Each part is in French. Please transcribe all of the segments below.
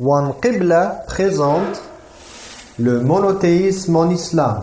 One Qibla présente le monothéisme en islam.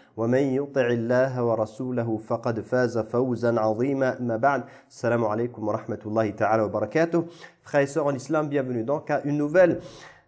ومن يطع الله ورسوله فقد فاز فوزا عظيما ما بعد السلام عليكم ورحمة الله تعالى وبركاته Frères et sœurs en islam, bienvenue donc à une nouvelle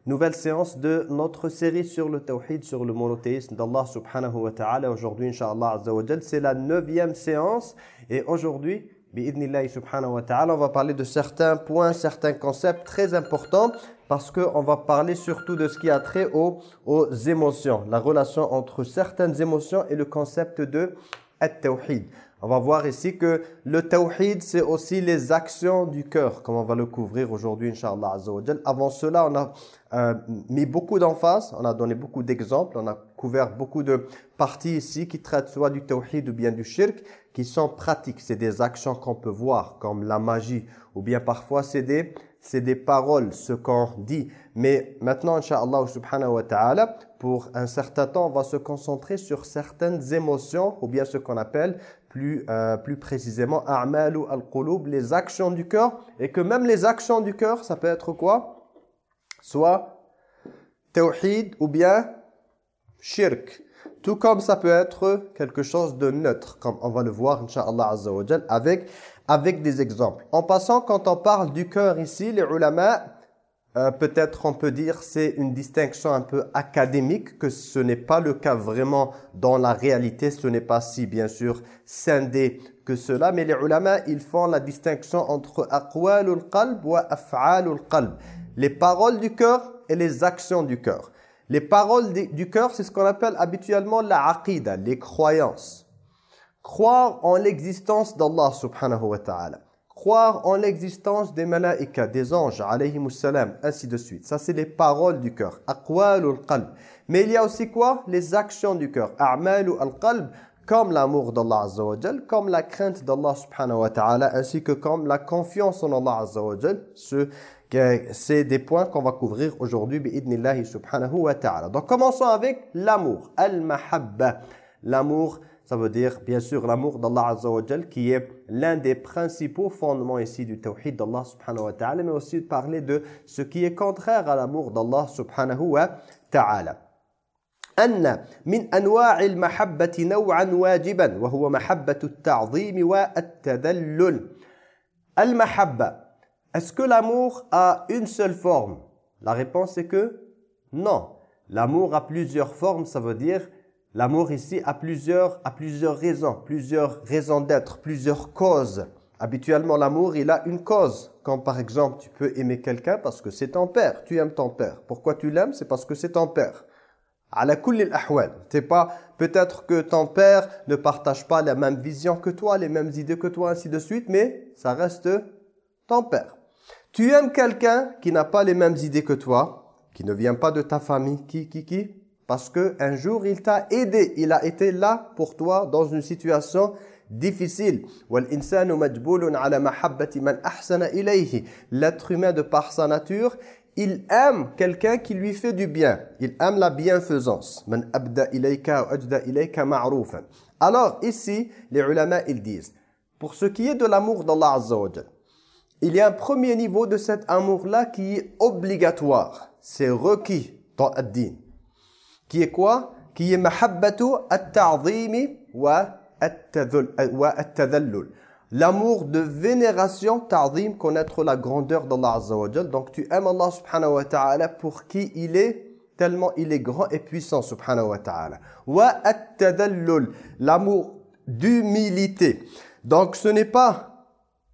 Nouvelle séance de notre série sur le tawhid, sur le monothéisme d'Allah subhanahu wa ta'ala. Aujourd'hui, inshallah azza wa c'est la neuvième séance. Et aujourd'hui, bi'idnillahi subhanahu wa ta'ala, on va parler de certains points, certains concepts très importants parce qu'on va parler surtout de ce qui a trait aux, aux émotions, la relation entre certaines émotions et le concept de at-tawhid. On va voir ici que le tawhid, c'est aussi les actions du cœur, comme on va le couvrir aujourd'hui, Inch'Allah Avant cela, on a euh, mis beaucoup d'emphase, on a donné beaucoup d'exemples, on a couvert beaucoup de parties ici qui traitent soit du tawhid ou bien du shirk, qui sont pratiques. C'est des actions qu'on peut voir, comme la magie, ou bien parfois c'est des, c'est des paroles, ce qu'on dit. Mais maintenant, Inch'Allah subhanahu wa ta'ala, pour un certain temps, on va se concentrer sur certaines émotions, ou bien ce qu'on appelle plus, euh, plus précisément a'malu al-qulub, les actions du cœur, et que même les actions du cœur, ça peut être quoi? Soit tawhid ou bien shirk. Tout comme ça peut être quelque chose de neutre, comme on va le voir, Inch'Allah Azza wa avec, avec des exemples. En passant, quand on parle du cœur ici, les ulama euh, peut-être on peut dire c'est une distinction un peu académique, que ce n'est pas le cas vraiment dans la réalité, ce n'est pas si bien sûr scindé que cela, mais les ulama ils font la distinction entre aqwalul qalb wa af'alul qalb, les paroles du cœur et les actions du cœur. Les paroles du cœur, c'est ce qu'on appelle habituellement la aqida, les croyances. Croire en l'existence d'Allah subhanahu wa ta'ala croire en l'existence des malaïkas, des anges, salam, ainsi de suite. Ça, c'est les paroles du cœur. Aqwalul qalb. Mais il y a aussi quoi? Les actions du cœur. A'malu al-qalb, comme l'amour d'Allah Azza wa comme la crainte d'Allah subhanahu wa ta'ala, ainsi que comme la confiance en Allah Azza wa c'est des points qu'on va couvrir aujourd'hui, bi'idnillahi subhanahu wa ta'ala. Donc, commençons avec l'amour. Al-mahabba. L'amour, ça veut dire, bien sûr, l'amour d'Allah Azza wa qui est l'un des principaux fondements ici du tawhid d'Allah subhanahu wa ta'ala, mais aussi parler de ce qui est contraire à l'amour d'Allah subhanahu wa ta'ala. أن من أنواع المحبة نوعا واجبا وهو محبة التعظيم والتذلل المحبة Est-ce que l'amour a une seule forme La réponse est que non. L'amour a plusieurs formes, ça veut dire L'amour ici a plusieurs, a plusieurs raisons, plusieurs raisons d'être, plusieurs causes. Habituellement, l'amour, il a une cause. Comme par exemple, tu peux aimer quelqu'un parce que c'est ton père. Tu aimes ton père. Pourquoi tu l'aimes? C'est parce que c'est ton père. À la. C'est pas peut-être que ton père ne partage pas la même vision que toi, les mêmes idées que toi, ainsi de suite, mais ça reste ton père. Tu aimes quelqu'un qui n'a pas les mêmes idées que toi, qui ne vient pas de ta famille, qui, qui, qui? Parce qu'un jour, il t'a aidé. Il a été là pour toi dans une situation difficile. L'être humain, de par sa nature, il aime quelqu'un qui lui fait du bien. Il aime la bienfaisance. Alors ici, les ulama, ils disent, pour ce qui est de l'amour d'Allah Azza il y a un premier niveau de cet amour-là qui est obligatoire. C'est requis dans ad-din qui est quoi? Qui est mahabbatu at-ta'zimi wa at-tadhallul. L'amour de vénération, ta'zim, connaître la grandeur d'Allah Azza wa Donc tu aimes Allah subhanahu wa ta'ala pour qui il est tellement il est grand et puissant, subhanahu wa ta'ala. Wa at-tadallul, l'amour d'humilité. Donc ce n'est pas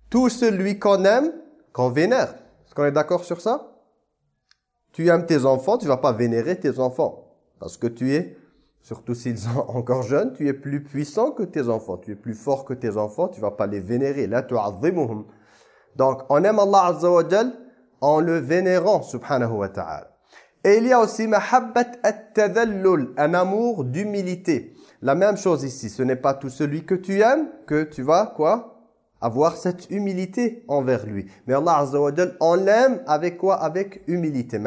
tout celui qu'on aime qu'on vénère. Est-ce qu'on est d'accord sur ça? Tu aimes tes enfants, tu vas pas vénérer tes enfants. Parce que tu es, surtout s'ils sont encore jeunes, tu es plus puissant que tes enfants. Tu es plus fort que tes enfants, tu vas pas les vénérer. Là, tu Donc, on aime Allah Azza wa en le vénérant, subhanahu wa ta'ala. Et il y a aussi mahabbat at-tadallul, un amour d'humilité. La même chose ici, ce n'est pas tout celui que tu aimes que tu vas quoi? Avoir cette humilité envers lui. Mais Allah Azza wa on l'aime avec quoi? Avec humilité.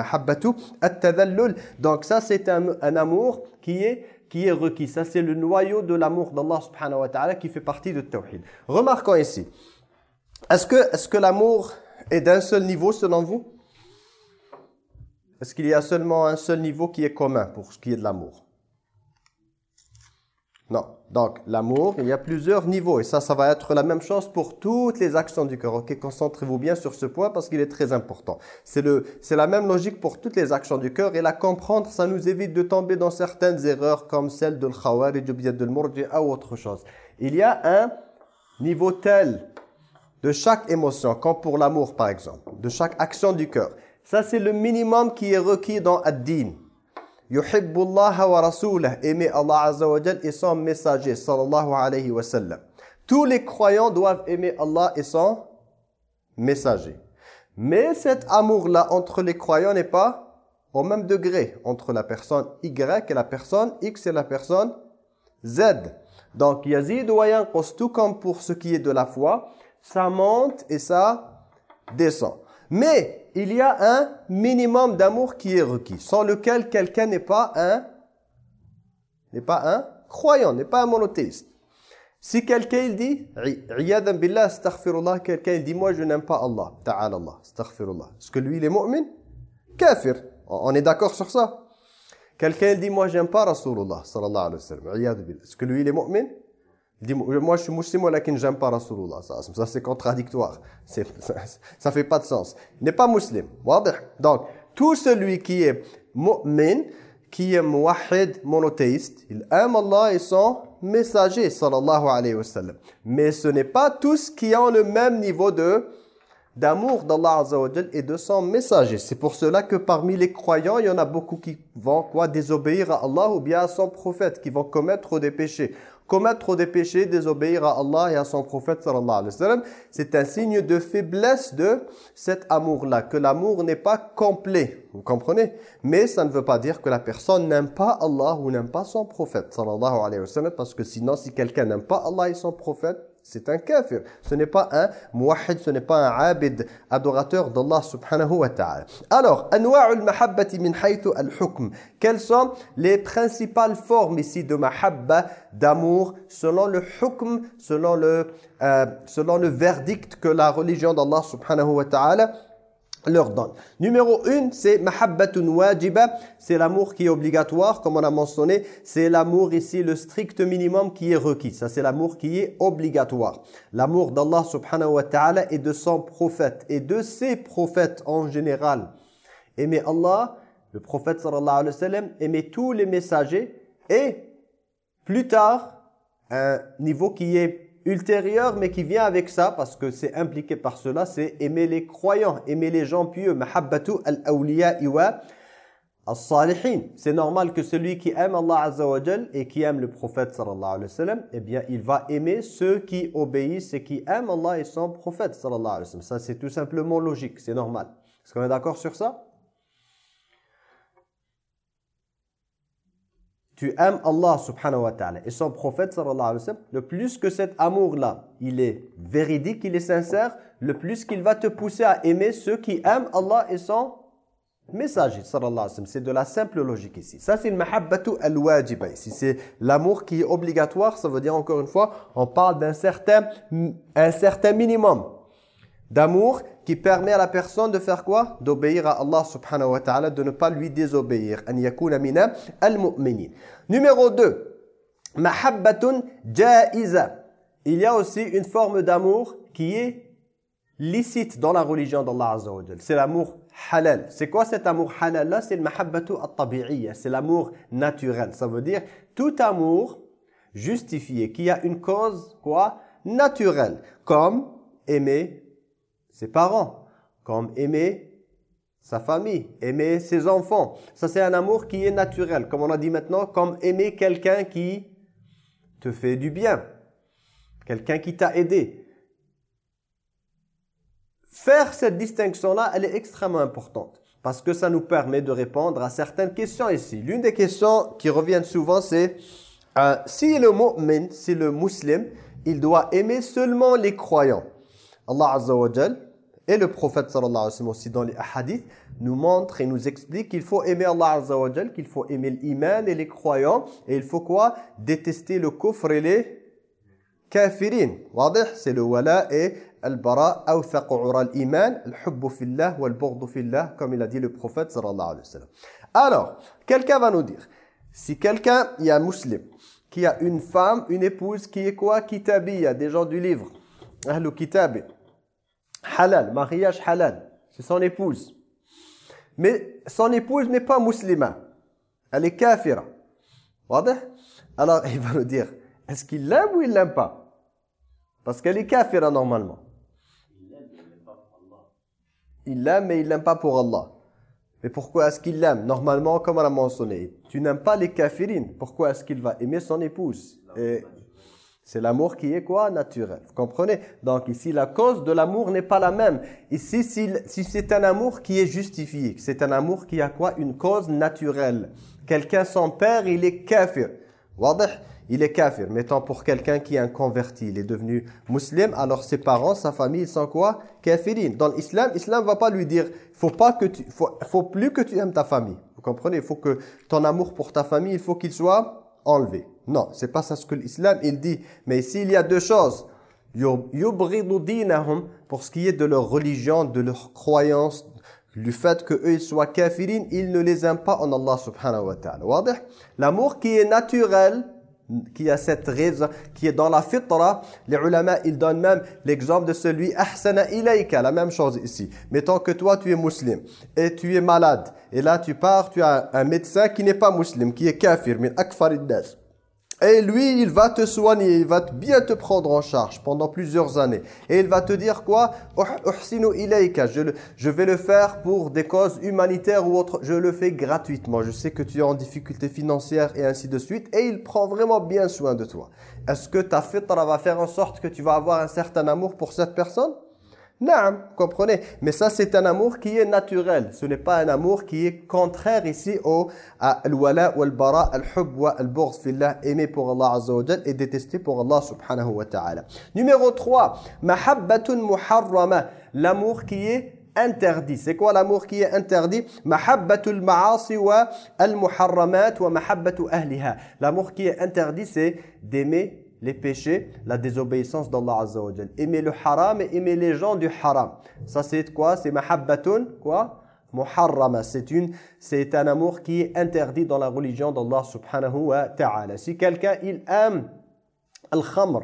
Donc ça c'est un, un, amour qui est qui est requis. Ça c'est le noyau de l'amour d'Allah subhanahu wa ta'ala qui fait partie de tawhid. Remarquons ici. Est-ce que est-ce que l'amour est d'un seul niveau selon vous? Est-ce qu'il y a seulement un seul niveau qui est commun pour ce qui est de l'amour? Non. Donc, l'amour, il y a plusieurs niveaux. Et ça, ça va être la même chose pour toutes les actions du cœur. Ok, concentrez-vous bien sur ce point parce qu'il est très important. C'est la même logique pour toutes les actions du cœur. Et la comprendre, ça nous évite de tomber dans certaines erreurs comme celle de l'khawarij ou de l'murji'a ou autre chose. Il y a un niveau tel de chaque émotion, comme pour l'amour par exemple, de chaque action du cœur. Ça, c'est le minimum qui est requis dans ad-din. Aimer Allah et son messager, sallallahu alayhi wa sallam. Tous les croyants doivent aimer Allah et son messager. Mais cet amour-là entre les croyants n'est pas au même degré entre la personne Y et la personne X et la personne Z. Donc, yazid yanqus, tout comme pour ce qui est de la foi, ça monte et ça descend. Mais il y a un minimum d'amour qui est requis, sans lequel quelqu'un n'est pas un n'est pas un croyant, n'est pas un monothéiste. Si quelqu'un il dit riyadan billah astaghfirullah, quelqu'un dit moi je n'aime pas Allah, ta'ala Allah. Est-ce que lui il est mu'min? Kafir. On est d'accord sur ça? Quelqu'un dit moi j'aime pas Rasulullah sallallahu alayhi wa sallam, Est-ce que lui il est mu'min? Moi je suis musulman, mais j'aime pas Rasulullah. Ça, c'est contradictoire. Ça, ça fait pas de sens. Il n'est pas musulman. Donc, tout celui qui est mu'min, qui est muwahid, monothéiste, il aime Allah et son messager, sallallahu alayhi wa sallam. Mais ce n'est pas tous qui ont le même niveau de d'amour d'Allah Azza et de son messager. C'est pour cela que parmi les croyants, il y en a beaucoup qui vont quoi désobéir à Allah ou bien à son prophète, qui vont commettre des péchés commettre des péchés, désobéir à Allah et à son prophète sallallahu alayhi wa c'est un signe de faiblesse de cet amour-là, que l'amour n'est pas complet, vous comprenez? Mais ça ne veut pas dire que la personne n'aime pas Allah ou n'aime pas son prophète sallallahu alayhi wa parce que sinon si quelqu'un n'aime pas Allah et son prophète, c'est un kafir. Ce n'est pas un muwahid, ce n'est pas un abid, adorateur d'Allah subhanahu wa ta'ala. Alors, anwa'ul mahabbati min al-hukm. Quelles sont les principales formes ici de mahabba, d'amour, selon le hukm, selon le, euh, selon le verdict que la religion d'Allah subhanahu wa ta'ala leur donne. Numéro 1, c'est mahabbatun wajiba, c'est l'amour qui est obligatoire, comme on a mentionné, c'est l'amour ici, le strict minimum qui est requis. Ça, c'est l'amour qui est obligatoire. L'amour d'Allah subhanahu wa ta'ala et de son prophète, et de ses prophètes en général. Aimer Allah, le prophète sallallahu alayhi wa sallam, aimer tous les messagers, et plus tard, un niveau qui est ultérieure, mais qui vient avec ça, parce que c'est impliqué par cela, c'est aimer les croyants, aimer les gens pieux. Mahabbatu al-awliya iwa as-salihin. C'est normal que celui qui aime Allah Azza et qui aime le prophète sallallahu alayhi wa sallam, eh bien, il va aimer ceux qui obéissent et qui aiment Allah et son prophète sallallahu alayhi wa sallam. Ça, c'est tout simplement logique, c'est normal. Est-ce qu'on est d'accord sur ça? Tu aimes Allah subhanahu wa ta'ala et son prophète sallallahu alayhi wa sallam, le plus que cet amour-là, il est véridique, il est sincère, le plus qu'il va te pousser à aimer ceux qui aiment Allah et son messager sallallahu alayhi wa sallam. C'est de la simple logique ici. Ça c'est le mahabbatu al-wajiba ici. C'est l'amour qui est obligatoire, ça veut dire encore une fois, on parle d'un certain, un certain minimum d'amour qui permet à la personne de faire quoi? D'obéir à Allah subhanahu wa ta'ala, de ne pas lui désobéir. An yakuna al-mu'minin. Numéro 2. Mahabbatun ja'iza. Il y a aussi une forme d'amour qui est licite dans la religion d'Allah Azza wa C'est l'amour halal. C'est quoi cet amour halal là? C'est le mahabbatu at c'est l'amour naturel. Ça veut dire tout amour justifié qui a une cause quoi? Naturelle, comme aimer ses parents, comme aimer sa famille, aimer ses enfants. Ça c'est un amour qui est naturel, comme on a dit maintenant, comme aimer quelqu'un qui te fait du bien, quelqu'un qui t'a aidé. Faire cette distinction-là, elle est extrêmement importante parce que ça nous permet de répondre à certaines questions ici. L'une des questions qui reviennent souvent, c'est euh, si le mu'min, si le musulman, il doit aimer seulement les croyants. Allah Azza et le prophète sallallahu alayhi wa sallam aussi dans les hadiths nous montre et nous explique qu'il faut aimer Allah Azza qu'il faut aimer l'iman et les croyants et il faut quoi? Détester le kufr et les kafirin. C'est le wala et al-bara awthaqu al-iman, al-hubbu fillah wal-bughdu fillah comme il a dit le prophète sallallahu alayhi wa sallam. Alors, quelqu'un va nous dire si quelqu'un, il y a un musulman qui a une femme, une épouse qui est quoi? Kitabiya, des gens du livre. Ahlu kitab. Halal, mariage halal. C'est son épouse. Mais son épouse n'est pas musulmane. Elle est kafira. Alors, il va nous dire, est-ce qu'il l'aime ou il l'aime pas? Parce qu'elle est kafira normalement. Il l'aime, mais il l'aime pas pour Allah. Mais pourquoi est-ce qu'il l'aime? Normalement, comme on a mentionné, tu n'aimes pas les kafirines. Pourquoi est-ce qu'il va aimer son épouse? C'est l'amour qui est quoi Naturel. Vous comprenez? Donc ici, la cause de l'amour n'est pas la même. Ici, si, si c'est un amour qui est justifié, c'est un amour qui a quoi? Une cause naturelle. Quelqu'un, son père, il est kafir. Il est kafir. Mettons pour quelqu'un qui est un converti, il est devenu musulman, alors ses parents, sa famille, ils sont quoi? Kafirines. Dans l'islam, l'islam ne va pas lui dire, faut pas que tu, faut, faut plus que tu aimes ta famille. Vous comprenez? Il faut que ton amour pour ta famille, il faut qu'il soit enlevé. Non, c'est pas ça ce que l'islam il dit. Mais ici, il y a deux choses. Pour ce qui est de leur religion, de leur croyance, du fait qu'eux soient kafirines, ils ne les aiment pas en Allah subhanahu wa ta'ala. L'amour qui est naturel, qui a cette raison, qui est dans la fitra, les ulama, ils donnent même l'exemple de celui ahsana ilayka, la même chose ici. Mettons que toi, tu es musulman et tu es malade. Et là, tu pars, tu as un médecin qui n'est pas musulman, qui est kafir, min akfarid et lui, il va te soigner, il va bien te prendre en charge pendant plusieurs années. Et il va te dire quoi? Je, je vais le faire pour des causes humanitaires ou autres. Je le fais gratuitement. Je sais que tu es en difficulté financière et ainsi de suite. Et il prend vraiment bien soin de toi. Est-ce que ta fitra va faire en sorte que tu vas avoir un certain amour pour cette personne? Non, comprenez Mais ça, c'est un amour qui est naturel. Ce n'est pas un amour qui est contraire ici au al-wala ou al-bara, al-hub wa al-bughd fillah, aimé pour Allah Azza et détesté pour Allah subhanahu wa ta'ala. Numéro 3, mahabbatun muharrama, l'amour qui est interdit. C'est quoi l'amour qui est interdit? Mahabbatul ma'asi wa al-muharramat wa mahabbatu ahliha. L'amour qui est interdit, c'est d'aimer les péchés, la désobéissance d'Allah Azza wa Aimer le haram et aimer les gens du haram. Ça c'est quoi? C'est mahabbatun, quoi? Muharrama. C'est c'est un amour qui est interdit dans la religion d'Allah subhanahu wa ta'ala. Si quelqu'un il aime al-khamr,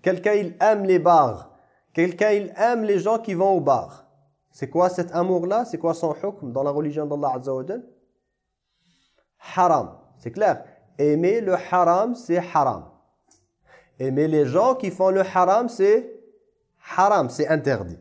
quelqu'un il aime les bars, quelqu'un il aime les gens qui vont au bar. C'est quoi cet amour-là? C'est quoi son hukm dans la religion d'Allah Azza wa Haram. C'est clair Aimer le haram, c'est haram. Aimer les gens qui font le haram, c'est haram, c'est interdit.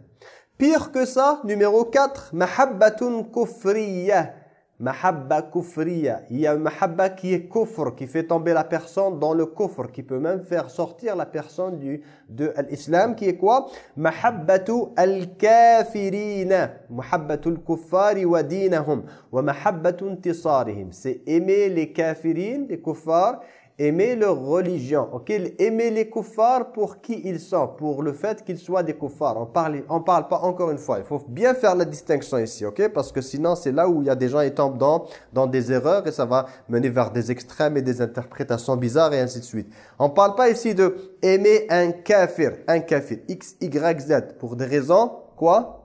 Pire que ça, numéro 4, mahabbatun kufriya. Mahabba kufriya. Il y a un mahabba qui est kufr, qui fait tomber la personne dans le kufr, qui peut même faire sortir la personne du, de l'islam, qui est quoi? Mahabbatu al-kafirina. Mahabbatu al-kuffari wa dinahum. Wa mahabbatu intisarihim. C'est aimer les kafirines, les kuffars, aimer leur religion, ok? Aimer les kuffars pour qui ils sont, pour le fait qu'ils soient des kuffars. On parle, on parle pas encore une fois. Il faut bien faire la distinction ici, ok? Parce que sinon, c'est là où il y a des gens qui tombent dans, dans des erreurs et ça va mener vers des extrêmes et des interprétations bizarres et ainsi de suite. On parle pas ici de aimer un kafir, un kafir, X, Y, Z, pour des raisons, quoi?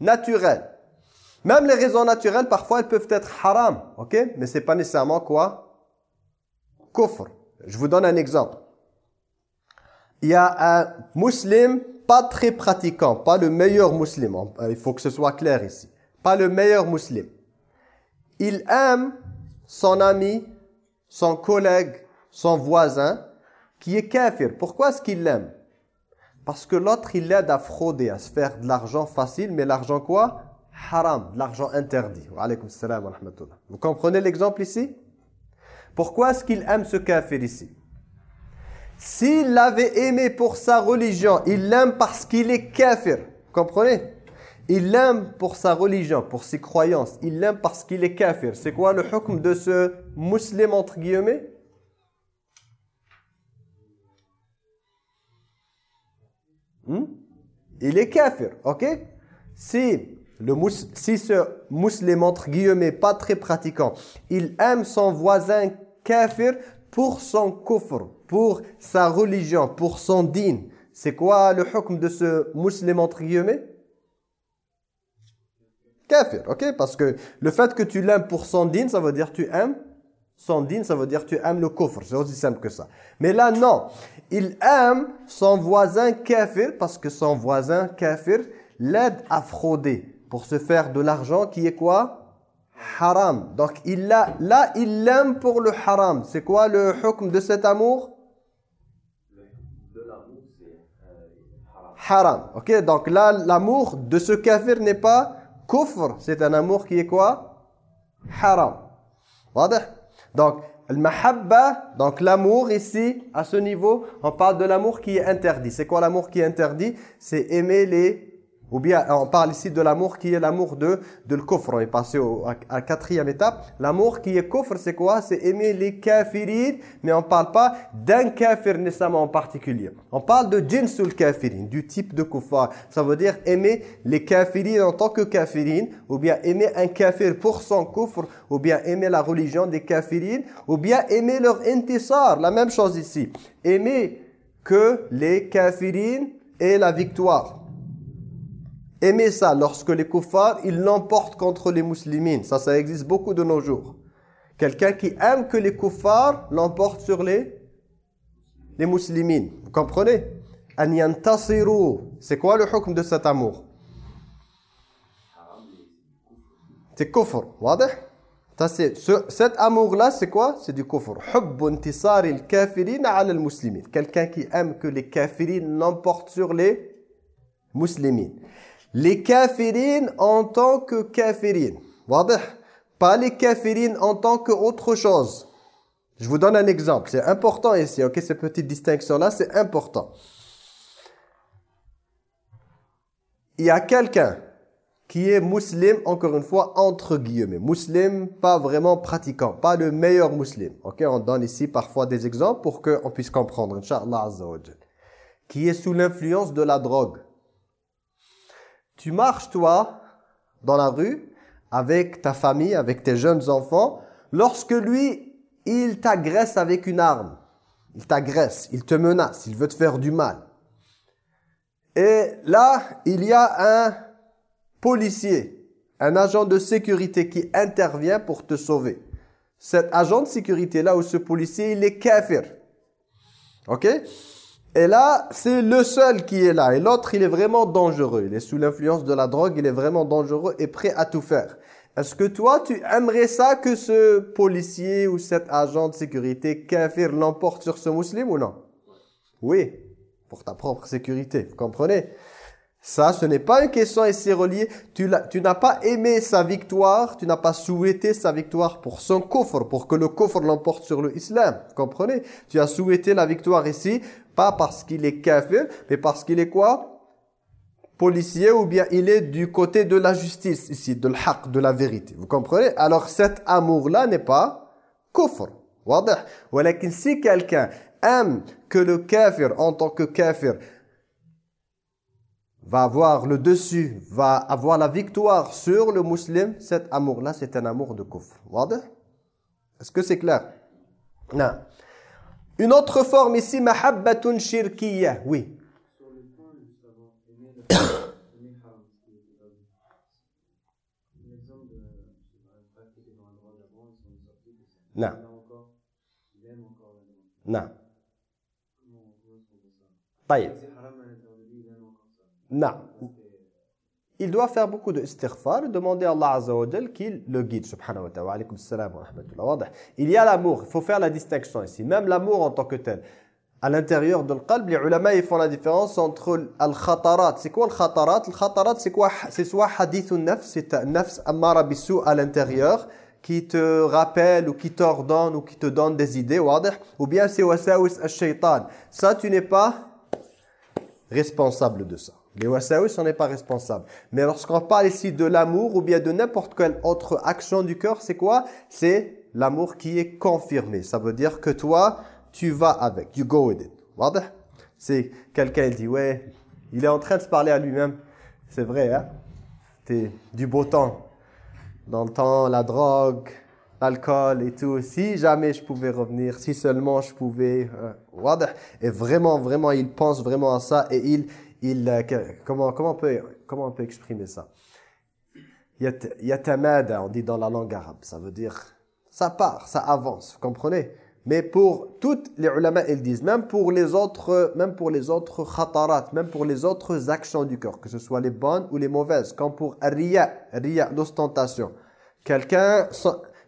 Naturelles. Même les raisons naturelles, parfois, elles peuvent être haram, ok? Mais c'est pas nécessairement quoi? Je vous donne un exemple. Il y a un musulman pas très pratiquant, pas le meilleur musulman, euh, il faut que ce soit clair ici, pas le meilleur musulman, il aime son ami, son collègue, son voisin, qui est kafir. Pourquoi est-ce qu'il l'aime? Parce que l'autre, il l'aide à frauder, à se faire de l'argent facile, mais l'argent quoi? Haram, de l'argent interdit. Vous comprenez l'exemple ici? Pourquoi est-ce qu'il aime ce kafir ici S'il l'avait aimé pour sa religion, il l'aime parce qu'il est kafir. Comprenez? Il l'aime pour sa religion, pour ses croyances. Il l'aime parce qu'il est kafir. C'est quoi le hukm de ce musulman entre guillemets? Hmm? Il est kafir, ok? Si, le si ce musulman entre guillemets pas très pratiquant, il aime son voisin kafir pour son kufr, pour sa religion, pour son din. C'est quoi le hukm de ce musulman entre guillemets? Kafir, ok? Parce que le fait que tu l'aimes pour son din, ça veut dire tu aimes son din, ça veut dire tu aimes le kufr. C'est aussi simple que ça. Mais là, non. Il aime son voisin kafir parce que son voisin kafir l'aide à frauder pour se faire de l'argent qui est quoi? Haram. Donc il a, là, il l'aime pour le haram. C'est quoi le hukm de cet amour? Haram. Ok, donc là, l'amour de ce kafir n'est pas kufr. C'est un amour qui est quoi? Haram. Donc, mahabba, donc l'amour ici, à ce niveau, on parle de l'amour qui est interdit. C'est quoi l'amour qui est interdit? C'est aimer les ou bien on parle ici de l'amour qui est l'amour de, de le coffre. On est passé au, à, la quatrième étape. L'amour qui est coffre, c'est quoi? C'est aimer les kafirin, mais on ne parle pas d'un kafir nécessairement en particulier. On parle de jinsul kafirin, du type de kuffar. Ça veut dire aimer les kafirin en tant que kafirin, ou bien aimer un kafir pour son kufr, ou bien aimer la religion des kafirin, ou bien aimer leur intisar. La même chose ici. Aimer que les kafirin aient la victoire. Aimer ça lorsque les kuffars, ils l'emportent contre les musulmans. Ça, ça existe beaucoup de nos jours. Quelqu'un qui aime que les kuffars l'emportent sur les, les musulmans. Vous comprenez? C'est quoi le hukm de cet amour? C'est kufr. Cet amour-là, c'est quoi? C'est du kufr. Quelqu'un qui aime que les kafirines l'emportent sur les musulmans. Les kafirines en tant que kafirines. Pas les kafirines en tant que autre chose. Je vous donne un exemple. C'est important ici, ok Cette petite distinction-là, c'est important. Il y a quelqu'un qui est musulman, encore une fois, entre guillemets. Musulman, pas vraiment pratiquant, pas le meilleur musulman. Ok, on donne ici parfois des exemples pour qu'on puisse comprendre, Inch'Allah Qui est sous l'influence de la drogue. Tu marches, toi, dans la rue, avec ta famille, avec tes jeunes enfants, lorsque lui, il t'agresse avec une arme. Il t'agresse, il te menace, il veut te faire du mal. Et là, il y a un policier, un agent de sécurité qui intervient pour te sauver. Cet agent de sécurité-là, ou ce policier, il est kafir. Ok? Et là, c'est le seul qui est là. Et l'autre, il est vraiment dangereux. Il est sous l'influence de la drogue, il est vraiment dangereux et prêt à tout faire. Est-ce que toi, tu aimerais ça que ce policier ou cet agent de sécurité kafir l'emporte sur ce musulman ou non? Oui, pour ta propre sécurité, vous comprenez? Ça, ce n'est pas une question ici reliée. Tu, tu n'as pas aimé sa victoire, tu n'as pas souhaité sa victoire pour son coffre, pour que le coffre l'emporte sur le islam. Vous comprenez? Tu as souhaité la victoire ici, pas parce qu'il est kafir, mais parce qu'il est quoi? Policier ou bien il est du côté de la justice ici, de l'haq, de la vérité. Vous comprenez? Alors cet amour-là n'est pas kufr. Mais si quelqu'un aime que le kafir en tant que kafir va avoir le dessus, va avoir la victoire sur le musulman, cet amour-là, c'est un amour de kufr. Est-ce que c'est clair? Non. Une autre forme ici, mahabbatun shirkiya. Oui. Non. Non. Taïb. Non. Il doit faire beaucoup de istighfar et demander à Allah Azza wa qu'il le guide, subhanahu wa ta'ala. wa rahmatullah. Il y a l'amour, il faut faire la distinction ici. Même l'amour en tant que tel. À l'intérieur de l'qalb, les ulama ils font la différence entre al-khatarat. C'est quoi le khatarat Le khatarat, c'est quoi? C'est soit hadith ou nafs, c'est nafs ammara bisou à l'intérieur qui te rappelle ou qui t'ordonne ou qui te donne des idées, ou bien c'est wasawis al-shaytan. Ça, tu n'es pas responsable de ça. Les wasawis, on n'est pas responsable. Mais lorsqu'on parle ici de l'amour ou bien de n'importe quelle autre action du cœur, c'est quoi? C'est l'amour qui est confirmé. Ça veut dire que toi, tu vas avec. You go with it. C'est quelqu'un dit, ouais, il est en train de se parler à lui-même. C'est vrai, hein? C'est du beau temps. Dans le temps, la drogue, l'alcool et tout. Si jamais je pouvais revenir, si seulement je pouvais. Euh, et vraiment, vraiment, il pense vraiment à ça et il il, euh, comment, comment, on peut, comment on peut exprimer ça? Yatamada, on dit dans la langue arabe. Ça veut dire, ça part, ça avance, vous comprenez? Mais pour toutes les ulama, ils disent, même pour les autres, même pour les autres khatarat, même pour les autres actions du cœur, que ce soit les bonnes ou les mauvaises, comme pour riya, riya, l'ostentation. Quelqu'un,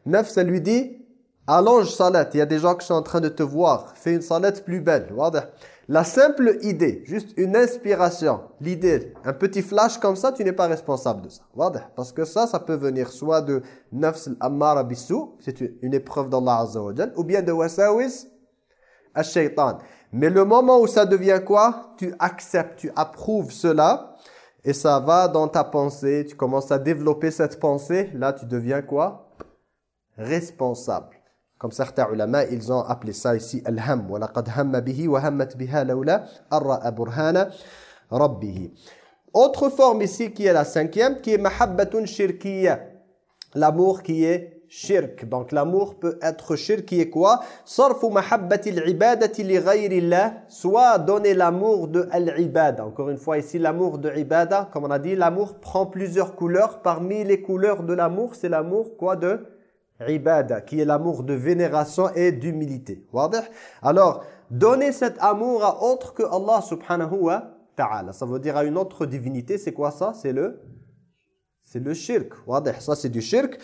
neuf, ça lui dit, allonge salat, il y a des gens qui sont en train de te voir, fais une salat plus belle. La simple idée, juste une inspiration, l'idée, un petit flash comme ça, tu n'es pas responsable de ça. Parce que ça, ça peut venir soit de nafs al-ammara c'est une épreuve d'Allah Azza wa ou bien de wasawis al-shaytan. Mais le moment où ça devient quoi? Tu acceptes, tu approuves cela, et ça va dans ta pensée, tu commences à développer cette pensée, là tu deviens quoi? Responsable. Comme certains ulama, ils ont appelé ça ici al-ham. وَلَقَدْ هَمَّ بِهِ وَهَمَّتْ بِهَا لَوْلَا أَرَّأَ بُرْهَانَ رَبِّهِ Autre forme ici qui est la cinquième, qui est mahabbatun shirkiyya. L'amour qui est shirk. Donc l'amour peut être shirk qui est quoi Sarfu mahabbati al-ibadati li ghayrillah. Soit donner l'amour de al-ibada. Encore une fois ici l'amour de ibada, comme on a dit, l'amour prend plusieurs couleurs. Parmi les couleurs de l'amour, c'est l'amour quoi de ibada, qui est l'amour de vénération et d'humilité. Alors, donner cet amour à autre que Allah subhanahu wa ta'ala. Ça veut dire à une autre divinité, c'est quoi ça? C'est le c'est le shirk. Ça c'est du shirk.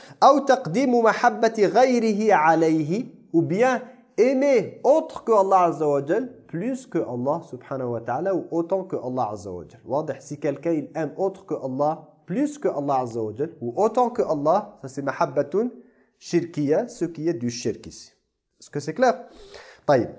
ou bien aimer autre que Allah azza wa plus que Allah subhanahu wa ta'ala ou autant que Allah azza wa Si quelqu'un aime autre que Allah plus que Allah azza wa ou autant que Allah, ça c'est mahabbatun shirkiya, ce qui est du shirk ici. Est-ce que c'est clair طيب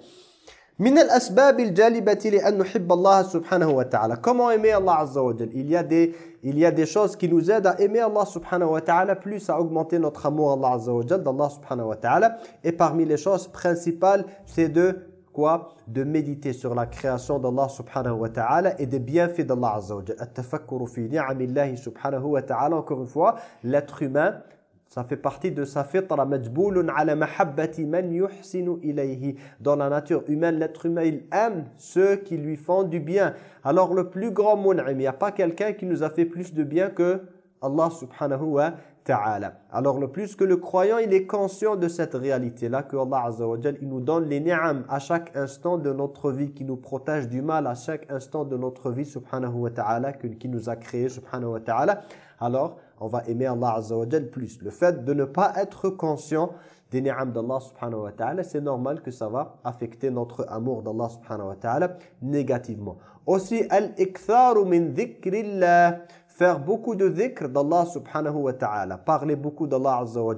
من الأسباب الجالبة لأن نحب الله سبحانه وتعالى Comment aimer Allah Azza wa Jal il y, a des, il y a des choses qui nous aident à aimer Allah subhanahu wa ta'ala plus à augmenter notre amour à Allah Azza wa Jal d'Allah subhanahu wa ta'ala et parmi les choses principales c'est de quoi de méditer sur la création d'Allah subhanahu wa ta'ala et des bienfaits d'Allah Azza wa Jal التفكر في نعم الله سبحانه وتعالى encore une fois l'être humain ça fait partie de sa fitra majboulun ala mahabbati man yuhsinu ilayhi. Dans la nature humaine, l'être humain, il aime ceux qui lui font du bien. Alors le plus grand mun'im, il n'y a pas quelqu'un qui nous a fait plus de bien que Allah subhanahu wa ta'ala. Alors le plus que le croyant, il est conscient de cette réalité-là, que Allah azza wa il nous donne les ni'am à chaque instant de notre vie, qui nous protège du mal à chaque instant de notre vie, subhanahu wa ta'ala, qui nous a créé, subhanahu wa ta'ala. Alors, on va aimer Allah Azza wa plus. Le fait de ne pas être conscient des ni'am d'Allah subhanahu wa ta'ala, c'est normal que ça va affecter notre amour d'Allah subhanahu wa ta'ala négativement. Aussi, al-iktharu min dhikrillah, faire beaucoup de dhikr d'Allah subhanahu wa ta'ala, parler beaucoup d'Allah Azza wa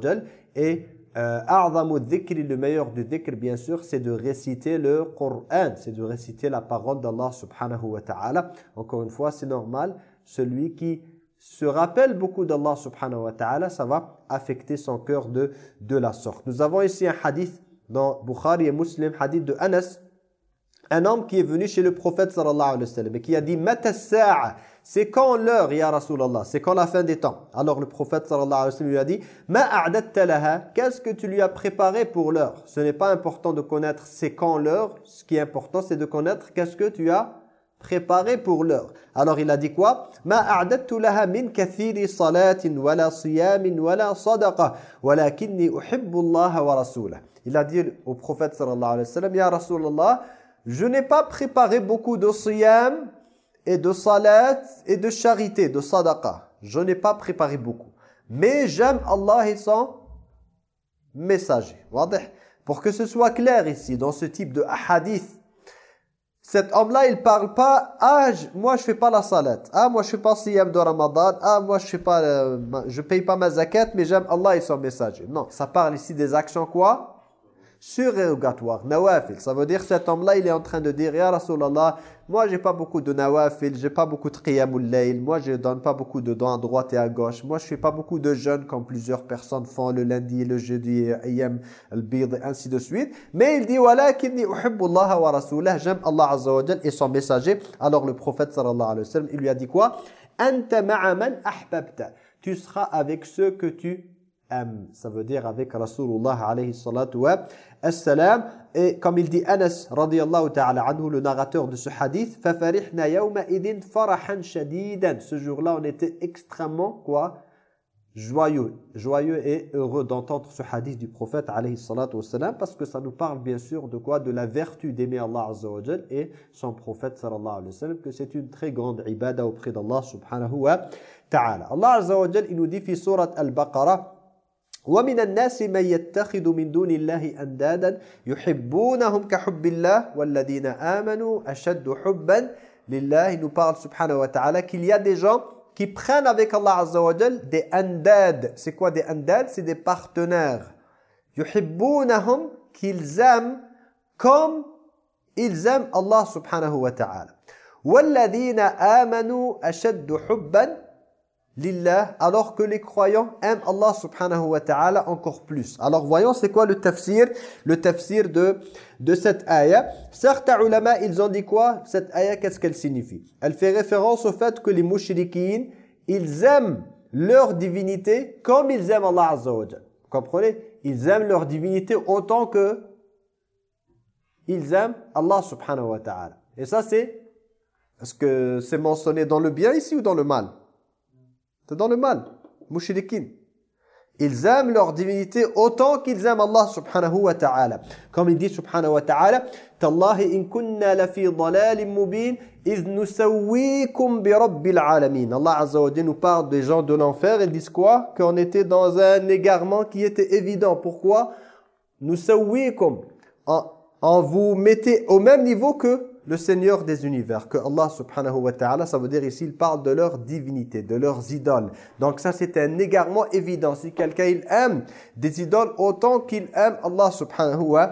et euh, le meilleur du dhikr bien sûr, c'est de réciter le Coran, c'est de réciter la parole d'Allah subhanahu wa ta'ala. Encore une fois, c'est normal, celui qui se rappelle beaucoup d'Allah subhanahu wa ta'ala, ça va affecter son cœur de, de la sorte. Nous avons ici un hadith dans Bukhari et Muslim, hadith de Anas, un homme qui est venu chez le prophète sallallahu alayhi wa sallam et qui a dit « Mata C'est quand l'heure, ya Rasulallah? C'est quand la fin des temps? Alors le prophète sallallahu alayhi wa sallam lui a dit « Ma laha? Qu'est-ce que tu lui as préparé pour l'heure? Ce n'est pas important de connaître c'est quand l'heure, ce qui est important c'est de connaître qu'est-ce que tu as préparé pour l'heure. Alors il a dit quoi? Ma a'dattu laha min kathiri salatin wala siyamin wala sadaqa walakinni uhibbu Allah wa rasulahu. Il a dit au prophète sallallahu alayhi wa sallam Ya Rasulallah, je n'ai pas préparé beaucoup de siyam et de salat et de charité, de sadaqa. Je n'ai pas préparé beaucoup. Mais j'aime Allah et son messager. Pour que ce soit clair ici, dans ce type de hadith, cet homme-là, il parle pas « Ah, moi je fais pas la salat. Ah, moi je fais pas siyam de Ramadan. Ah, moi je fais pas, euh, je paye pas ma zakat, mais j'aime Allah et son messager. » Non, ça parle ici des actions quoi? Surérogatoire, nawafil. Ça veut dire cet homme-là, il est en train de dire, Ya Rasulallah, moi j'ai pas beaucoup de nawafil, j'ai pas beaucoup de qiyamul layl, moi je donne pas beaucoup de dons à droite et à gauche, moi je fais pas beaucoup de jeûnes comme plusieurs personnes font le lundi, le jeudi, ayam, al-bid, et ainsi de suite. Mais il dit, walakinni uhibbullaha wa rasulah, j'aime Allah Azza wa et son messager. Alors le prophète sallallahu alayhi wa sallam, il lui a dit quoi? Anta ma'aman ahbabta. Tu seras avec ceux que tu ça veut dire avec Rasulullah alayhi salatu wa salam. Et comme il dit Anas radiyallahu ta'ala anhu, le narrateur de ce hadith, فَفَرِحْنَا يَوْمَئِذٍ فَرَحًا شَدِيدًا Ce jour-là, on était extrêmement, quoi Joyeux, joyeux et heureux d'entendre ce hadith du prophète alayhi salatu wa salam, parce que ça nous parle bien sûr de quoi De la vertu d'aimer Allah azza wa et son prophète sallallahu alayhi wa sallam, que c'est une très grande ibada auprès d'Allah subhanahu wa ta'ala. Allah azza wa il nous dit, fi surat al-Baqarah, ومن الناس من يتخذ من دون الله أندادا يحبونهم كحب الله والذين آمنوا أشد حبا لله il nous parle subhanahu wa ta'ala qu'il y a des gens qui prennent avec Allah azza wa jal des andad c'est quoi des andad c'est des partenaires يحبونهم qu'ils aiment comme ils aiment Allah subhanahu wa ta'ala والذين آمنوا أشد حبا lillah, alors que les croyants aiment Allah subhanahu wa ta'ala encore plus. Alors voyons c'est quoi le tafsir, le tafsir de, de cette ayah? Certains ulama, ils ont dit quoi? Cette ayah, qu'est-ce qu'elle signifie? Elle fait référence au fait que les mouchriquins, ils aiment leur divinité comme ils aiment Allah azza wa Vous comprenez? Ils aiment leur divinité autant que ils aiment Allah subhanahu wa ta'ala. Et ça c'est, est-ce que c'est mentionné dans le bien ici ou dans le mal? Dans le mal. Ils aiment leur divinité autant qu'ils aiment Allah subhanahu wa ta'ala. Comme il dit subhanahu wa ta'ala, Tallahi in kunna lafi dalalin mubin nusawwikum bi rabbil alamin. Allah azza wa nous parle des gens de l'enfer et disent quoi? Qu'on était dans un égarement qui était évident. Pourquoi? Nusawwikum. En, en vous mettez au même niveau que le Seigneur des univers, que Allah subhanahu wa ta'ala, ça veut dire ici, il parle de leur divinité, de leurs idoles. Donc ça, c'est un égarement évident. Si quelqu'un, il aime des idoles autant qu'il aime Allah subhanahu wa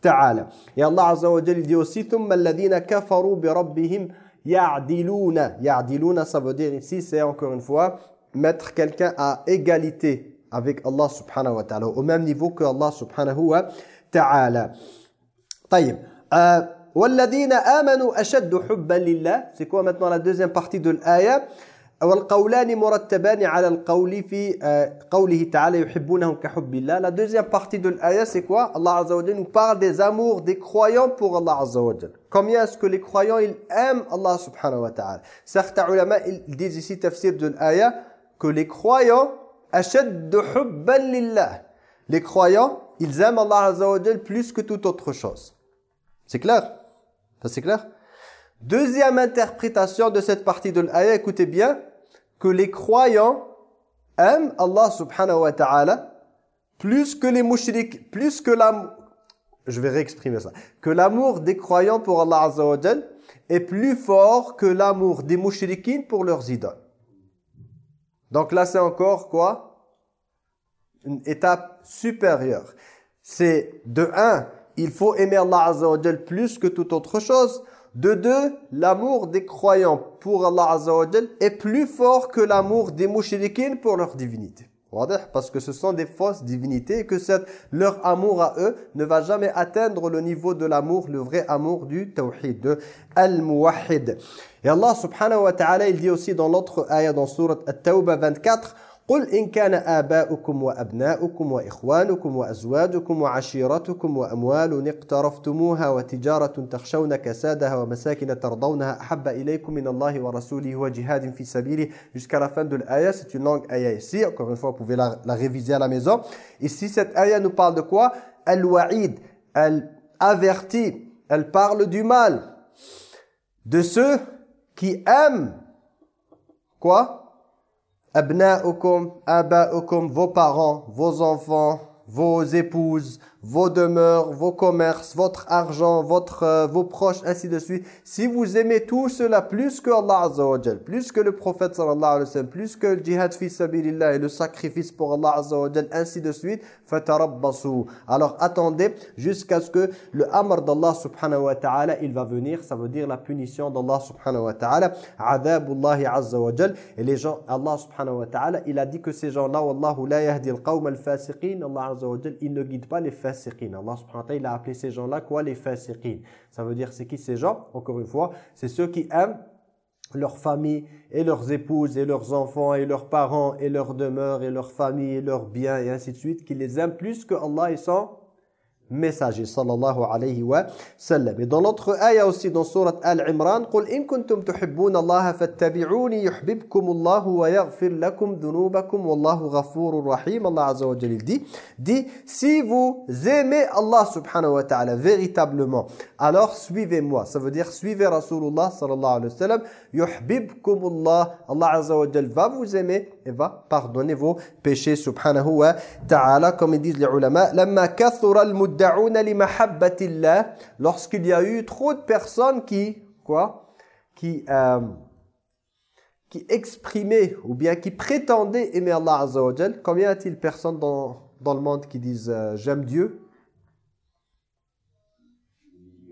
ta'ala. Et Allah azza wa jalla dit aussi, ثُمَّ الَّذِينَ كَفَرُوا بِرَبِّهِمْ يَعْدِلُونَ يَعْدِلُونَ, ça veut dire ici, c'est encore une fois, mettre quelqu'un à égalité avec Allah subhanahu wa ta'ala, au même niveau que Allah subhanahu wa ta'ala. طيب. Euh, وَالَّذِينَ آمَنُوا أَشَدُّ حُبًّا لِلَّهِ C'est quoi maintenant la deuxième partie de l'ayah والقولان مرتبان على القول في قوله تعالى يحبونهم كحب الله La deuxième partie de l'ayah c'est quoi Allah Azza wa nous parle des amours des croyants pour Allah Azza wa Combien est-ce que les croyants ils aiment Allah subhanahu wa ta'ala Certains ulama ils disent ici tafsir de l'ayah que les croyants أشد حبا لله Les croyants ils aiment Allah Azza wa plus que toute autre chose. C'est clair Ça c'est clair Deuxième interprétation de cette partie de l'ayah, écoutez bien, que les croyants aiment Allah subhanahu wa ta'ala plus que les mouchriks, plus que l'amour, je vais réexprimer ça, que l'amour des croyants pour Allah azza wa est plus fort que l'amour des mouchriquins pour leurs idoles. Donc là c'est encore quoi? Une étape supérieure. C'est de un, il faut aimer Allah Azza plus que toute autre chose. De deux, l'amour des croyants pour Allah Azza est plus fort que l'amour des mouchriquins pour leur divinité. Parce que ce sont des fausses divinités et que leur amour à eux ne va jamais atteindre le niveau de l'amour, le vrai amour du tawhid, de al-muwahhid. Et Allah subhanahu wa ta'ala, il dit aussi dans l'autre ayah dans surat At-Tawbah 24, قل إن كان آباؤكم وأبناؤكم وإخوانكم وأزواجكم وعشيرتكم وأموال اقترفتموها وتجارة تخشون كسادها ومساكن ترضونها أحب إليكم من الله ورسوله وجهاد في سبيله jusqu'à la fin de l'ayah c'est une longue ayah ici encore une fois vous pouvez la, la réviser à la maison ici cette ayah nous parle de quoi Al-Wa'id elle avertit elle parle du mal de ceux qui aiment quoi Abna'ukum, aba'ukum, vos parents, vos enfants, vos épouses, vos demeures, vos commerces, votre argent, votre, euh, vos proches, ainsi de suite. Si vous aimez tout cela plus que Allah Azza wa plus que le prophète sallallahu alayhi wa sallam, plus que le jihad fi sabilillah et le sacrifice pour Allah Azza wa ainsi de suite, fatarabbasu. Alors attendez jusqu'à ce que le amr d'Allah subhanahu wa ta'ala, il va venir, ça veut dire la punition d'Allah subhanahu wa ta'ala, adabullahi azza wa Et les gens, Allah subhanahu wa ta'ala, il a dit que ces gens-là, wallahu la yahdi al-qawm al-fasiqin, Allah azza wa il ne guide pas les fasiqin Allah subhanahu il a appelé ces gens-là quoi Les fasiqin. Ça veut dire, c'est qui ces gens? Encore une fois, c'est ceux qui aiment leur famille et leurs épouses et leurs enfants et leurs parents et leurs demeures et leurs familles et leurs biens et ainsi de suite, qui les aiment plus que Allah et son messager sallallahu alayhi wa sallam. Et dans l'autre ayah aussi dans surat Al-Imran, قُلْ إِن كُنْتُمْ تُحِبُّونَ اللَّهَ فَاتَّبِعُونِي يُحْبِبْكُمُ اللَّهُ وَيَغْفِرْ لَكُمْ ذُنُوبَكُمْ وَاللَّهُ غَفُورٌ رَحِيمٌ Allah Azza wa Jalla dit, dit, si vous aimez Allah subhanahu wa ta'ala véritablement, alors suivez-moi. Ça veut dire suivez Rasulullah sallallahu alayhi wa sallam, يُحْبِبْكُمُ اللَّهُ Allah Azza wa Jalla va vous aimer et va pardonner vos péchés subhanahu wa ta'ala. Comme ils disent les ulama, lorsqu'il y a eu trop de personnes qui quoi qui euh, qui exprimaient ou bien qui prétendaient aimer Allah azza wa combien a-t-il de personnes dans dans le monde qui disent euh, j'aime Dieu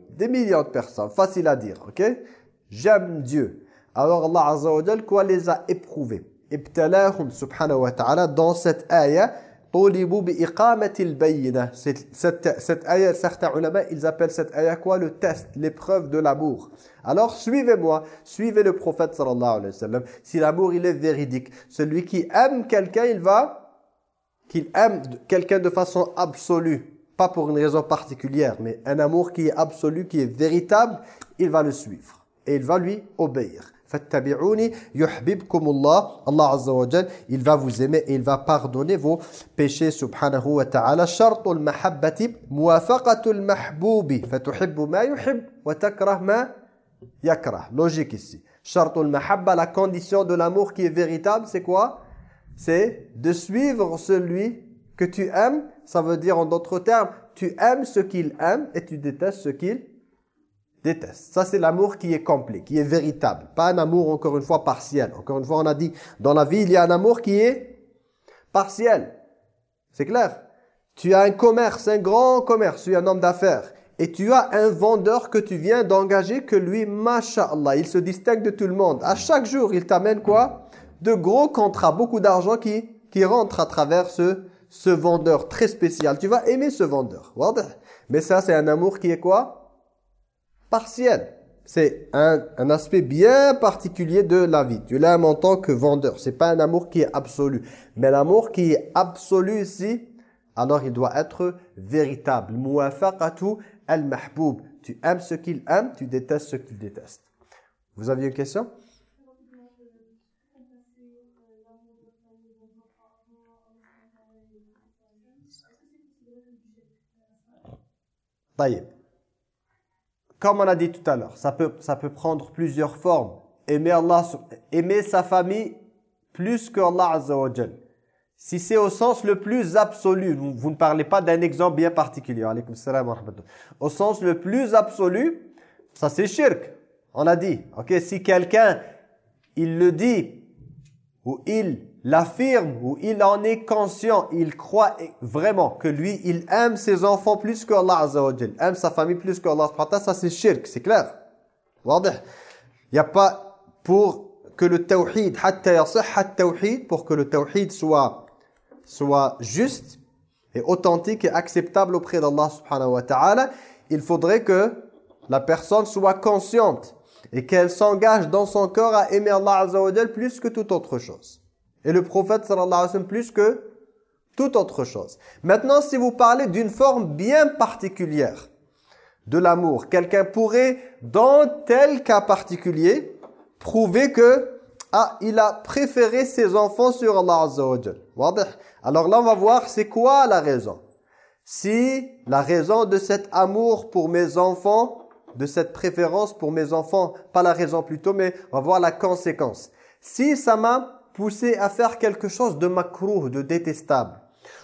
des millions de personnes facile à dire OK? J'aime Dieu. Alors Allah azza quoi les a éprouvés ibtalahum subhanahu wa ta'ala dans cette ayah cette, cette, cette ayah, certains ulama, ils appellent cette ayah quoi? Le test, l'épreuve de l'amour. Alors suivez-moi, suivez le prophète sallallahu alayhi wa sallam. Si l'amour il est véridique, celui qui aime quelqu'un, il va, qu'il aime quelqu'un de façon absolue, pas pour une raison particulière, mais un amour qui est absolu, qui est véritable, il va le suivre et il va lui obéir. Fattabi'uni yuhibbukumullah. Allah Azza il va vous aimer et il va pardonner vos péchés subhanahu wa ta'ala. Shartul mahabbati muwafaqatul mahboubi. Fatuhibbu ma yuhib wa takrah ma yakrah. Logique ici. Shartul mahabba, la condition de l'amour qui est véritable, c'est quoi? C'est de suivre celui que tu aimes. Ça veut dire en d'autres termes, tu aimes ce qu'il aime et tu détestes ce qu'il déteste. Ça, c'est l'amour qui est complet, qui est véritable. Pas un amour, encore une fois, partiel. Encore une fois, on a dit, dans la vie, il y a un amour qui est partiel. C'est clair Tu as un commerce, un grand commerce, tu es un homme d'affaires. Et tu as un vendeur que tu viens d'engager que lui, masha'Allah, il se distingue de tout le monde. À chaque jour, il t'amène quoi? De gros contrats, beaucoup d'argent qui, qui rentre à travers ce, ce vendeur très spécial. Tu vas aimer ce vendeur. Mais ça, c'est un amour qui est quoi? Partiel. C'est un, un, aspect bien particulier de la vie. Tu l'aimes en tant que vendeur. C'est pas un amour qui est absolu. Mais l'amour qui est absolu ici, alors il doit être véritable. Al-mahboub. Tu aimes ce qu'il aime, tu détestes ce qu'il déteste. Vous aviez une question? Comme on a dit tout à l'heure, ça peut, ça peut prendre plusieurs formes. Aimer Allah, aimer sa famille plus que Allah Azza wa Si c'est au sens le plus absolu, vous, ne parlez pas d'un exemple bien particulier. Au sens le plus absolu, ça c'est shirk. On a dit, ok, si quelqu'un, il le dit, ou il l'affirme ou il en est conscient, il croit vraiment que lui, il aime ses enfants plus que Allah Azza wa aime sa famille plus que Allah ça c'est shirk, c'est clair. Il n'y a pas pour que le tawhid, pour que le tawhid soit, soit juste et authentique et acceptable auprès d'Allah subhanahu wa ta'ala, il faudrait que la personne soit consciente et qu'elle s'engage dans son cœur à aimer Allah Azza wa plus que toute autre chose et le prophète sallallahu alayhi wa sallam plus que toute autre chose. Maintenant, si vous parlez d'une forme bien particulière de l'amour, quelqu'un pourrait, dans tel cas particulier, prouver que ah, il a préféré ses enfants sur Allah Azza wa Alors là, on va voir c'est quoi la raison. Si la raison de cet amour pour mes enfants de cette préférence pour mes enfants, pas la raison plutôt, mais on va voir la conséquence. Si ça m'a poussé à faire quelque chose de makruh, de détestable,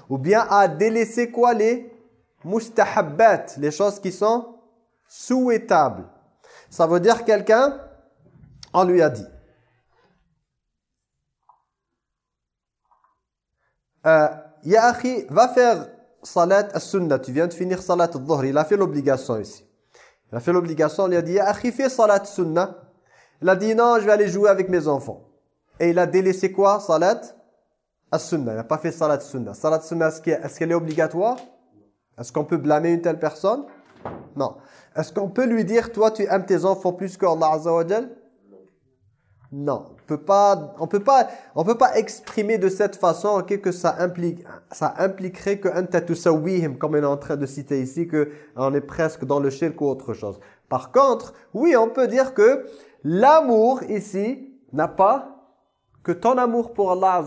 ou bien à délaisser quoi les mustahabbat, les choses qui sont souhaitables. Ça veut dire quelqu'un, on lui a dit, euh, Ya va faire salat as-sunnah, tu viens de finir salat al-dhuhr, il a fait l'obligation ici. Il a fait l'obligation, il a dit, Ya akhi, fais salat sunnah. Il a dit, non, je vais aller jouer avec mes enfants. Et il a délaissé quoi? Salat as-sunnah. Il n'a pas fait salat sunnah. Salat sunnah, est-ce qu'elle est, obligatoire? Est-ce qu'on peut blâmer une telle personne? Non. Est-ce qu'on peut lui dire, toi, tu aimes tes enfants plus que Allah Azza wa Non. On peut pas, on peut pas, on peut pas exprimer de cette façon que ça implique, ça impliquerait que comme on est en train de citer ici, que on est presque dans le shirk ou autre chose. Par contre, oui, on peut dire que l'amour ici n'a pas que ton amour pour Allah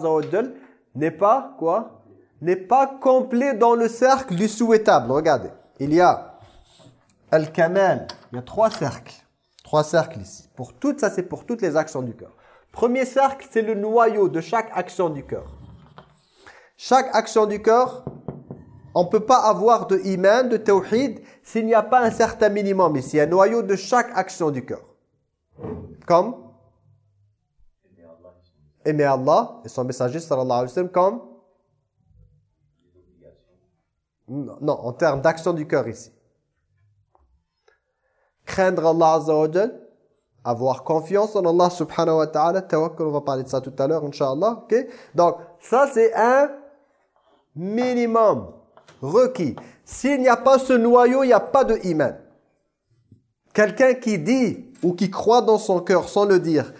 n'est pas quoi? N'est pas complet dans le cercle du souhaitable. Regardez, il y a Al-Kamal, il y a trois cercles. Trois cercles ici. Pour toutes, ça c'est pour toutes les actions du cœur. Premier cercle, c'est le noyau de chaque action du cœur. Chaque action du cœur, on ne peut pas avoir de iman, de tawhid, s'il n'y a pas un certain minimum ici, un noyau de chaque action du cœur. Comme aimer Allah et son messager sallallahu alayhi wa sallam comme non, en termes d'action du cœur ici. Craindre Allah Azza wa avoir confiance en Allah subhanahu wa ta'ala, tawakkul, on va parler de ça tout à l'heure, inshallah, ok? Donc, ça c'est un minimum requis. S'il n'y a pas ce noyau, il n'y a pas de iman. Quelqu'un qui dit ou qui croit dans son cœur sans le dire,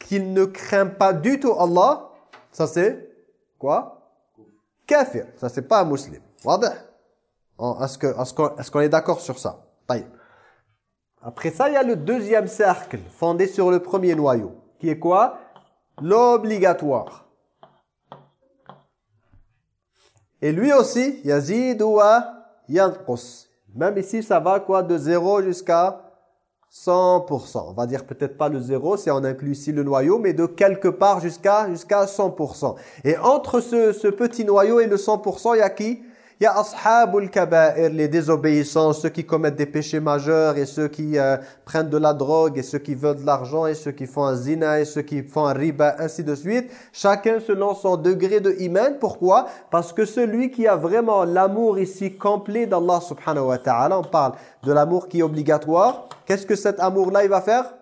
qu'il ne craint pas du tout Allah, ça quoi? Kafir. Ça c'est pas un musulman. Est-ce qu'on est, d'accord sur ça? Après ça, il y a le deuxième cercle fondé sur le premier noyau, qui est quoi? L'obligatoire. Et lui aussi, yazid ou yanqus. Même ici, ça va quoi? De 0 jusqu'à 100%. On va dire peut-être pas le zéro, si on inclut ici le noyau, mais de quelque part jusqu'à jusqu'à 100%. Et entre ce, ce petit noyau et le 100%, il y a qui? Il y a ashabul kaba'ir, les désobéissants, ceux qui commettent des péchés majeurs et ceux qui euh, prennent de la drogue et ceux qui veulent de l'argent et ceux qui font un zina et ceux qui font un riba, ainsi de suite. Chacun selon son degré de iman. Pourquoi? Parce que celui qui a vraiment l'amour ici complet d'Allah subhanahu wa ta'ala, on parle de l'amour qui est obligatoire. Qu'est-ce que cet amour-là, il va faire?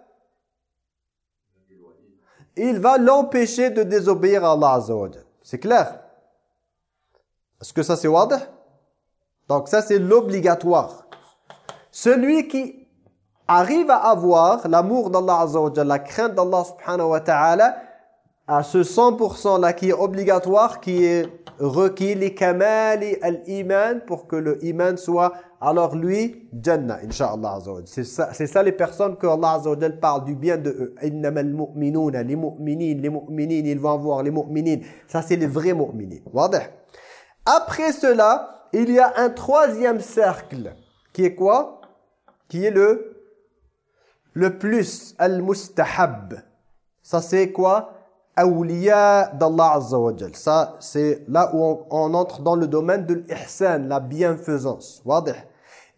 Il va l'empêcher de désobéir à Allah azza C'est clair? Est-ce que ça c'est wad Donc ça c'est l'obligatoire. Celui qui arrive à avoir l'amour d'Allah Azza la crainte d'Allah subhanahu wa ta'ala, à ce 100% là qui est obligatoire, qui est requis, les kamali al-iman, pour que le iman soit alors lui, Jannah, Inch'Allah C'est ça, ça les personnes que Allah Azza parle du bien de eux. Innamal mu'minuna, les mu'minin, les mu'minin, ils vont avoir les mu'minin. Ça c'est les vrais mu'minin. Wadih après cela, il y a un troisième cercle qui est quoi? Qui est le le plus al-mustahab. Ça c'est quoi? Awliya d'Allah Azza Ça c'est là où on, entre dans le domaine de l'ihsan, la bienfaisance.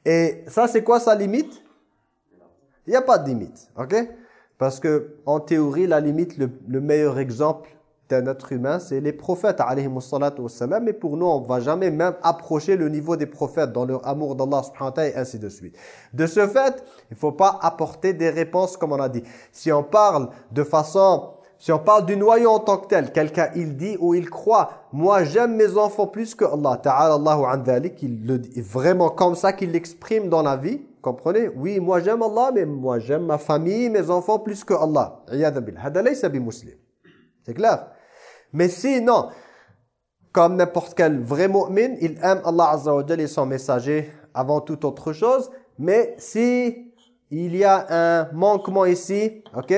Et ça c'est quoi sa limite? Il n'y a pas de limite, OK? Parce que en théorie, la limite, le meilleur exemple d'un être humain, c'est les prophètes, wassalam, mais pour nous, on ne va jamais même approcher le niveau des prophètes dans leur amour d'Allah, et ainsi de suite. De ce fait, il ne faut pas apporter des réponses comme on a dit. Si on parle de façon... Si on parle du noyau en tant que tel, quelqu'un il dit ou il croit, moi j'aime mes enfants plus que Allah, ta'ala Allahu an il le dit vraiment comme ça qu'il l'exprime dans la vie, comprenez? Oui, moi j'aime Allah, mais moi j'aime ma famille, mes enfants plus que Allah. C'est clair? Mais sinon, comme n'importe quel vrai mu'min, il aime Allah Azza wa et son messager avant toute autre chose. Mais si il y a un manquement ici, ok?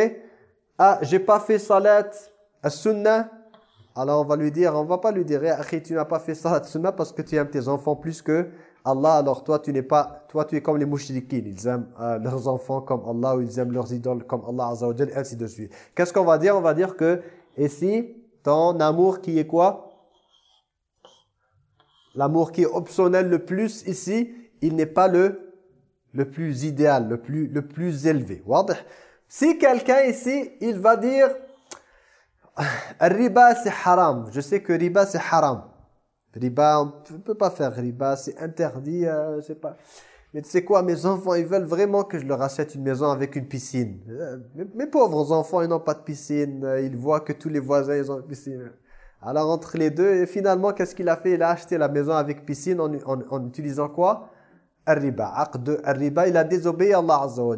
Ah, j'ai pas fait salat as-sunnah. Alors on va lui dire, on va pas lui dire, eh, tu n'as pas fait salat as-sunnah parce que tu aimes tes enfants plus que Allah, alors toi tu n'es pas, toi tu es comme les mouchriquines, ils aiment euh, leurs enfants comme Allah ou ils aiment leurs idoles comme Allah Azza wa ainsi de suite. Qu'est-ce qu'on va dire? On va dire que ici, ton amour qui est quoi? L'amour qui est optionnel le plus ici, il n'est pas le, le plus idéal, le plus, le plus élevé. Si quelqu'un ici, il va dire riba c'est haram. Je sais que riba c'est haram. Riba, on ne peut pas faire riba, c'est interdit, euh, c'est pas... Mais tu sais quoi, mes enfants, ils veulent vraiment que je leur achète une maison avec une piscine. Euh, mes, pauvres enfants, ils n'ont pas de piscine. Euh, ils voient que tous les voisins, ils ont une piscine. Alors entre les deux, finalement, qu'est-ce qu'il a fait? Il a acheté la maison avec piscine en, utilisant quoi? Ar-riba. Ar-riba, il a désobéi à Allah Azza wa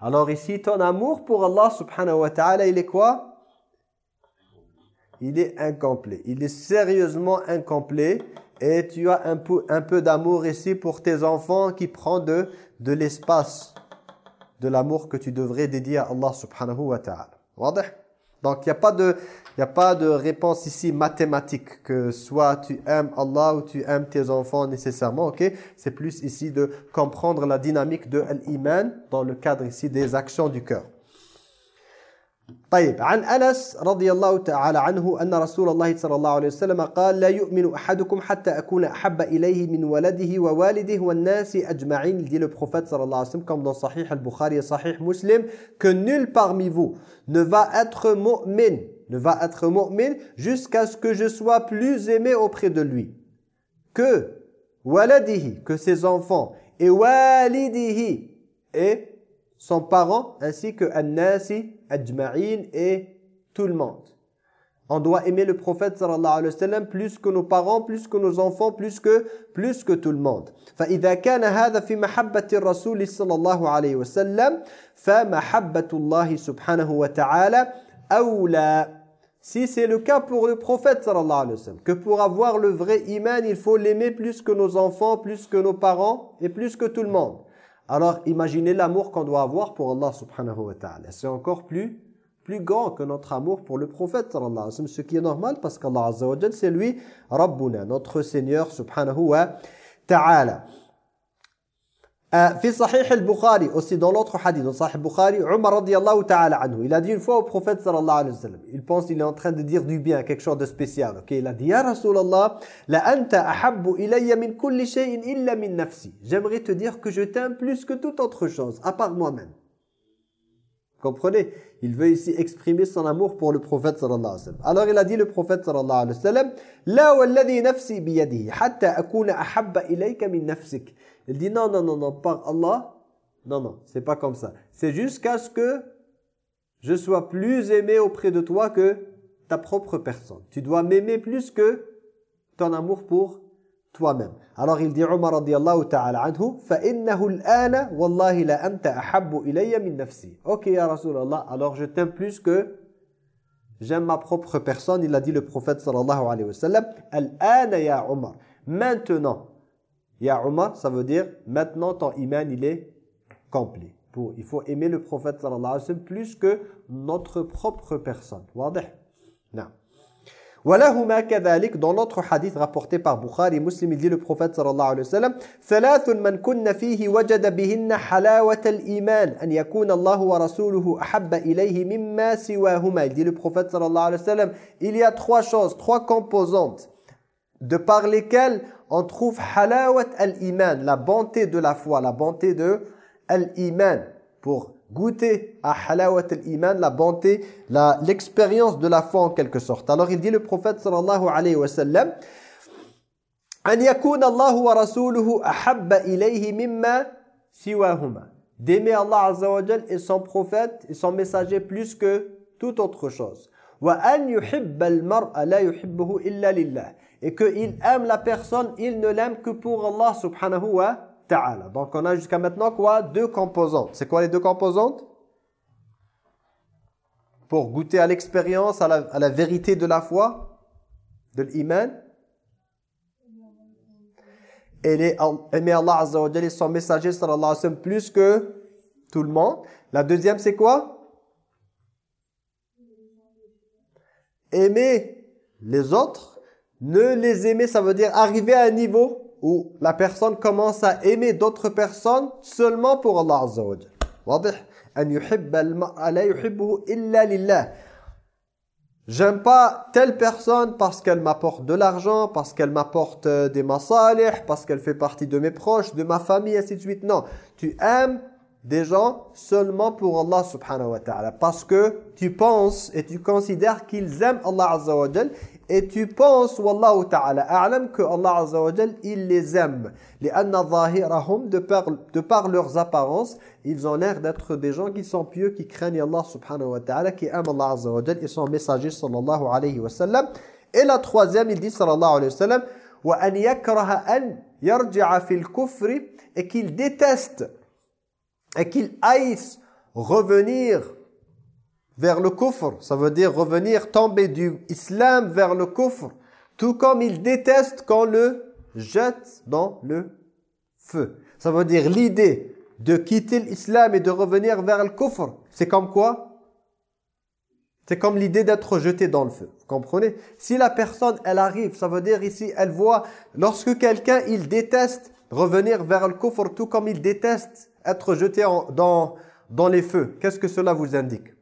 Alors ici, ton amour pour Allah subhanahu wa ta'ala, il est quoi? Il est incomplet. Il est sérieusement incomplet et tu as un peu, un peu d'amour ici pour tes enfants qui prend de, de l'espace de l'amour que tu devrais dédier à Allah subhanahu wa ta'ala. Donc il n'y a, pas de, a pas de réponse ici mathématique que soit tu aimes Allah ou tu aimes tes enfants nécessairement. ok? C'est plus ici de comprendre la dynamique de l'iman dans le cadre ici des actions du cœur. طيب عن أنس رضي الله تعالى عنه أن رسول الله صلى الله عليه وسلم قال لا يؤمن أحدكم حتى أكون أحب إليه من ولده ووالده والناس أجمعين. ديال البخوفات صلى الله عليه وسلم كما dans صحيح البخاري صحيح مسلم que nul parmi vous ne va être mu'min ne va être mu'min jusqu'à ce que je sois plus aimé auprès de lui que ولده que ses enfants et والده et son parent ainsi que الناس ajma'in et tout le monde. On doit aimer le prophète sallallahu alayhi wa sallam plus que nos parents, plus que nos enfants, plus que plus que tout le monde. فإذا كان هذا في محبة الرسول صلى الله عليه وسلم فمحبة الله سبحانه وتعالى أولى Si c'est le cas pour le prophète sallallahu alayhi wa sallam, que pour avoir le vrai iman, il faut l'aimer plus que nos enfants, plus que nos parents et plus que tout le monde. Alors imaginez l'amour qu'on doit avoir pour Allah subhanahu wa ta'ala. C'est encore plus, plus grand que notre amour pour le prophète sallallahu alayhi. Ce qui est normal parce qu'Allah azza wa c'est lui, Rabbuna, notre Seigneur subhanahu wa ta'ala. في صحيح البخاري aussi dans l'autre hadith dans Sahih Bukhari Umar radiyallahu ta'ala anhu il a dit une fois au prophète sallallahu alayhi wa sallam il pense il est en train de dire du bien quelque chose de spécial ok il a dit ya Rasulallah la anta ahabbu ilayya min kulli shay'in illa min nafsi j'aimerais te dire que je t'aime plus que toute autre chose à part moi-même comprenez il veut ici exprimer son amour pour le prophète sallallahu alayhi wa sallam alors il a dit le prophète sallallahu alayhi wa sallam la walladhi nafsi biyadihi hatta akuna ahabba ilayka min nafsik il dit non, non, non, non, par Allah. Non, non, c'est pas comme ça. C'est jusqu'à ce que je sois plus aimé auprès de toi que ta propre personne. Tu dois m'aimer plus que ton amour pour toi-même. Alors il dit Omar radiyallahu ta'ala anhu فَإِنَّهُ الْآنَ وَاللَّهِ لَا أَنْتَ أَحَبُّ إِلَيَّ مِن نَفْسِي Ok ya Rasulallah, alors je t'aime plus que j'aime ma propre personne. Il a dit le prophète sallallahu alayhi wa sallam Al-Ana ya Omar. Maintenant, Ya Umar, ça veut dire maintenant ton iman il est complet. Pour, il faut aimer le prophète sallallahu alayhi wa sallam plus que notre propre personne. واضح Non. ولهما كذلك dans l'autre hadith rapporté par Bukhari Muslim il dit le prophète sallallahu alayhi wa sallam ثلاث من كن فيه وجد بهن حلاوة الإيمان أن يكون الله ورسوله أحب إليه مما سواهما il dit le prophète sallallahu alayhi wa sallam il y a trois choses trois composantes de par lesquelles on trouve halawat al-iman, la bonté de la foi, la bonté de al-iman. Pour goûter à halawat al-iman, la bonté, l'expérience de la foi en quelque sorte. Alors il dit le prophète sallallahu alayhi wa sallam, أن يكون الله ورسوله أحب إليه مما سواهما d'aimer Allah Azza wa Jal et son prophète et son messager plus que toute autre chose. وأن يحب المرء لا يحبه إلا لله et qu'il aime la personne, il ne l'aime que pour Allah subhanahu wa ta'ala. Donc on a jusqu'à maintenant quoi? Deux composantes. C'est quoi les deux composantes? Pour goûter à l'expérience, à la, vérité de la foi, de l'iman. Aimer Allah azza wa et son messager sallallahu alayhi wa plus que tout le monde. La deuxième c'est quoi? Aimer les autres ne les aimer, ça veut dire arriver à un niveau où la personne commence à aimer d'autres personnes seulement pour Allah Azza wa Jalla. J'aime pas telle personne parce qu'elle m'apporte de l'argent, parce qu'elle m'apporte euh, des masalih, parce qu'elle fait partie de mes proches, de ma famille, ainsi de suite. Non, tu aimes des gens seulement pour Allah subhanahu wa ta'ala parce que tu penses et tu considères qu'ils aiment Allah et tu penses, Wallahu ta'ala que Allah Azza wa il les aime. Les anna zahirahum, de par, de par leurs apparences, ils ont l'air d'être des gens qui sont pieux, qui craignent Allah subhanahu wa ta'ala, qui aiment Allah Azza wa et son messager sallallahu alayhi wa sallam. Et la troisième, il dit sallallahu alayhi wa sallam, wa an yakraha an yarji'a fil kufri, et qu'il déteste, et qu'il haïsse revenir vers le kufr, ça veut dire revenir, tomber du islam vers le kufr, tout comme il déteste quand le jette dans le feu. Ça veut dire l'idée de quitter l'islam et de revenir vers le kufr, c'est comme quoi? C'est comme l'idée d'être jeté dans le feu. Vous comprenez? Si la personne, elle arrive, ça veut dire ici, elle voit, lorsque quelqu'un, il déteste revenir vers le kufr, tout comme il déteste être jeté dans les feux. Qu'est-ce que cela vous indique?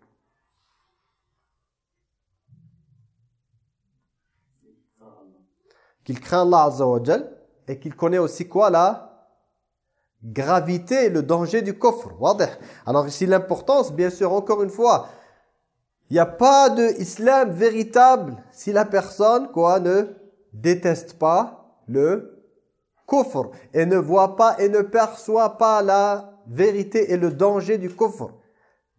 Qu'il craint Allah Azza et qu'il connaît aussi quoi la gravité le danger du coffre. Alors ici l'importance, bien sûr, encore une fois, il n'y a pas de islam véritable si la personne quoi ne déteste pas le kufr et ne voit pas et ne perçoit pas la vérité et le danger du kufr.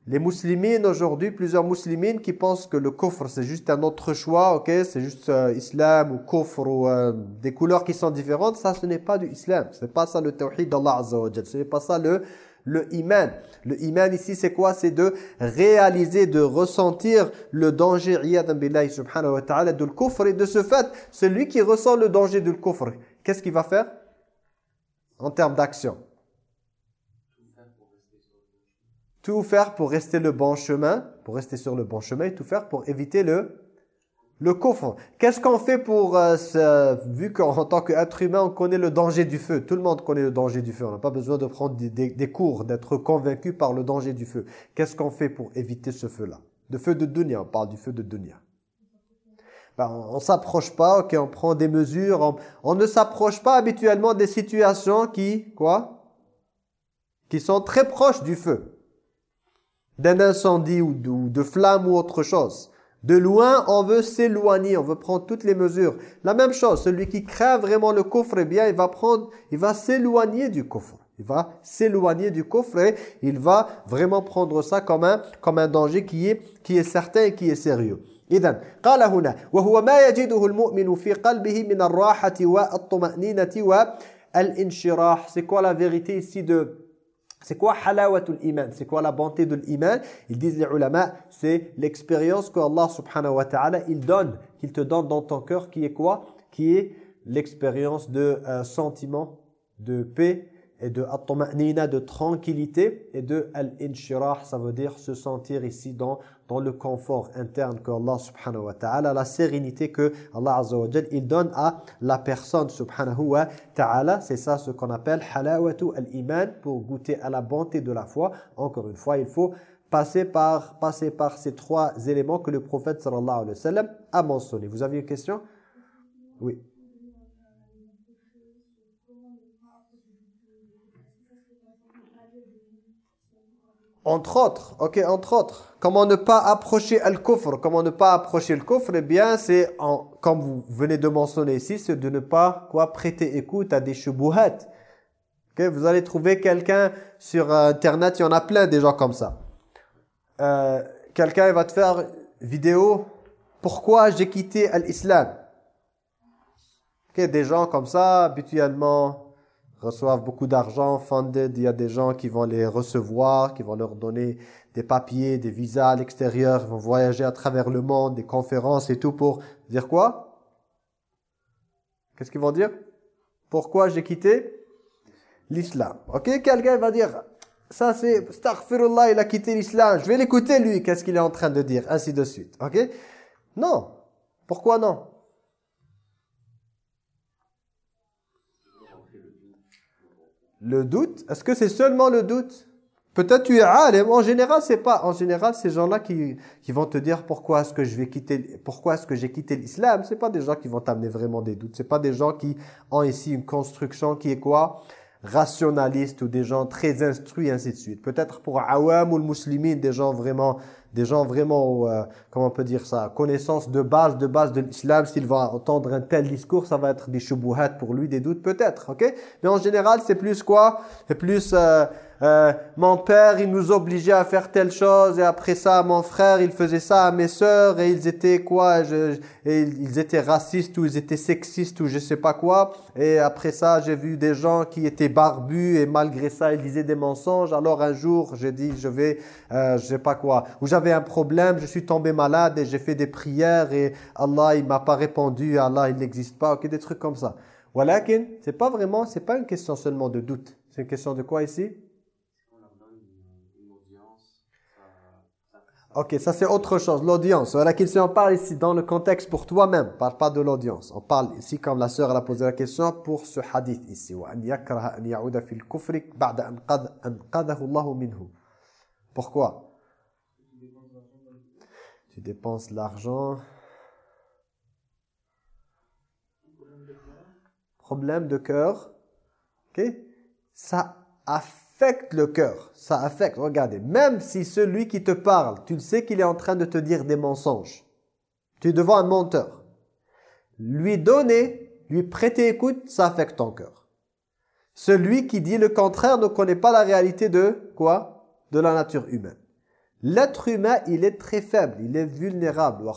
Les musulmans aujourd'hui, plusieurs musulmans qui pensent que le kufr c'est juste un autre choix, ok, c'est juste euh, islam ou kufr ou euh, des couleurs qui sont différentes, ça ce n'est pas du islam, ce n'est pas ça le tawhid d'Allah Azza ce n'est pas ça le le iman. Le iman ici c'est quoi? C'est de réaliser, de ressentir le danger billahi subhanahu wa ta'ala de le kufr. Et de ce fait, celui qui ressent le danger du kufr, qu'est-ce qu'il va faire? En termes d'action tout faire pour rester le bon chemin, pour rester sur le bon chemin et tout faire pour éviter le le coffre. Qu'est-ce qu'on fait pour, euh, vu qu'en tant qu'être humain, on connaît le danger du feu. Tout le monde connaît le danger du feu. On n'a pas besoin de prendre des, cours, d'être convaincu par le danger du feu. Qu'est-ce qu'on fait pour éviter ce feu-là? De feu de dunya, on parle du feu de dunya. Ben, on, s'approche pas, ok, on prend des mesures. On, on ne s'approche pas habituellement des situations qui, quoi? Qui sont très proches du feu d'un incendie ou de, flamme ou autre chose. De loin, on veut s'éloigner, on veut prendre toutes les mesures. La même chose, celui qui craint vraiment le coffre, eh bien, il va prendre, il va s'éloigner du coffre. Il va s'éloigner du coffre et il va vraiment prendre ça comme un, comme un danger qui est, qui est certain et qui est sérieux. إذن قال هنا وهو ما يجده المؤمن في قلبه من الراحة والطمأنينة والانشراح c'est quoi la vérité ici de c'est quoi halawatul iman? C'est quoi la bonté de l'iman? Ils disent les ulama, c'est l'expérience que Allah subhanahu wa ta'ala il donne, qu'il te donne dans ton cœur qui est quoi? Qui est l'expérience de un sentiment de paix et de at de tranquillité et de al-inshirah, ça veut dire se sentir ici dans dans le confort interne que Allah subhanahu wa ta'ala, la sérénité que Allah azza il donne à la personne subhanahu wa ta'ala. C'est ça ce qu'on appelle halawatu al-iman pour goûter à la bonté de la foi. Encore une fois, il faut passer par, passer par ces trois éléments que le prophète sallallahu alayhi wa sallam a mentionnés. Vous avez une question? Oui. Entre autres, ok, entre autres, comment ne pas approcher al-kufr Comment ne pas approcher le kufr? Eh bien, c'est, comme vous venez de mentionner ici, c'est de ne pas quoi prêter écoute à des shubuhat. Ok, vous allez trouver quelqu'un sur Internet, il y en a plein des gens comme ça. Euh, quelqu'un va te faire vidéo, pourquoi j'ai quitté l'islam Ok, des gens comme ça, habituellement reçoivent beaucoup d'argent, funded, il y a des gens qui vont les recevoir, qui vont leur donner des papiers, des visas à l'extérieur, vont voyager à travers le monde, des conférences et tout pour dire quoi? Qu'est-ce qu'ils vont dire? Pourquoi j'ai quitté l'islam? Ok, quelqu'un va dire, ça c'est, astaghfirullah, il a quitté l'islam, je vais l'écouter lui, qu'est-ce qu'il est en train de dire, ainsi de suite. Ok? Non. Pourquoi non? Le doute Est-ce que c'est seulement le doute? Peut-être tu es alim. En général, c'est pas. En général, ces gens-là qui, qui vont te dire pourquoi est-ce que je vais quitter, pourquoi est-ce que j'ai quitté l'islam. C'est pas des gens qui vont t'amener vraiment des doutes. C'est pas des gens qui ont ici une construction qui est quoi? Rationaliste ou des gens très instruits, ainsi de suite. Peut-être pour awam ou le musulman, des gens vraiment des gens vraiment, euh, comment on peut dire ça, connaissance de base, de base de l'islam, s'il va entendre un tel discours, ça va être des shubuhat pour lui, des doutes peut-être, ok? Mais en général, c'est plus quoi? C'est plus... Euh, euh, mon père, il nous obligeait à faire telle chose, et après ça, mon frère, il faisait ça à mes sœurs, et ils étaient quoi et Ils étaient racistes, ou ils étaient sexistes, ou je sais pas quoi. Et après ça, j'ai vu des gens qui étaient barbus, et malgré ça, ils disaient des mensonges. Alors un jour, j'ai dit, je vais, euh, je sais pas quoi, ou j'avais un problème, je suis tombé malade, et j'ai fait des prières, et Allah, il m'a pas répondu, Allah, il n'existe pas, ok, des trucs comme ça. Voilà, c'est pas vraiment, c'est pas une question seulement de doute. C'est une question de quoi ici? Ok, ça c'est autre chose, l'audience. Voilà qu'il on parle ici dans le contexte pour toi-même, parle pas de l'audience. On parle ici, comme la sœur a posé la question, pour ce hadith ici. Pourquoi? Tu dépenses l'argent. Problème de cœur. Ok? Ça affecte affecte le cœur. Ça affecte. Regardez, même si celui qui te parle, tu le sais qu'il est en train de te dire des mensonges. Tu es un menteur. Lui donner, lui prêter écoute, ça affecte ton cœur. Celui qui dit le contraire ne connaît pas la réalité de quoi? De la nature humaine. L'être humain, il est très faible, il est vulnérable.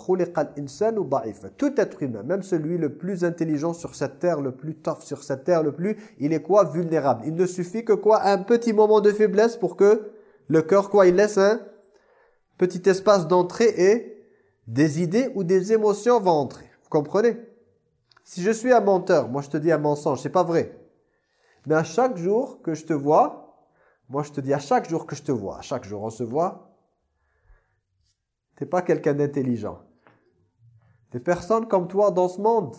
Tout être humain, même celui le plus intelligent sur cette terre, le plus tough sur cette terre, le plus, il est quoi? Vulnérable. Il ne suffit que quoi? Un petit moment de faiblesse pour que le cœur, quoi, il laisse un petit espace d'entrée et des idées ou des émotions vont entrer. Vous comprenez? Si je suis un menteur, moi je te dis un mensonge, c'est pas vrai. Mais à chaque jour que je te vois, moi je te dis à chaque jour que je te vois, à chaque jour on se voit, tu n'es pas quelqu'un d'intelligent. Des personnes comme toi dans ce monde,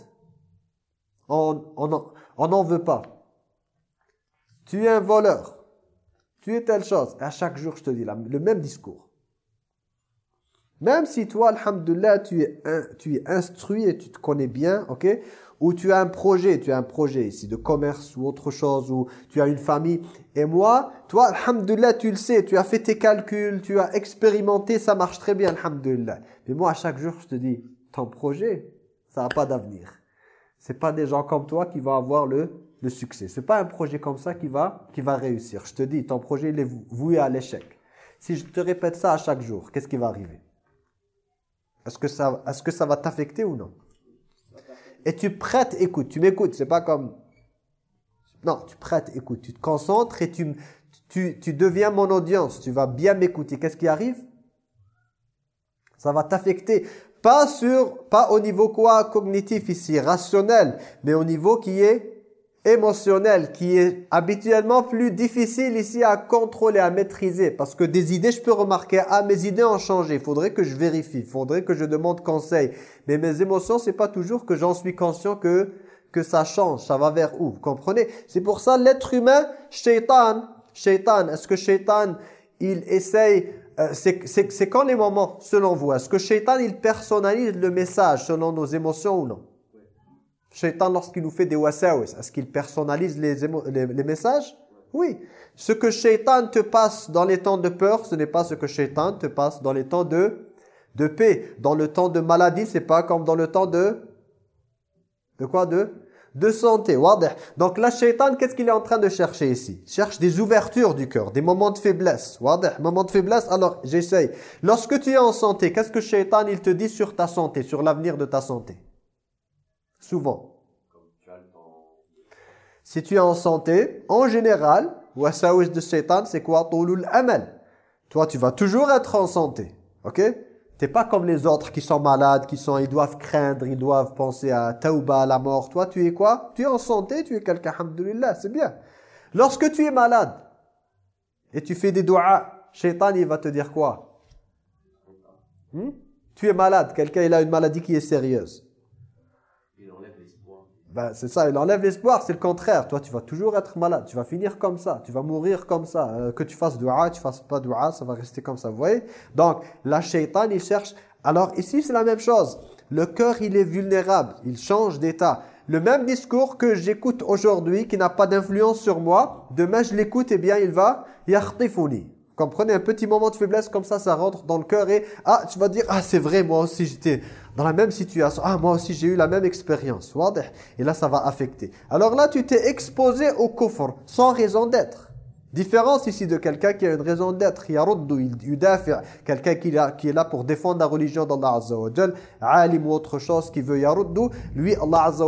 on n'en veut pas. Tu es un voleur. Tu es telle chose. à chaque jour, je te dis le même discours. Même si toi, alhamdoulilah, tu es, tu es instruit et tu te connais bien, ok ou tu as un projet, tu as un projet ici de commerce ou autre chose, ou tu as une famille. Et moi, toi, alhamdoulilah, tu le sais, tu as fait tes calculs, tu as expérimenté, ça marche très bien, alhamdoulilah. Mais moi, à chaque jour, je te dis, ton projet, ça n'a pas d'avenir. C'est pas des gens comme toi qui vont avoir le, le succès. C'est pas un projet comme ça qui va, qui va réussir. Je te dis, ton projet, il est voué à l'échec. Si je te répète ça à chaque jour, qu'est-ce qui va arriver? Est-ce que, ça, est -ce que ça va t'affecter ou non? Et tu prêtes écoute. Tu m'écoutes, c'est pas comme... Non, tu prêtes écoute. Tu te concentres et tu, tu, tu deviens mon audience. Tu vas bien m'écouter. Qu'est-ce qui arrive? Ça va t'affecter. Pas, sur, pas au niveau quoi cognitif ici, rationnel, mais au niveau qui est émotionnel qui est habituellement plus difficile ici à contrôler, à maîtriser. Parce que des idées, je peux remarquer, ah, mes idées ont changé, il faudrait que je vérifie, il faudrait que je demande conseil. Mais mes émotions, c'est pas toujours que j'en suis conscient que, que ça change, ça va vers où, vous comprenez? C'est pour ça, l'être humain, shaitan, shaitan, est-ce que shaitan, il essaye... Euh, c'est quand les moments, selon vous Est-ce que shaitan, il personnalise le message selon nos émotions ou non? Shaitan, lorsqu'il nous fait des wasawis, est-ce qu'il personnalise les, les, messages? Oui. Ce que Shaitan te passe dans les temps de peur, ce n'est pas ce que Shaitan te passe dans les temps de, de paix. Dans le temps de maladie, c'est pas comme dans le temps de... De quoi De? De santé. Donc là, Shaitan, qu'est-ce qu'il est en train de chercher ici? Il cherche des ouvertures du cœur, des moments de faiblesse. Moments de faiblesse, alors j'essaye. Lorsque tu es en santé, qu'est-ce que Shaitan il te dit sur ta santé, sur l'avenir de ta santé? Souvent. Si tu es en santé, en général, wasawis de Shaitan, c'est quoi? Amal. Toi, tu vas toujours être en santé. Ok? T'es pas comme les autres qui sont malades, qui sont, ils doivent craindre, ils doivent penser à tauba, à la mort. Toi, tu es quoi? Tu es en santé, tu es quelqu'un, alhamdoulilah, c'est bien. Lorsque tu es malade et tu fais des doigts, Shaitan, il va te dire quoi? Hmm? Tu es malade, quelqu'un il a une maladie qui est sérieuse. Ben, c'est ça, il enlève l'espoir, c'est le contraire. Toi, tu vas toujours être malade, tu vas finir comme ça, tu vas mourir comme ça. Euh, que tu fasses dua, tu fasses pas dua, ça va rester comme ça, vous voyez? Donc, la shaitan, il cherche... Alors ici, c'est la même chose. Le cœur, il est vulnérable, il change d'état. Le même discours que j'écoute aujourd'hui, qui n'a pas d'influence sur moi, demain je l'écoute, et eh bien il va yakhtifuni. Comprenez, un petit moment de faiblesse comme ça, ça rentre dans le cœur et ah, tu vas dire, ah c'est vrai, moi aussi j'étais dans la même situation. Ah, moi aussi j'ai eu la même expérience. Et là, ça va affecter. Alors là, tu t'es exposé au kufr sans raison d'être. Différence ici de quelqu'un qui a une raison d'être. Quelqu'un qui, qui est là pour défendre la religion d'Allah Azza Alim ou autre chose qui veut yaruddu. Lui, Allah Azza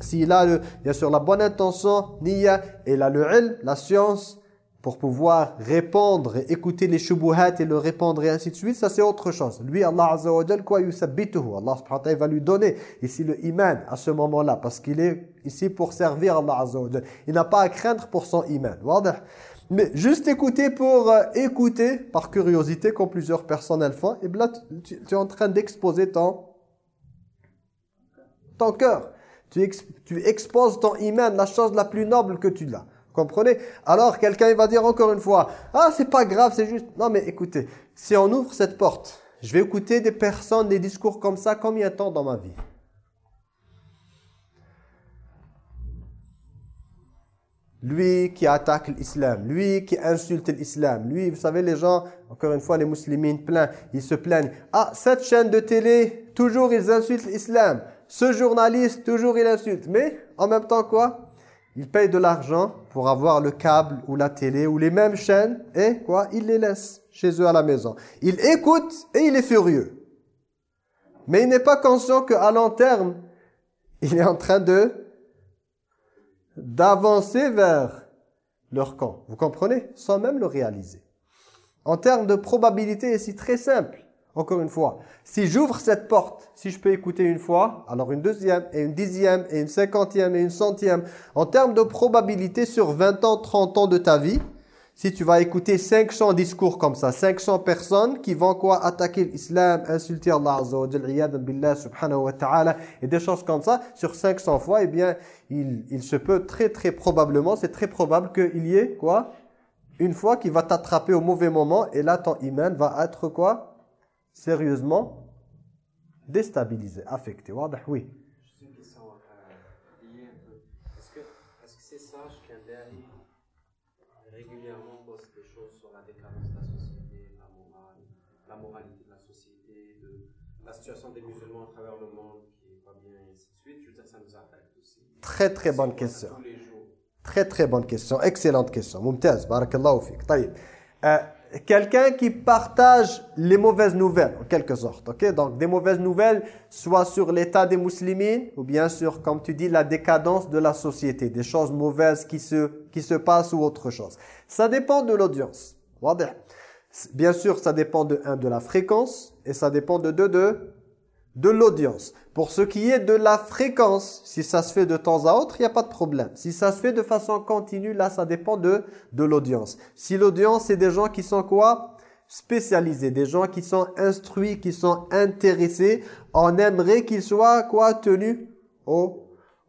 s'il a le, bien sûr la bonne intention, niya, et a le ilm, la science, pour pouvoir répondre écouter les shubuhat et le répondre et ainsi de suite, ça c'est autre chose. Lui, Allah Azza wa Jal, quoi, yusabbituhu. Allah subhanahu wa va lui donner ici le iman à ce moment-là, parce qu'il est ici pour servir Allah Azza wa Jal. Il n'a pas à craindre pour son iman. Mais juste écouter pour euh, écouter, par curiosité, comme plusieurs personnes le font, et bien là, tu, es en train d'exposer ton, ton cœur. Tu, tu exposes ton iman, la chose la plus noble que tu as comprenez? Alors quelqu'un va dire encore une fois, ah c'est pas grave, c'est juste... Non mais écoutez, si on ouvre cette porte, je vais écouter des personnes, des discours comme ça combien de temps dans ma vie? Lui qui attaque l'islam, lui qui insulte l'islam, lui, vous savez, les gens, encore une fois, les musulmans plein, ils se plaignent. Ah, cette chaîne de télé, toujours ils insultent l'islam. Ce journaliste, toujours il insulte. Mais, en même temps, quoi? Ils payent de l'argent pour avoir le câble ou la télé ou les mêmes chaînes et quoi? Ils les laissent chez eux à la maison. Il écoute et il est furieux. Mais il n'est pas conscient qu'à long terme, il est en train d'avancer vers leur camp. Vous comprenez? Sans même le réaliser. En termes de probabilité, c'est très simple. Encore une fois, si j'ouvre cette porte, si je peux écouter une fois, alors une deuxième, et une dixième, et une cinquantième, et une centième, en termes de probabilité sur 20 ans, 30 ans de ta vie, si tu vas écouter 500 discours comme ça, 500 personnes qui vont quoi attaquer l'islam, insulter Allah Azza wa billah subhanahu wa ta'ala et des choses comme ça, sur 500 fois, eh bien, il, il se peut très très probablement, c'est très probable qu'il y ait quoi? Une fois qui va t'attraper au mauvais moment et là ton iman va être quoi? Sérieusement déstabilisé, affecté. Oui. Est-ce que c'est sage qu'un dernier régulièrement pose des choses sur la décadence de la société, la morale, la moralité de la société, de la situation des musulmans à travers le monde qui est pas bien et ainsi de suite? Je veux dire, ça nous affecte aussi. Très très bonne question. Très très bonne question. Excellente question. Mumtaz, barakallahu fik. Quelqu'un qui partage les mauvaises nouvelles, en quelque sorte. ok? Donc, des mauvaises nouvelles, soit sur l'état des musulmans, ou bien sur, comme tu dis, la décadence de la société, des choses mauvaises qui se, qui se passent ou autre chose. Ça dépend de l'audience. Bien sûr, ça dépend de, un, de la fréquence, et ça dépend de deux, de de l'audience. Pour ce qui est de la fréquence, si ça se fait de temps à autre, il n'y a pas de problème. Si ça se fait de façon continue, là, ça dépend de, de l'audience. Si l'audience, c'est des gens qui sont quoi? Spécialisés, des gens qui sont instruits, qui sont intéressés, on aimerait qu'ils soient quoi? Tenus au,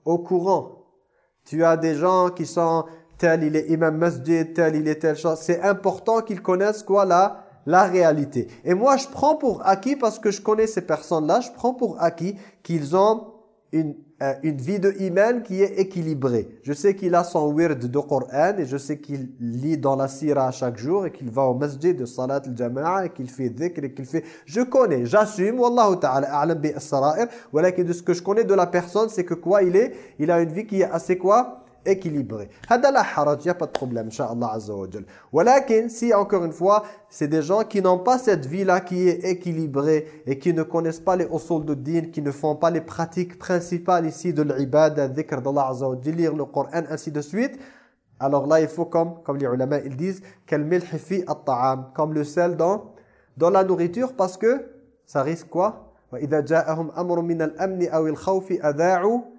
au courant. Tu as des gens qui sont tel il est imam masjid, tel il est telle chose. C'est important qu'ils connaissent quoi là la réalité. Et moi, je prends pour acquis, parce que je connais ces personnes-là, je prends pour acquis qu'ils ont une, euh, une vie de iman qui est équilibrée. Je sais qu'il a son wird de Coran et je sais qu'il lit dans la sira chaque jour et qu'il va au masjid de salat al-jama'a et qu'il fait dhikr et qu'il fait... Je connais, j'assume, wallahu ta'ala, a'lam bi voilà que de ce que je connais de la personne, c'est que quoi il est? Il a une vie qui est assez quoi? équilibré. Hada la haraj, il n'y a pas de problème, inshallah azza wa jal. Walakin, si encore une fois, c'est des gens qui n'ont pas cette vie-là qui est équilibrée et qui ne connaissent pas les usul de din, qui ne font pas les pratiques principales ici de l'ibada, dhikr d'Allah azza wa jal, lire le Coran, ainsi de suite, alors là, il faut comme, comme les ulama, ils disent, fi at-ta'am, comme le sel dans, dans la nourriture, parce que ça risque quoi وَإِذَا جَاءَهُمْ أَمْرٌ مِنَ الْأَمْنِ أَوِ الْخَوْفِ أَذَاعُوا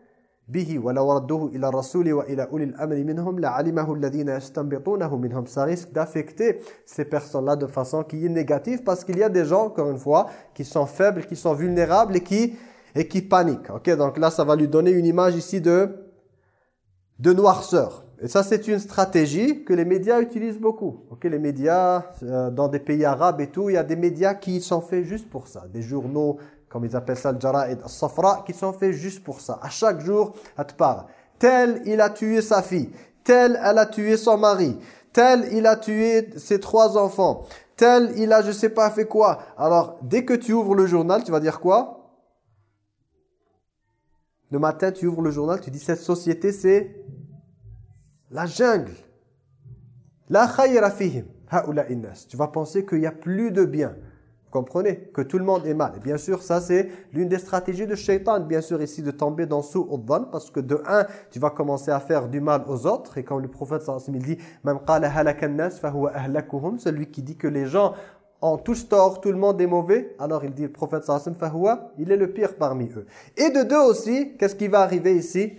Ça risque d'affecter ces personnes-là de façon qui est négative parce qu'il y a des gens encore une fois qui sont faibles qui sont vulnérables et qui et qui panique. Ok, donc là, ça va lui donner une image ici de, de noirceur. Et ça, c'est une stratégie que les médias utilisent beaucoup. Ok, les médias, euh, dans des pays arabes et tout, il y a des médias qui sont faits juste pour ça. Des journaux, comme ils appellent ça, le jara'id al-safra, qui sont faits juste pour ça. À chaque jour, à te parle. Tel, il a tué sa fille. Tel, elle a tué son mari. Tel, il a tué ses trois enfants. Tel, il a je sais pas fait quoi. Alors, dès que tu ouvres le journal, tu vas dire quoi? Le matin, tu ouvres le journal, tu dis cette société, c'est la jungle. La khayra fihim. Tu vas penser qu'il n'y a plus de bien. Comprenez Que tout le monde est mal. Et bien sûr, ça c'est l'une des stratégies de shaitan, bien sûr, ici de tomber dans sous dhan parce que de un, tu vas commencer à faire du mal aux autres. Et comme le prophète sallallahu alayhi dit, qala nas ahlakuhum, celui qui dit que les gens ont tous tort, tout le monde est mauvais, alors il dit le prophète sallallahu alayhi wa il est le pire parmi eux. Et de deux aussi, qu'est-ce qui va arriver ici?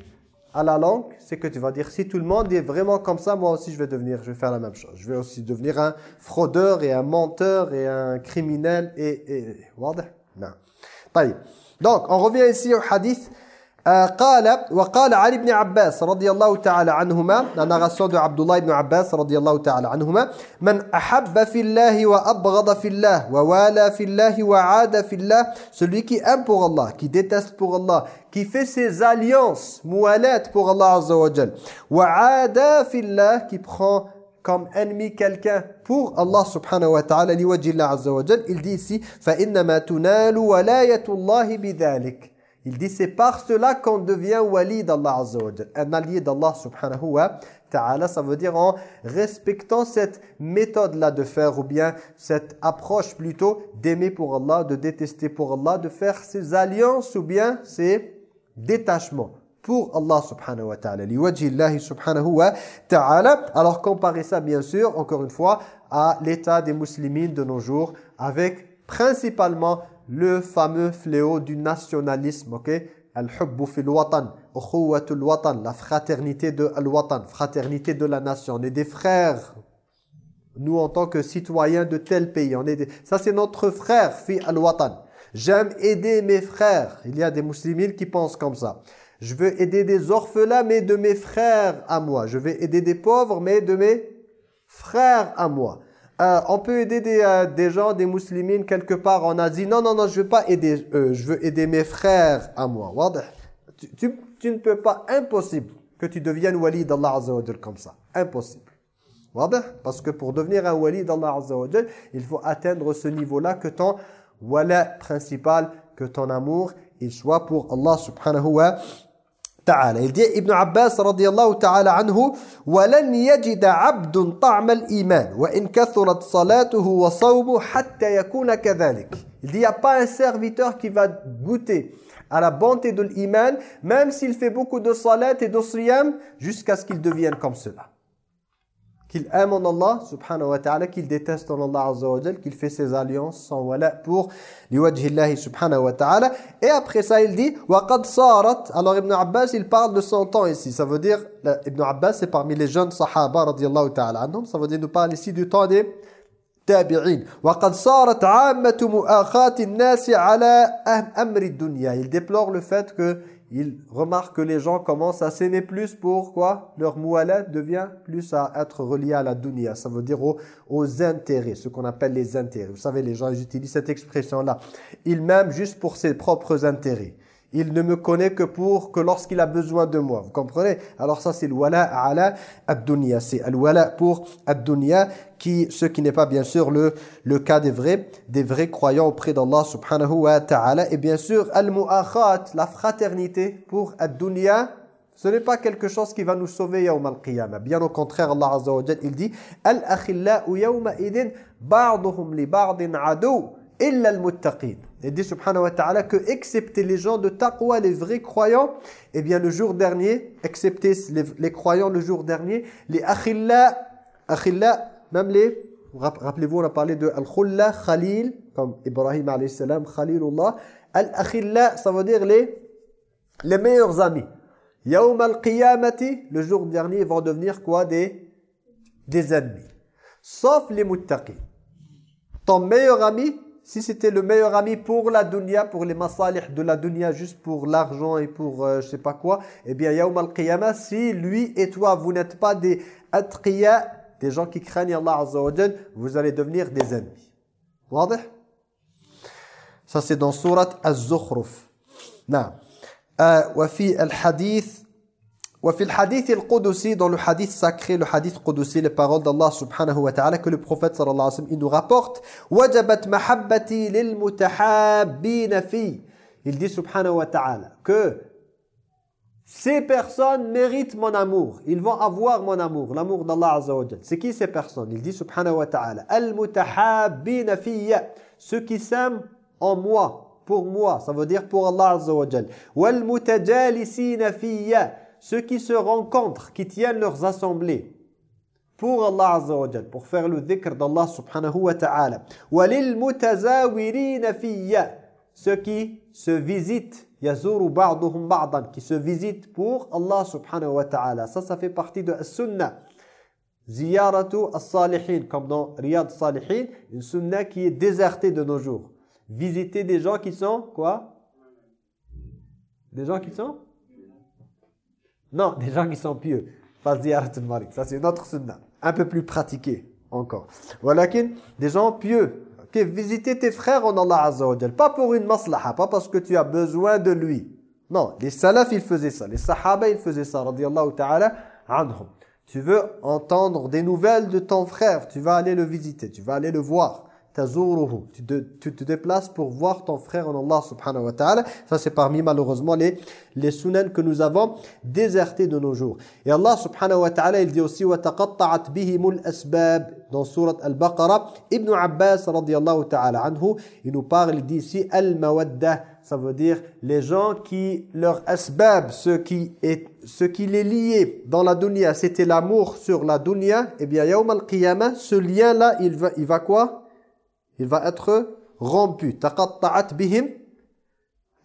À la langue, c'est que tu vas dire si tout le monde est vraiment comme ça, moi aussi je vais devenir, je vais faire la même chose. Je vais aussi devenir un fraudeur et un menteur et un criminel et et Non. Donc, on revient ici au hadith قال وقال علي بن عباس رضي الله تعالى عنهما la narration de Abdullah ibn Abbas رضي الله تعالى عنهما من أحب في الله وأبغض في الله ووالى في الله وعاد في الله celui qui aime pour Allah qui déteste pour Allah qui fait ses alliances mualat pour Allah azza wa jal وعاد في الله qui prend comme ennemi quelqu'un pour Allah subhanahu wa ta'ala لوجه الله عز وجل il dit ici فإنما تنال ولاية الله بذلك Il dit c'est par cela qu'on devient wali d'Allah Azza Un allié d'Allah subhanahu wa ta'ala. Ça veut dire en respectant cette méthode-là de faire ou bien cette approche plutôt d'aimer pour Allah, de détester pour Allah, de faire ses alliances ou bien ses détachements pour Allah subhanahu wa ta'ala. Subhanahu wa ta'ala. Alors comparer ça bien sûr, encore une fois, à l'état des musulmans de nos jours avec principalement le fameux fléau du nationalisme, ok? Al-hubbu fil watan, watan, la fraternité de al-watan, fraternité de la nation. On est des frères. Nous, en tant que citoyens de tel pays, on est ça c'est notre frère, fi al-watan. J'aime aider mes frères. Il y a des musulmans qui pensent comme ça. Je veux aider des orphelins, mais de mes frères à moi. Je vais aider des pauvres, mais de mes frères à moi. Euh, on peut aider des, euh, des, gens, des musulmans quelque part en Asie. Non, non, non, je veux pas aider eux. Je veux aider mes frères à moi. Tu, tu, ne peux pas, impossible, que tu deviennes wali d'Allah Azza wa comme ça. Impossible. Parce que pour devenir un wali d'Allah Azza wa il faut atteindre ce niveau-là que ton wala principal, que ton amour, il soit pour Allah subhanahu wa تعالى يدي ابن عباس رضي الله تعالى عنه ولن يجد عبد طعم الإيمان وإن كثرت صلاته وصومه حتى يكون كذلك Il dit, il n'y a pas un serviteur qui va goûter à la bonté de l'iman, même s'il fait beaucoup de salat et de siyam, jusqu'à ce qu'il devienne comme cela. qu'il aime en Allah subhanahu wa ta'ala, qu'il déteste en Allah azza wa qu'il fait ses alliances sans wala pour liwajhillahi subhanahu wa ta'ala. Et après ça, il dit وَقَدْ صَارَتْ Alors Ibn Abbas, il parle de son temps ici. Ça veut dire, Ibn Abbas, c'est parmi les jeunes sahaba radiallahu ta'ala anhum. Ça veut dire, nous parle ici du temps des tabi'in. وَقَدْ صَارَتْ عَامَّةُ مُؤَاخَاتِ النَّاسِ عَلَى أَمْرِ الدُّنْيَا Il déplore le fait que il remarque que les gens commencent à s'aimer plus pour quoi? Leur moualet devient plus à être relié à la dunya. Ça veut dire aux, intérêts, ce qu'on appelle les intérêts. Vous savez, les gens ils utilisent cette expression-là. Ils m'aiment juste pour ses propres intérêts. Il ne me connaît que pour que lorsqu'il a besoin de moi. Vous comprenez? Alors ça c'est le wala ala ad-dunya. C'est le wala pour ad-dunya qui ce qui n'est pas bien sûr le le cas des vrais des vrais croyants auprès d'Allah subhanahu wa ta'ala et bien sûr al-mu'akhat, la fraternité pour ad-dunya ce n'est pas quelque chose qui va nous sauver yawm al-qiyamah. Bien au contraire, Allah Azza wa il dit Al-akhillau yawma idin ba'duhum li ba'din adu illa al-muttaqin. Il dit subhanahu wa ta'ala que excepté les gens de taqwa, les vrais croyants, eh bien le jour dernier, excepté les, croyants le jour dernier, les akhilla, akhilla, même les, rappelez-vous on a parlé de al-khulla, khalil, comme Ibrahim alayhi salam, khalilullah, al-akhilla, ça veut dire les, les meilleurs amis. Yawm al-qiyamati, le jour dernier, ils vont devenir quoi? Des, des ennemis. Sauf les muttaqis. Ton meilleur ami, si c'était le meilleur ami pour la dunya, pour les masalih de la dunya, juste pour l'argent et pour euh, je sais pas quoi, eh bien, yawm al-qiyamah, si lui et toi, vous n'êtes pas des atqiya, des gens qui craignent Allah Azza wa vous allez devenir des ennemis. واضح Ça c'est dans surat Az-Zukhruf. Non. Euh, وفي الحديث وفي الحديث القدسي dans le hadith sacré le hadith قدسي les paroles d'Allah subhanahu wa ta'ala que le prophète sallallahu alayhi wa sallam il nous rapporte وجبت محبتي للمتحابين في il dit subhanahu wa ta'ala que ces personnes méritent mon amour ils vont avoir mon amour l'amour d'Allah azza wa c'est qui ces personnes il dit subhanahu wa ta'ala المتحابين في ceux qui s'aiment en moi pour moi ça veut dire pour Allah azza wa والمتجالسين في ceux qui se rencontrent, qui tiennent leurs assemblées pour Allah Azza wa pour faire le dhikr d'Allah subhanahu wa ta'ala. وَلِلْمُتَزَاوِرِينَ فِيَّ Ceux qui se visitent, يَزُورُ بَعْضُهُمْ بَعْضًا qui se visitent pour Allah subhanahu wa ta'ala. Ça, ça fait partie de la sunnah. Ziyaratu as-salihin, comme dans Riyad Salihin, une sunnah qui est désertée de nos jours. Visiter des gens qui sont, quoi Des gens qui sont non, des gens qui sont pieux. Pas. Ça, c'est une autre sunna. Un peu plus pratiqué encore. Voilà des gens pieux. Okay, visiter tes frères en Allah Azza wa Pas pour une maslaha, pas parce que tu as besoin de lui. Non, les salafs, ils faisaient ça. Les sahaba, ils faisaient ça. Radiallahu ta'ala anhum. Tu veux entendre des nouvelles de ton frère, tu vas aller le visiter, tu vas aller le voir tazuruhu. Tu te, tu te déplaces pour voir ton frère en Allah subhanahu wa ta'ala. Ça c'est parmi malheureusement les, les sunan que nous avons désertés de nos jours. Et Allah subhanahu wa ta'ala il dit aussi وَتَقَطَّعَتْ بِهِمُ الْأَسْبَابِ dans surat Al-Baqarah. Ibn Abbas radiallahu ta'ala anhu, il nous parle, il dit ici Al-Mawadda, ça veut dire les gens qui, leur asbab, ce qui, est, ce qui les liait dans la dunya, c'était l'amour sur la dunya, et eh bien yawm al-qiyamah, ce lien-là, il va, il va quoi Il va être rompu. Taqatta'at bihim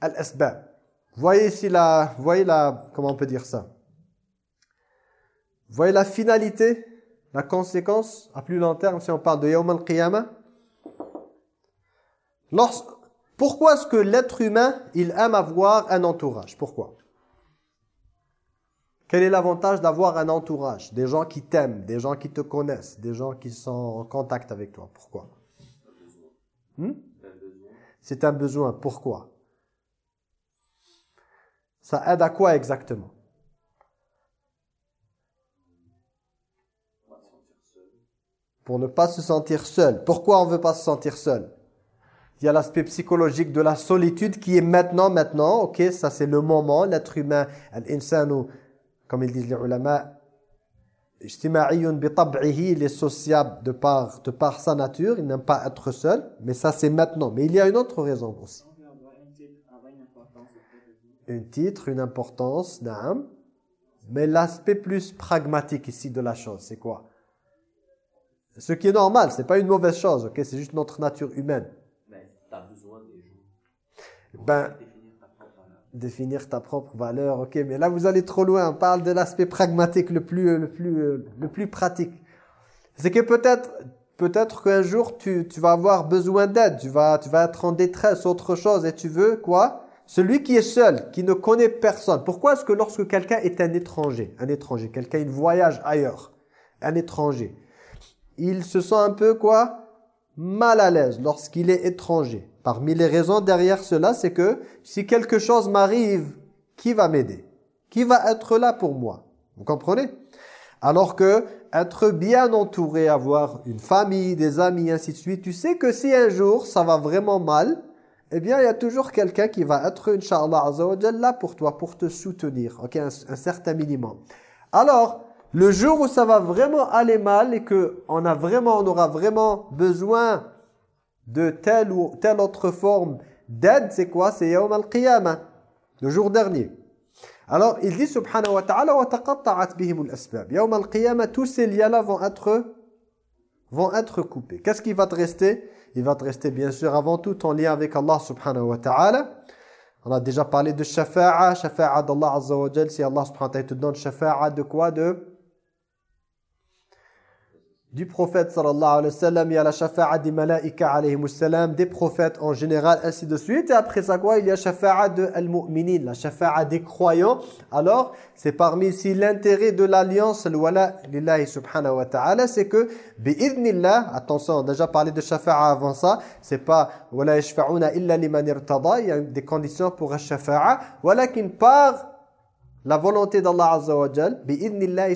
al-asbab. Voyez ici la, voyez la, comment on peut dire ça? Voyez la finalité, la conséquence à plus long terme si on parle de Yawm al-Qiyamah Pourquoi est-ce que l'être humain, il aime avoir un entourage? Pourquoi? Quel est l'avantage d'avoir un entourage? Des gens qui t'aiment, des gens qui te connaissent, des gens qui sont en contact avec toi. Pourquoi? Hmm? C'est un besoin. Pourquoi? Ça aide à quoi exactement? Pour ne pas se sentir seul. Pourquoi on ne veut pas se sentir seul? Il y a l'aspect psychologique de la solitude qui est maintenant, maintenant. Ok, ça c'est le moment. L'être humain, l'insanu, comme ils disent les ulama, il est sociable de par, de par sa nature, il n'aime pas être seul, mais ça c'est maintenant. Mais il y a une autre raison aussi. Un titre, une importance, d'âme. Mais l'aspect plus pragmatique ici de la chose, c'est quoi? Ce qui est normal, c'est pas une mauvaise chose, ok? C'est juste notre nature humaine. Ben, définir ta propre valeur. Ok, mais là vous allez trop loin. On parle de l'aspect pragmatique le plus le plus le plus pratique. C'est que peut-être peut-être qu'un jour tu, tu vas avoir besoin d'aide, tu vas tu vas être en détresse, autre chose et tu veux quoi? Celui qui est seul, qui ne connaît personne. Pourquoi est-ce que lorsque quelqu'un est un étranger, un étranger, quelqu'un il voyage ailleurs, un étranger, il se sent un peu quoi? Mal à l'aise lorsqu'il est étranger. Parmi les raisons derrière cela, c'est que si quelque chose m'arrive, qui va m'aider? Qui va être là pour moi? Vous comprenez? Alors que être bien entouré, avoir une famille, des amis, ainsi de suite, tu sais que si un jour ça va vraiment mal, eh bien il y a toujours quelqu'un qui va être, Inch'Allah là pour toi, pour te soutenir, ok, un, un certain minimum. Alors, le jour où ça va vraiment aller mal et que on a vraiment, on aura vraiment besoin de telle ou telle autre forme d'aide, c'est quoi? C'est Yawm al-Qiyamah, le jour dernier. Alors, il dit subhanahu wa ta'ala wa taqatta'at bihim al-asbab. Yawm al-Qiyamah, tous ces liens-là vont être vont être coupés. Qu'est-ce qui va te rester? Il va te rester bien sûr avant tout en lien avec Allah subhanahu wa ta'ala. On a déjà parlé de shafa'a, shafa'a d'Allah azza wa jal. Si Allah subhanahu wa ta'ala te donne shafa'a de quoi? De du prophète sallallahu alayhi wa sallam, il y a la shafa'a des malaïka alayhi salam, des prophètes en général, ainsi de suite. Et après ça, quoi? Il y a shafa'a de al-mu'minin, la shafa'a des croyants. Alors, c'est parmi ici l'intérêt de l'alliance, wala lillahi subhanahu wa ta'ala, c'est que, bi'idnillah, attention, on a déjà parlé de shafa'a avant ça, c'est pas wala yashfa'una illa liman irtada, il y a des conditions pour la shafa'a, walakin par la volonté d'Allah Azza wa Jal,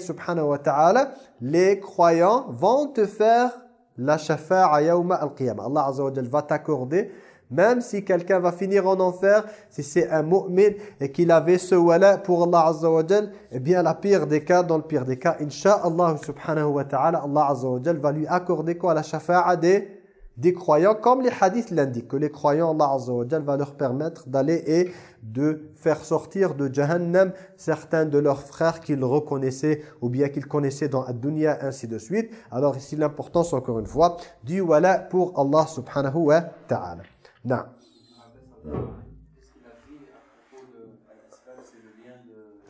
subhanahu wa ta'ala, les croyants vont te faire la shafa'a yawma al-qiyamah. Allah Azza wa va t'accorder, même si quelqu'un va finir en enfer, si c'est un mu'min et qu'il avait ce wala pour Allah Azza wa Jal, eh bien la pire des cas, dans le pire des cas, insha'Allah subhanahu wa ta'ala, Allah Azza wa Jal va lui accorder quoi? La shafa'a des des croyants, comme les hadiths l'indiquent, que les croyants, Allah Azza wa va leur permettre d'aller et de faire sortir de Jahannam certains de leurs frères qu'ils reconnaissaient ou bien qu'ils connaissaient dans la dunya, ainsi de suite. Alors ici, l'importance, encore une fois, du wala pour Allah subhanahu wa ta'ala.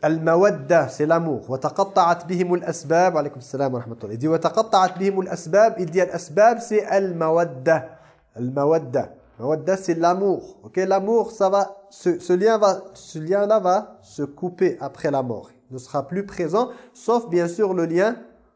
Al-mawadda, c'est l'amour. Wa taqatta'at bihim al-asbab. Alaykum salam wa rahmatullah. Il dit wa taqatta'at bihim al-asbab. Il dit al-asbab, c'est al-mawadda. Al-mawadda. Mawadda, c'est l'amour. OK, l'amour, ça va ce, ce lien va ce lien là va se couper après la mort. Il ne sera plus présent sauf bien sûr le lien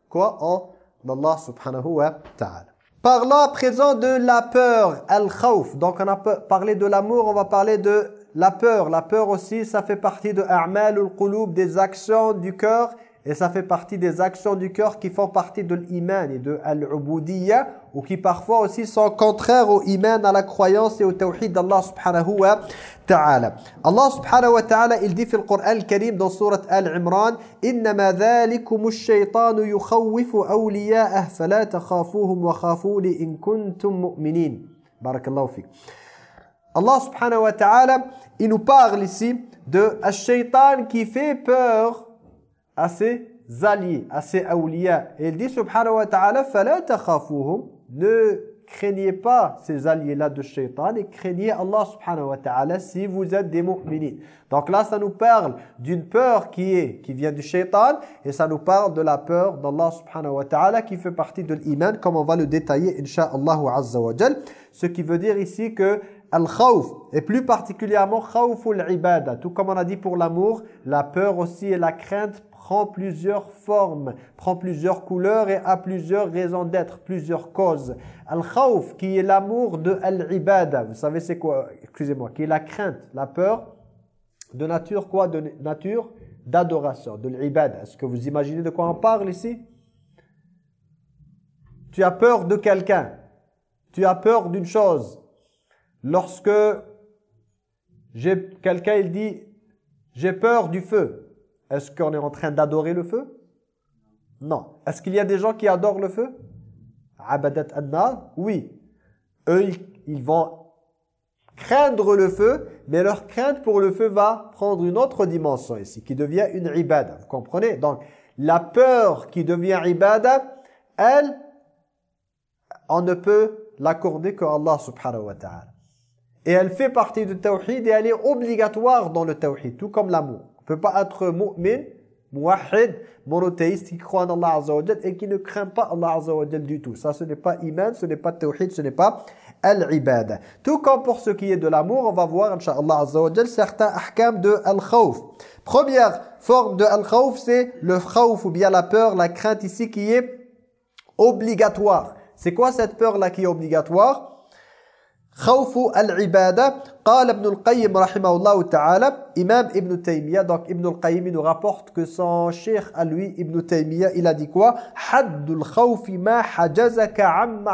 quoi en Allah subhanahu wa ta'ala. Parlons à présent de la peur, al-khawf. Donc on a parlé de l'amour, on va parler de la peur. La peur aussi, ça fait partie de a'malul qulub, des actions du cœur. Et ça fait partie des actions du cœur qui font partie de l'iman et de al-ubudiyya ou qui parfois aussi sont contraires au iman, à la croyance et au tawhid d'Allah subhanahu wa ta'ala. Allah subhanahu wa ta'ala, il dit dans le Coran al-Karim dans sourate Al-Imran « Innama dhalikumu shaytanu yukhawwifu awliya'ah fala takhafuhum wa khafuli in kuntum mu'minin » Barakallahu fiqh. Allah subhanahu wa ta'ala, il nous parle ici de shaitan qui fait peur à ses alliés, à ses awliya. Et il dit subhanahu wa ta'ala, فَلَا تَخَافُوهُمْ Ne craignez pas ces alliés-là de shaitan et craignez Allah subhanahu wa ta'ala si vous êtes des mu'minin. Donc là, ça nous parle d'une peur qui est qui vient du shaitan et ça nous parle de la peur d'Allah subhanahu wa ta'ala qui fait partie de l'iman comme on va le détailler insha'Allah azza wa jal. Ce qui veut dire ici que al-khawf, et plus particulièrement khawful ibada. Tout comme on a dit pour l'amour, la peur aussi et la crainte prend plusieurs formes, prend plusieurs couleurs et a plusieurs raisons d'être, plusieurs causes. Al-khawf, qui est l'amour de al-ibada, vous savez c'est quoi, excusez-moi, qui est la crainte, la peur de nature quoi De nature d'adoration, de l'ibada. Est-ce que vous imaginez de quoi on parle ici? Tu as peur de quelqu'un, tu as peur d'une chose, Lorsque quelqu'un il dit j'ai peur du feu, est-ce qu'on est en train d'adorer le feu? Non. Est-ce qu'il y a des gens qui adorent le feu? Abadat anna Oui. Eux ils, vont craindre le feu, mais leur crainte pour le feu va prendre une autre dimension ici, qui devient une ibada. Vous comprenez? Donc, la peur qui devient ibada, elle, on ne peut l'accorder que Allah subhanahu wa ta'ala. Et elle fait partie du tawhid et elle est obligatoire dans le tawhid, tout comme l'amour. On ne peut pas être mu'min, muwahid, monothéiste qui croit en Allah Azza et qui ne craint pas Allah Azza du tout. Ça, ce n'est pas iman, ce n'est pas tawhid, ce n'est pas al-ibada. Tout comme pour ce qui est de l'amour, on va voir, Inch'Allah Azza certains ahkam de al-khawf. Première forme de al-khawf, c'est le khawf ou bien la peur, la crainte ici qui est obligatoire. C'est quoi cette peur-là qui est obligatoire? Khawfu al-ibada, qala Ibn al-Qayyim rahimahullah ta'ala, Imam Ibn Taymiyyah, donc Ibn al-Qayyim nous rapporte que son cheikh à lui, Ibn Taymiyyah, il a dit quoi? Haddul khawfi ma hajazaka am.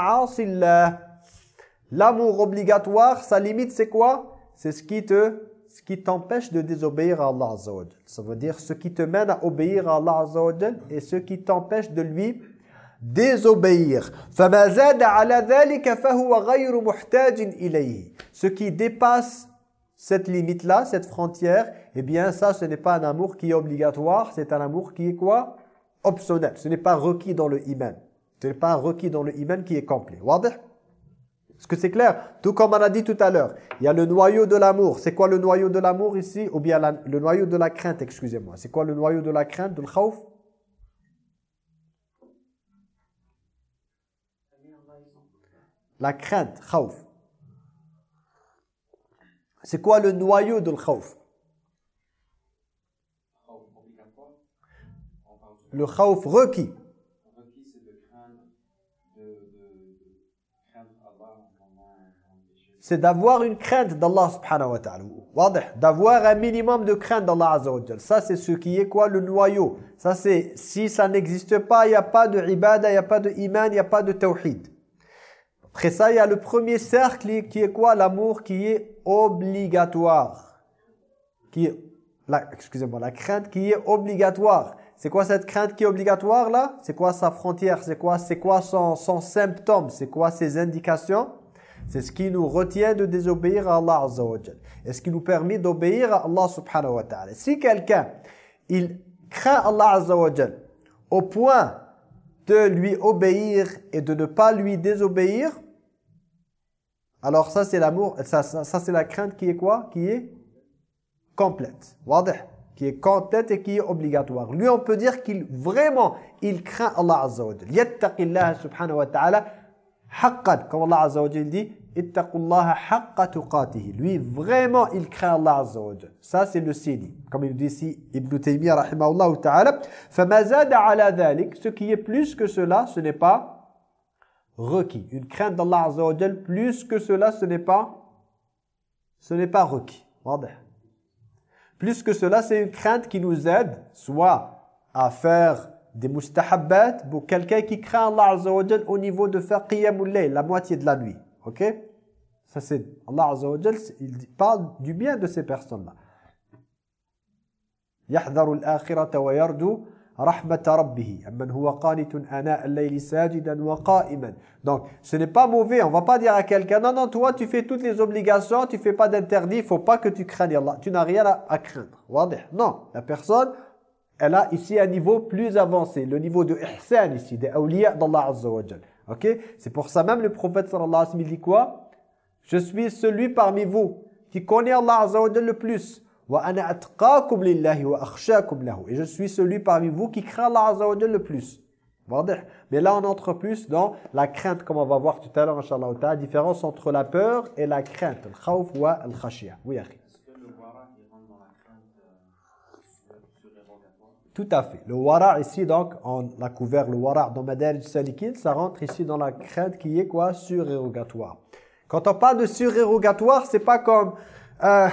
L'amour obligatoire, sa limite c'est quoi? C'est ce qui te ce qui t'empêche de désobéir à Allah Azza Ça veut dire ce qui te mène à obéir à Allah Azza et ce qui t'empêche de lui désobéir. Ce qui dépasse cette limite-là, cette frontière, eh bien ça, ce n'est pas un amour qui est obligatoire, c'est un amour qui est quoi? Optionnel. Ce n'est pas requis dans le iman. Ce n'est pas requis dans le iman qui est complet. Est-ce que c'est clair? Tout comme on a dit tout à l'heure, il y a le noyau de l'amour. C'est quoi le noyau de l'amour ici? Ou bien le noyau de la crainte, excusez-moi. C'est quoi le noyau de la crainte, de l'khawf? La crainte, khawf. C'est quoi le noyau de khawf Le khawf requis. c'est d'avoir une crainte d'Allah subhanahu wa ta'ala. D'avoir un minimum de crainte d'Allah azza wa Ça, c'est ce qui est quoi? Le noyau. Ça, c'est si ça n'existe pas, il n'y a pas de ibada, il n'y a pas de iman, il n'y a pas de tawhid. Après ça, il y a le premier cercle qui est quoi? L'amour qui est obligatoire. Qui est, excusez-moi, la crainte qui est obligatoire. C'est quoi cette crainte qui est obligatoire là? C'est quoi sa frontière? C'est quoi, c'est quoi son, son symptôme? C'est quoi ses indications? C'est ce qui nous retient de désobéir à Allah Azza wa Et ce qui nous permet d'obéir à Allah subhanahu wa ta'ala. Si quelqu'un, il craint Allah Azza wa au point de lui obéir et de ne pas lui désobéir, alors ça c'est l'amour, ça, ça, c'est la crainte qui est quoi Qui est complète. Qui est complète et qui est obligatoire. Lui on peut dire qu'il vraiment, il craint Allah Azza wa Yattaqillah subhanahu wa ta'ala haqqan, comme Allah Azza wa dit, ittaqullaha haqqa tuqatihi. Lui, vraiment, il craint Allah Azza wa Ça, c'est le sidi. Comme il dit ici, Ibn Taymiyyah, rahimahullah ta'ala, فَمَا زَادَ عَلَى ذَلِكَ Ce qui est plus que cela, ce n'est pas requis. Une crainte d'Allah Azza wa plus que cela, ce n'est pas ce n'est pas requis. Plus que cela, c'est une crainte qui nous aide, soit à faire des mustahabbat pour quelqu'un qui craint Allah Azza wa au niveau de faire qiyamul layl, la moitié de la nuit. OK Ça c'est Allah Azza wa il parle du bien de ces personnes-là. يحذر الآخرة ويرجو rabbihi. Amman huwa al-layli sajidan wa donc ce n'est pas mauvais. On va pas dire à quelqu'un non non toi tu fais toutes les obligations tu fais pas d'interdit faut pas que tu craignes Allah. Tu n'as rien à, craindre. Non. La personne elle a ici un niveau plus avancé. Le niveau de ihsan ici des awliya d'Allah azza OK? C'est pour ça même le prophète sallallahu alayhi wa sallam dit quoi? Je suis celui parmi vous qui connaît Allah azza le plus. Et je suis celui parmi vous qui craint Allah Azza wa le plus. Mais là, on entre plus dans la crainte, comme on va voir tout à l'heure, la différence entre la peur et la crainte. Le khawf wa al-khashiyah. Oui, akhi. Tout à fait. Le wara ici, donc, on a couvert le wara dans Madarij Salikin, ça rentre ici dans la crainte qui est quoi? Surérogatoire. Quand on parle de surérogatoire, c'est pas comme... Euh,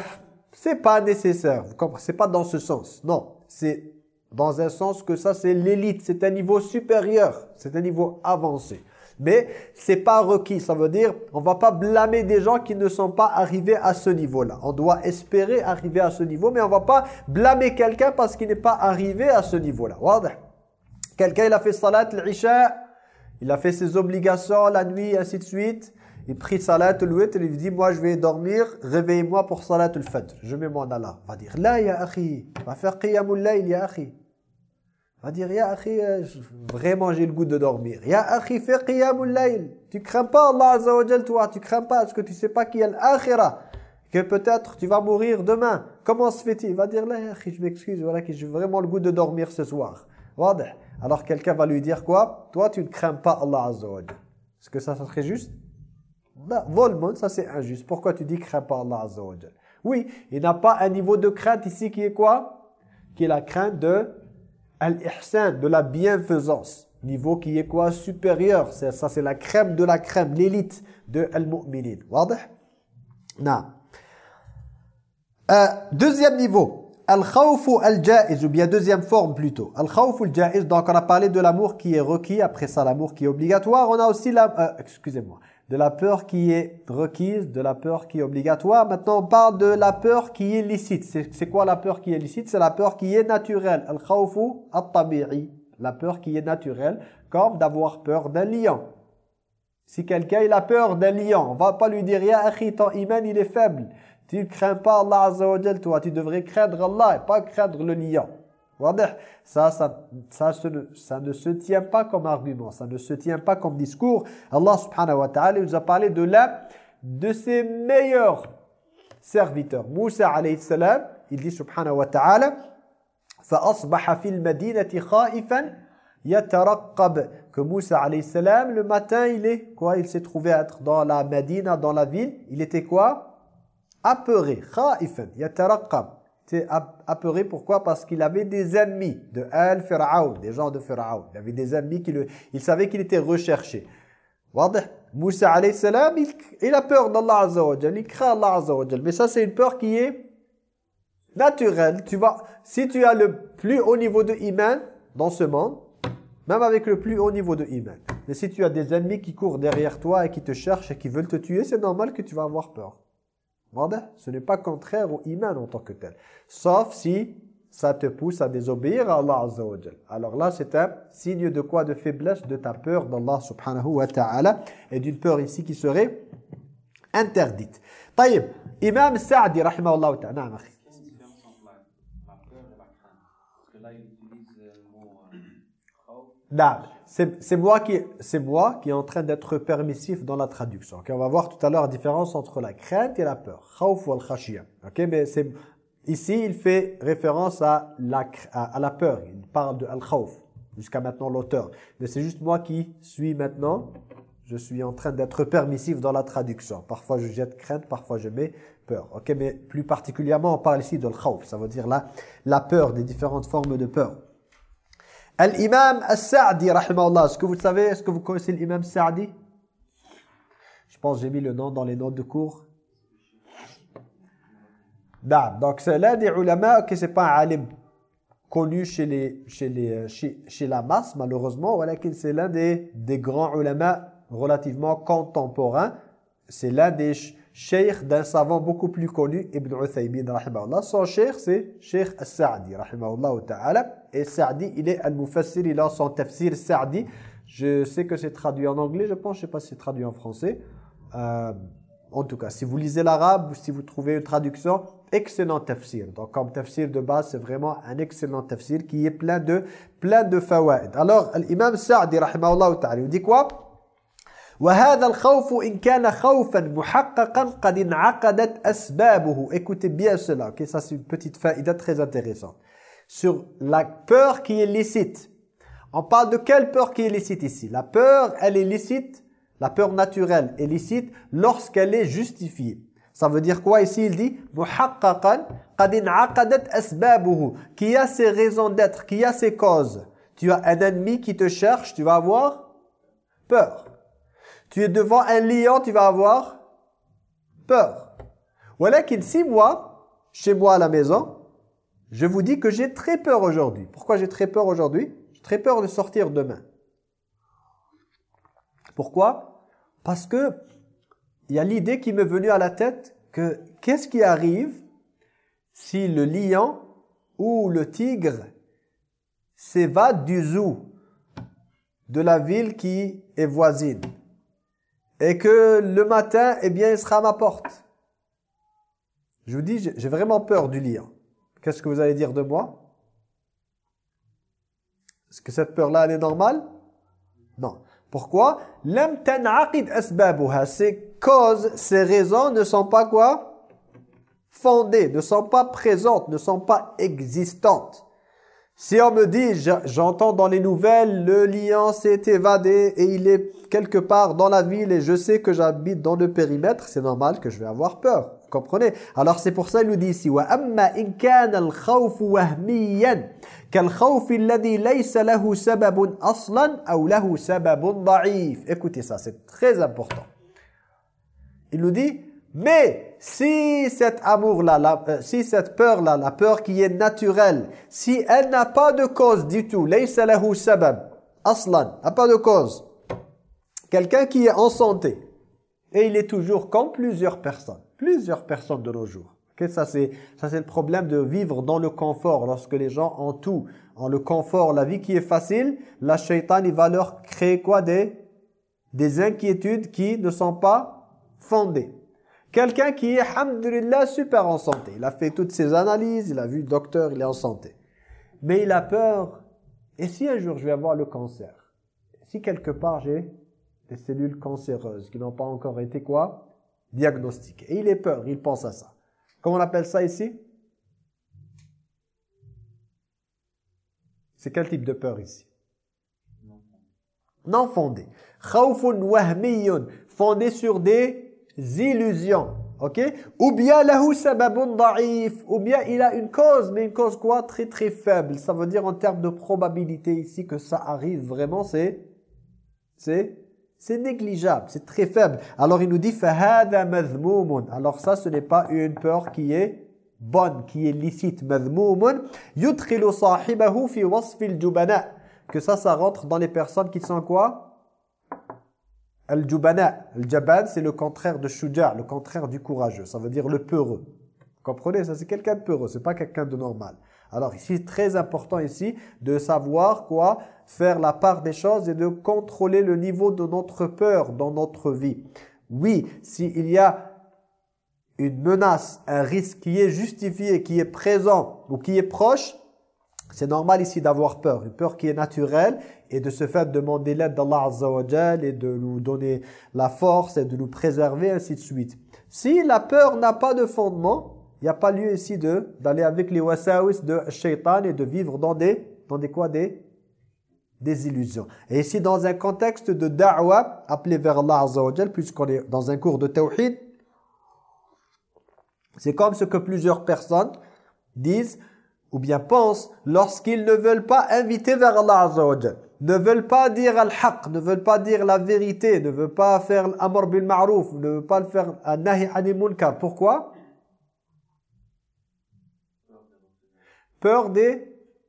c'est pas nécessaire, vous comprenez? C'est pas dans ce sens. Non, c'est dans un sens que ça, c'est l'élite. C'est un niveau supérieur. C'est un niveau avancé mais c'est pas requis. Ça veut dire, on va pas blâmer des gens qui ne sont pas arrivés à ce niveau-là. On doit espérer arriver à ce niveau, mais on va pas blâmer quelqu'un parce qu'il n'est pas arrivé à ce niveau-là. Quelqu'un, il a fait salat l'isha, il a fait ses obligations la nuit, ainsi de suite. Il prie salat al-witr, il dit, moi je vais dormir, réveille-moi pour salat al-fajr. Je mets mon Allah. Va dire, là ya akhi, va faire qiyamul layl ya akhi va dire, Ya akhi, euh, vraiment j'ai le goût de dormir. Ya akhi, fais qiyamul layl. Tu crains pas Allah Azza toi. Tu crains pas parce que tu sais pas qu'il y a l'akhira. Que peut-être tu vas mourir demain. Comment se fait-il? Il va dire, là, ya akhi, je m'excuse, voilà, que j'ai vraiment le goût de dormir ce soir. Alors quelqu'un va lui dire quoi? Toi, tu ne crains pas Allah Azza Est-ce que ça, ça serait juste? Volmon, ça c'est injuste. Pourquoi tu dis crains pas Allah Azza wa Oui, il n'a pas un niveau de crainte ici qui est quoi? Qui est la crainte de al-ihsan, de la bienfaisance. Niveau qui est quoi? Supérieur. Ça, c'est la crème de la crème, l'élite de al-mu'minin. Non. Euh, deuxième niveau. Al-khawfu al-ja'iz, ou bien deuxième forme plutôt. Al-khawfu al-ja'iz, donc on a parlé de l'amour qui est requis, après ça l'amour qui est obligatoire. On a aussi la... Euh, excusez-moi de la peur qui est requise, de la peur qui est obligatoire. Maintenant, on parle de la peur qui est licite. C'est quoi la peur qui est licite? C'est la peur qui est naturelle. Al-khawfu at-tabi'i. La peur qui est naturelle, comme d'avoir peur d'un lion. Si quelqu'un il a peur d'un lion, on va pas lui dire « Ya akhi, ton iman il est faible. Tu ne crains pas Allah toi. Tu devrais craindre Allah et pas craindre le lion. » Ça, ça, ça, ça, ne se tient pas comme argument, ça ne se tient pas comme discours. Allah subhanahu wa ta'ala nous a parlé de l'un de ses meilleurs serviteurs. Moussa alayhi il dit subhanahu wa ta'ala فَأَصْبَحَ فِي الْمَدِينَةِ خَائِفًا Yataraqqab. Que Moussa alayhi salam, le matin, il est quoi Il s'est trouvé être dans la Médine, dans la ville. Il était quoi Apeuré. Khaifan. Yataraqqab. c'est apeuré, pourquoi? Parce qu'il avait des ennemis de Al-Fir'aun, des gens de Fir'aun. Il avait des ennemis, qui le, il savait qu'il était recherché. Moussa alayhi salam, il, il a peur d'Allah Azza wa il craint Allah Azza Mais ça, c'est une peur qui est naturelle. Tu vas, si tu as le plus haut niveau de iman dans ce monde, même avec le plus haut niveau de iman, mais si tu as des ennemis qui courent derrière toi et qui te cherchent et qui veulent te tuer, c'est normal que tu vas avoir peur. Ce n'est pas contraire au iman en tant que tel. Sauf si ça te pousse à désobéir à Allah Azza wa Alors là, c'est un signe de quoi? De faiblesse, de ta peur d'Allah subhanahu wa ta'ala et d'une peur ici qui serait interdite. Taïb, Imam Sa'di, rahimahullah ta'ala, c'est moi qui c'est moi qui est en train d'être permissif dans la traduction. Okay, on va voir tout à l'heure la différence entre la crainte et la peur. Khawf ou al-khashiyah. OK, mais ici il fait référence à la à, la peur. Il parle de al-khawf jusqu'à maintenant l'auteur. Mais c'est juste moi qui suis maintenant je suis en train d'être permissif dans la traduction. Parfois je jette crainte, parfois je mets peur. OK, mais plus particulièrement on parle ici de al-khawf, ça veut dire la la peur des différentes formes de peur. Al-Imam As-Sa'di. Est-ce que vous savez, est-ce que vous connaissez l'Imam Sa'di? Je pense que j'ai mis le nom dans les notes de cours. Donc c'est l'un des ulama, qui n'est pas un alim connu chez, les, chez, les, chez, chez la masse malheureusement, c'est l'un des, des grands ulama relativement contemporains. C'est l'un des cheikh d'un savant beaucoup plus connu, Ibn Uthaymin, rahimahullah. Son cheikh, c'est Cheikh As-Sa'di, rahimahullah ta'ala. Et Sa'di, il est al-Mufassir, il a son tafsir Sa'di. Je sais que c'est traduit en anglais, je pense, je ne sais pas si c'est traduit en français. Euh, en tout cas, si vous lisez l'arabe, si vous trouvez une traduction, excellent tafsir. Donc, comme tafsir de base, c'est vraiment un excellent tafsir qui est plein de, plein de fawaid. Alors, l'imam Sa'di, rahimahullah ta'ala, il dit quoi? وهذا الخوف إن كان خوفا محققا قد انعقدت أسبابه écoutez bien cela ok ça c'est une petite faïda très intéressante sur la peur qui est licite on parle de quelle peur qui est licite ici la peur elle est licite la peur naturelle est licite lorsqu'elle est justifiée ça veut dire quoi ici il dit محققا قد انعقدت أسبابه qui a ses raisons d'être qui a ses causes tu as un ennemi qui te cherche tu vas avoir peur tu es devant un lion, tu vas avoir peur. Voilà qu'il six mois, chez moi à la maison, je vous dis que j'ai très peur aujourd'hui. Pourquoi j'ai très peur aujourd'hui? J'ai très peur de sortir demain. Pourquoi? Parce que il y a l'idée qui m'est venue à la tête que qu'est-ce qui arrive si le lion ou le tigre s'évade du zoo de la ville qui est voisine? Et que le matin, eh bien, il sera à ma porte. Je vous dis, j'ai vraiment peur du lion. Qu'est-ce que vous allez dire de moi? Est-ce que cette peur-là, elle est normale? Non. Pourquoi? Ces causes, ces raisons ne sont pas quoi? Fondées, ne sont pas présentes, ne sont pas existantes. Si on me dit, j'entends dans les nouvelles, le lion s'est évadé et il est quelque part dans la ville et je sais que j'habite dans le périmètre, c'est normal que je vais avoir peur. Vous comprenez? Alors c'est pour ça il nous dit ici wa amma in wahmiyan kal-khawf alladhi laysa lahu sababun aslan aw lahu sababun da'if. Écoutez ça, c'est très important. Il nous dit mais si cet amour-là, euh, si cette peur-là, la peur qui est naturelle, si elle n'a pas de cause du tout, laysa lahu sabab, aslan, n'a pas de cause, Quelqu'un qui est en santé, et il est toujours comme plusieurs personnes, plusieurs personnes de nos jours. ça c'est ça c'est le problème de vivre dans le confort, lorsque les gens ont tout, en le confort, la vie qui est facile, la shaitan il va leur créer quoi? Des, des inquiétudes qui ne sont pas fondées. Quelqu'un qui est, alhamdulillah, super en santé. Il a fait toutes ses analyses, il a vu le docteur, il est en santé. Mais il a peur. Et si un jour je vais avoir le cancer? Si quelque part j'ai des cellules cancéreuses qui n'ont pas encore été quoi Diagnostiquées. Et il est peur, il pense à ça. Comment on appelle ça ici? C'est quel type de peur ici? Non fondé. Khawfun wahmiyun. Fondé sur des illusions. Ok? Ou bien lahu sababun da'if. Ou bien il a une cause, mais une cause quoi? Très très faible. Ça veut dire en termes de probabilité ici que ça arrive vraiment, c'est... C'est c'est négligeable, c'est très faible. Alors il nous dit فَهَذَا مَذْمُومٌ Alors ça, ce n'est pas une peur qui est bonne, qui est licite. مَذْمُومٌ يُدْخِلُ صَاحِبَهُ فِي وَصْفِ الْجُبَنَاءِ Que ça, ça rentre dans les personnes qui sont quoi Al-jubana. Al-jaban, c'est le contraire de shuja, le contraire du courageux. Ça veut dire le peureux. Vous comprenez Ça, c'est quelqu'un de peureux, c'est pas quelqu'un de normal. Alors ici, très important ici de savoir quoi Faire la part des choses et de contrôler le niveau de notre peur dans notre vie. Oui, s'il y a une menace, un risque qui est justifié, qui est présent ou qui est proche, c'est normal ici d'avoir peur, une peur qui est naturelle et de ce fait demander l'aide d'Allah Azza et de nous donner la force et de nous préserver, ainsi de suite. Si la peur n'a pas de fondement, il n'y a pas lieu ici d'aller avec les wasawis de shaitan et de vivre dans des, dans des quoi des, des illusions. Et ici, dans un contexte de da'wa, appelé vers Allah puisqu'on est dans un cours de tawhid, c'est comme ce que plusieurs personnes disent ou bien pensent lorsqu'ils ne veulent pas inviter vers Allah ne veulent pas dire al-haq, ne veulent pas dire la vérité, ne veulent pas faire l'amr bil ma'rouf, ne veulent pas faire nahi anil. Pourquoi? Peur des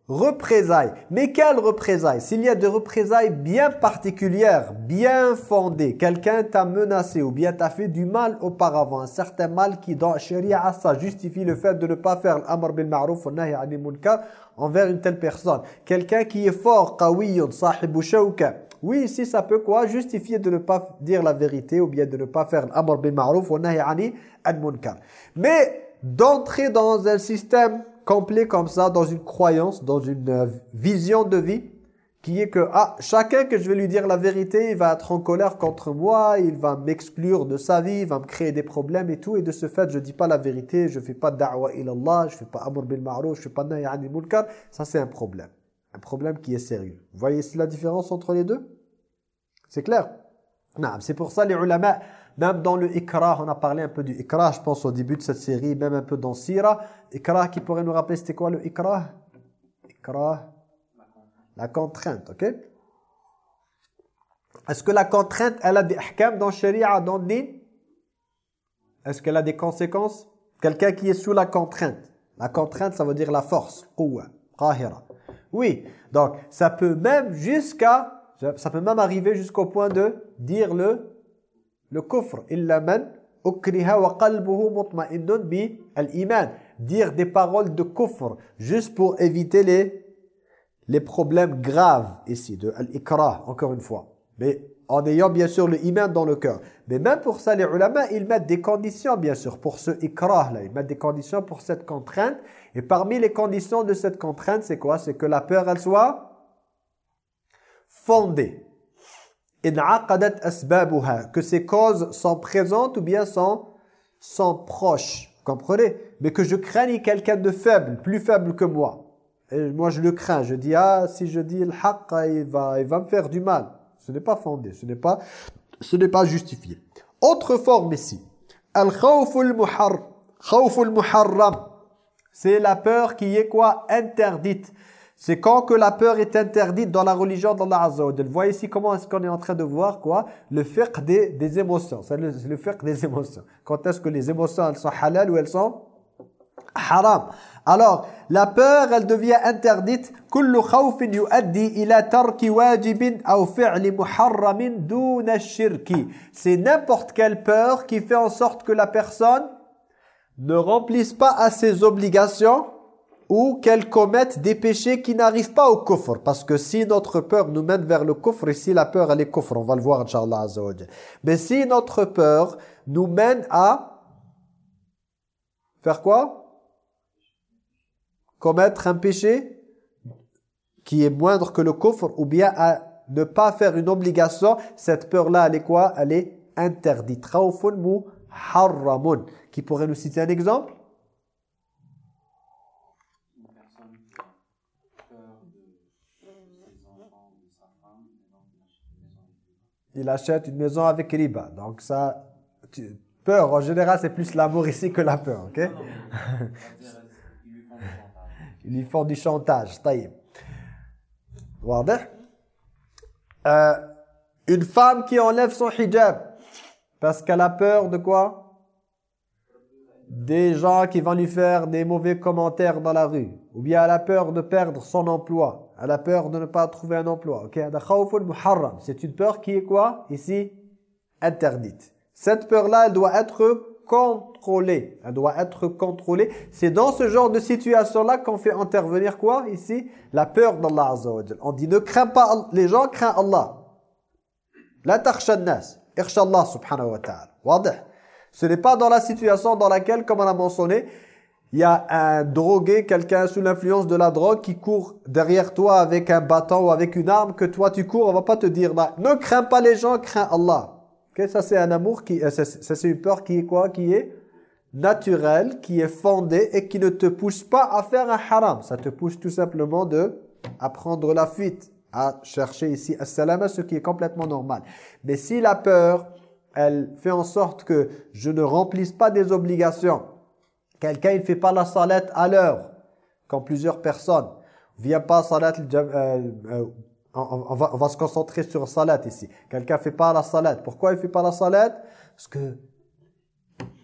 représailles. Mais quelles représailles? S'il y a des représailles bien particulières, bien fondées, quelqu'un t'a menacé ou bien t'a fait du mal auparavant, un certain mal qui dans Sharia ça justifie le fait de ne pas faire l'amr bil ma'ruf wa nahi anil munkar envers une telle personne. Quelqu'un qui est fort, qawiyun, sahibu shawka. Oui, ici ça peut quoi? Justifier de ne pas dire la vérité ou bien de ne pas faire l'amr bil ma'ruf wa nahi anil munkar. Mais d'entrer dans un système complet comme ça dans une croyance, dans une euh, vision de vie qui est que ah, chacun que je vais lui dire la vérité, il va être en colère contre moi, il va m'exclure de sa vie, il va me créer des problèmes et tout. Et de ce fait, je dis pas la vérité, je fais pas da'wa ilallah, je fais pas amr bil ma'ruf, je fais pas nahi anil munkar. Ça, c'est un problème. Un problème qui est sérieux. Vous voyez la différence entre les deux? C'est clair? Non, c'est pour ça les ulama même dans le Ikrah, on a parlé un peu du Ikrah, je pense au début de cette série, même un peu dans Sira. Ikrah qui pourrait nous rappeler, c'était quoi le Ikrah Ikrah, la contrainte, ok? Est-ce que la contrainte, elle a des ahkam dans Sharia, dans le Est-ce qu'elle a des conséquences? Quelqu'un qui est sous la contrainte. La contrainte, ça veut dire la force, qahira. Oui, donc ça peut même jusqu'à, ça peut même arriver jusqu'au point de dire le le kufr illa man ukriha wa qalbuhu mutma'innun bi al-iman. Dire des paroles de kufr juste pour éviter les les problèmes graves ici de al-ikrah encore une fois. Mais en ayant bien sûr le iman dans le cœur. Mais même pour ça les ulama ils mettent des conditions bien sûr pour ce ikrah là. Ils mettent des conditions pour cette contrainte. Et parmi les conditions de cette contrainte c'est quoi? C'est que la peur elle soit fondée que ces causes sont présentes ou bien sont, sont proches. comprenez? Mais que je craigne quelqu'un de faible, plus faible que moi. Et moi, je le crains. Je dis, ah, si je dis le haqq, il va, il va me faire du mal. Ce n'est pas fondé, ce n'est pas, ce n'est pas justifié. Autre forme ici. Al-khawful muharram. C'est la peur qui est quoi? Interdite. C'est quand que la peur est interdite dans la religion d'Allah Azza wa Vous voyez ici comment est-ce qu'on est en train de voir quoi Le fiqh des, des émotions. C'est le, le fiqh des émotions. Quand est-ce que les émotions elles sont halal ou elles sont haram Alors, la peur elle devient interdite كل خوف يؤدي إلى ترك واجب أو فعل محرم دون الشرك. C'est n'importe quelle peur qui fait en sorte que la personne ne remplisse pas à ses obligations ou qu'elle commette des péchés qui n'arrivent pas au kufr. Parce que si notre peur nous mène vers le kufr, et si la peur elle est kufr, on va le voir Inch'Allah Mais si notre peur nous mène à faire quoi? Commettre un péché qui est moindre que le kufr ou bien à ne pas faire une obligation, cette peur-là, elle est quoi? Elle est interdite. Qui pourrait nous citer un exemple? Il achète une maison avec riba. Donc ça, peur, en général, c'est plus l'amour ici que la peur, ok? Ils lui font du chantage, taïb. Euh, une femme qui enlève son hijab parce qu'elle a peur de quoi? Des gens qui vont lui faire des mauvais commentaires dans la rue. Ou bien elle a peur de perdre son emploi. Elle a peur de ne pas trouver un emploi. C'est une peur qui est quoi? Ici, interdite. Cette peur-là, elle doit être contrôlée. Elle doit être contrôlée. C'est dans ce genre de situation-là qu'on fait intervenir quoi? Ici La peur d'Allah Azza On dit ne crains pas les gens, crains Allah. La takhsha nas, Allah subhanahu wa ta'ala. Ce n'est pas dans la situation dans laquelle, comme on a mentionné, il y a un drogué, quelqu'un sous l'influence de la drogue qui court derrière toi avec un bâton ou avec une arme, que toi tu cours, on va pas te dire, bah, ne crains pas les gens, crains Allah. Okay, ça c'est un amour qui, euh, ça c'est une peur qui est quoi? Qui est naturelle, qui est fondée et qui ne te pousse pas à faire un haram. Ça te pousse tout simplement de à prendre la fuite, à chercher ici as-salama, ce qui est complètement normal. Mais si la peur, elle fait en sorte que je ne remplisse pas des obligations, quelqu'un il fait pas la salat à l'heure, quand plusieurs personnes, vient pas salat euh, euh, on, va, se concentrer sur salat ici. Quelqu'un fait pas la salat. Pourquoi il fait pas la salat? Parce que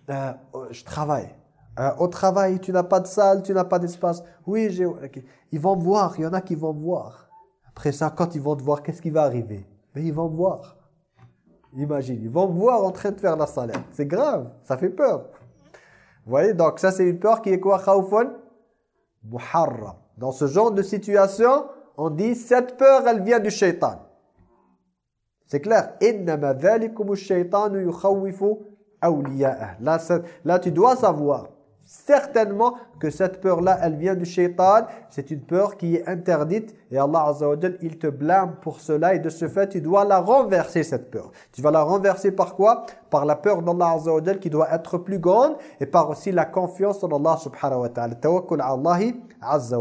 euh, je travaille. Euh, au travail, tu n'as pas de salle, tu n'as pas d'espace. Oui, j'ai. Ils vont voir. Il y en a qui vont voir. Après ça, quand ils vont te voir, qu'est-ce qui va arriver? Mais ils vont voir. Imagine, ils vont voir en train de faire la salat. C'est grave, ça fait peur. Vous voyez, donc ça c'est une peur qui est quoi Khawfun Muharram. Dans ce genre de situation, on dit cette peur, elle vient du shaitan. C'est clair. Là, là, tu dois savoir certainement que cette peur-là, elle vient du shaitan. C'est une peur qui est interdite. Et Allah Azza il te blâme pour cela. Et de ce fait, tu dois la renverser, cette peur. Tu vas la renverser par quoi? Par la peur d'Allah Azza qui doit être plus grande. Et par aussi la confiance en Allah subhanahu wa ta'ala. Tawakkul Allah Azza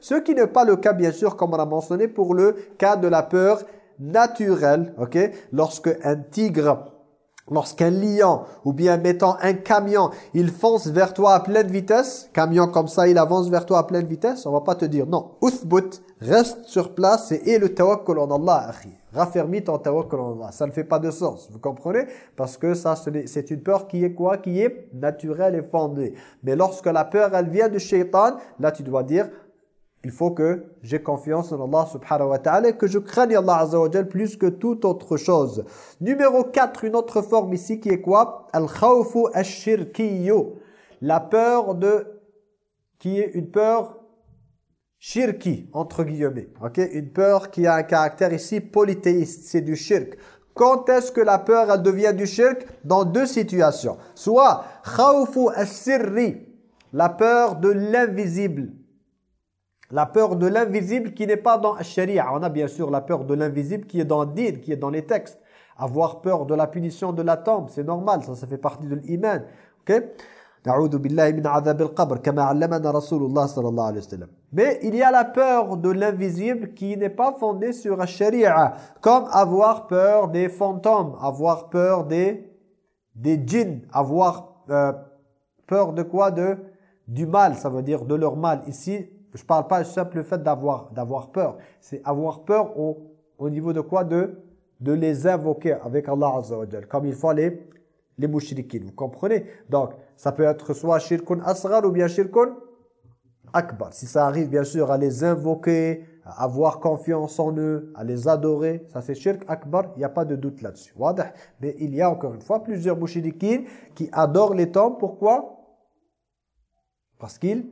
Ce qui n'est pas le cas, bien sûr, comme on a mentionné, pour le cas de la peur naturelle. ok? Lorsque un tigre Lorsqu'un lion ou bien mettant un camion, il fonce vers toi à pleine vitesse, camion comme ça, il avance vers toi à pleine vitesse, on va pas te dire non. Uthbut, reste sur place et, le tawakkul en Allah, akhi. Raffermis ton tawakkul en Allah. Ça ne fait pas de sens, vous comprenez? Parce que ça, c'est une peur qui est quoi? Qui est naturelle et fondée. Mais lorsque la peur, elle vient du shaitan, là tu dois dire il faut que j'ai confiance en Allah subhanahu wa ta'ala et que je craigne Allah azza wa plus que toute autre chose. Numéro 4, une autre forme ici qui est quoi? Al-khawfu. La peur de qui est une peur shirki entre guillemets. OK? Une peur qui a un caractère ici polythéiste, c'est du shirk. Quand est-ce que la peur elle devient du shirk? Dans deux situations. Soit khawfu la peur de l'invisible la peur de l'invisible qui n'est pas dans sharia. On a bien sûr la peur de l'invisible qui est dans le qui est dans les textes. Avoir peur de la punition de la tombe, c'est normal, ça, ça fait partie de l'iman. Ok? Mais il y a la peur de l'invisible qui n'est pas fondée sur la sharia. Comme avoir peur des fantômes, avoir peur des, des djinns, avoir euh, peur de quoi? De, Du mal, ça veut dire de leur mal. Ici, je ne parle pas du simple fait d'avoir d'avoir peur. C'est avoir peur au, au niveau de quoi? De, de les invoquer avec Allah Azza wa Comme il faut les, les Vous comprenez? Donc, ça peut être soit shirkun asghar ou bien shirkun akbar. Si ça arrive bien sûr à les invoquer, à avoir confiance en eux, à les adorer, ça c'est shirk akbar, il n'y a pas de doute là-dessus. Mais il y a encore une fois plusieurs mouchriquines qui adorent les tombes. Pourquoi? Parce qu'ils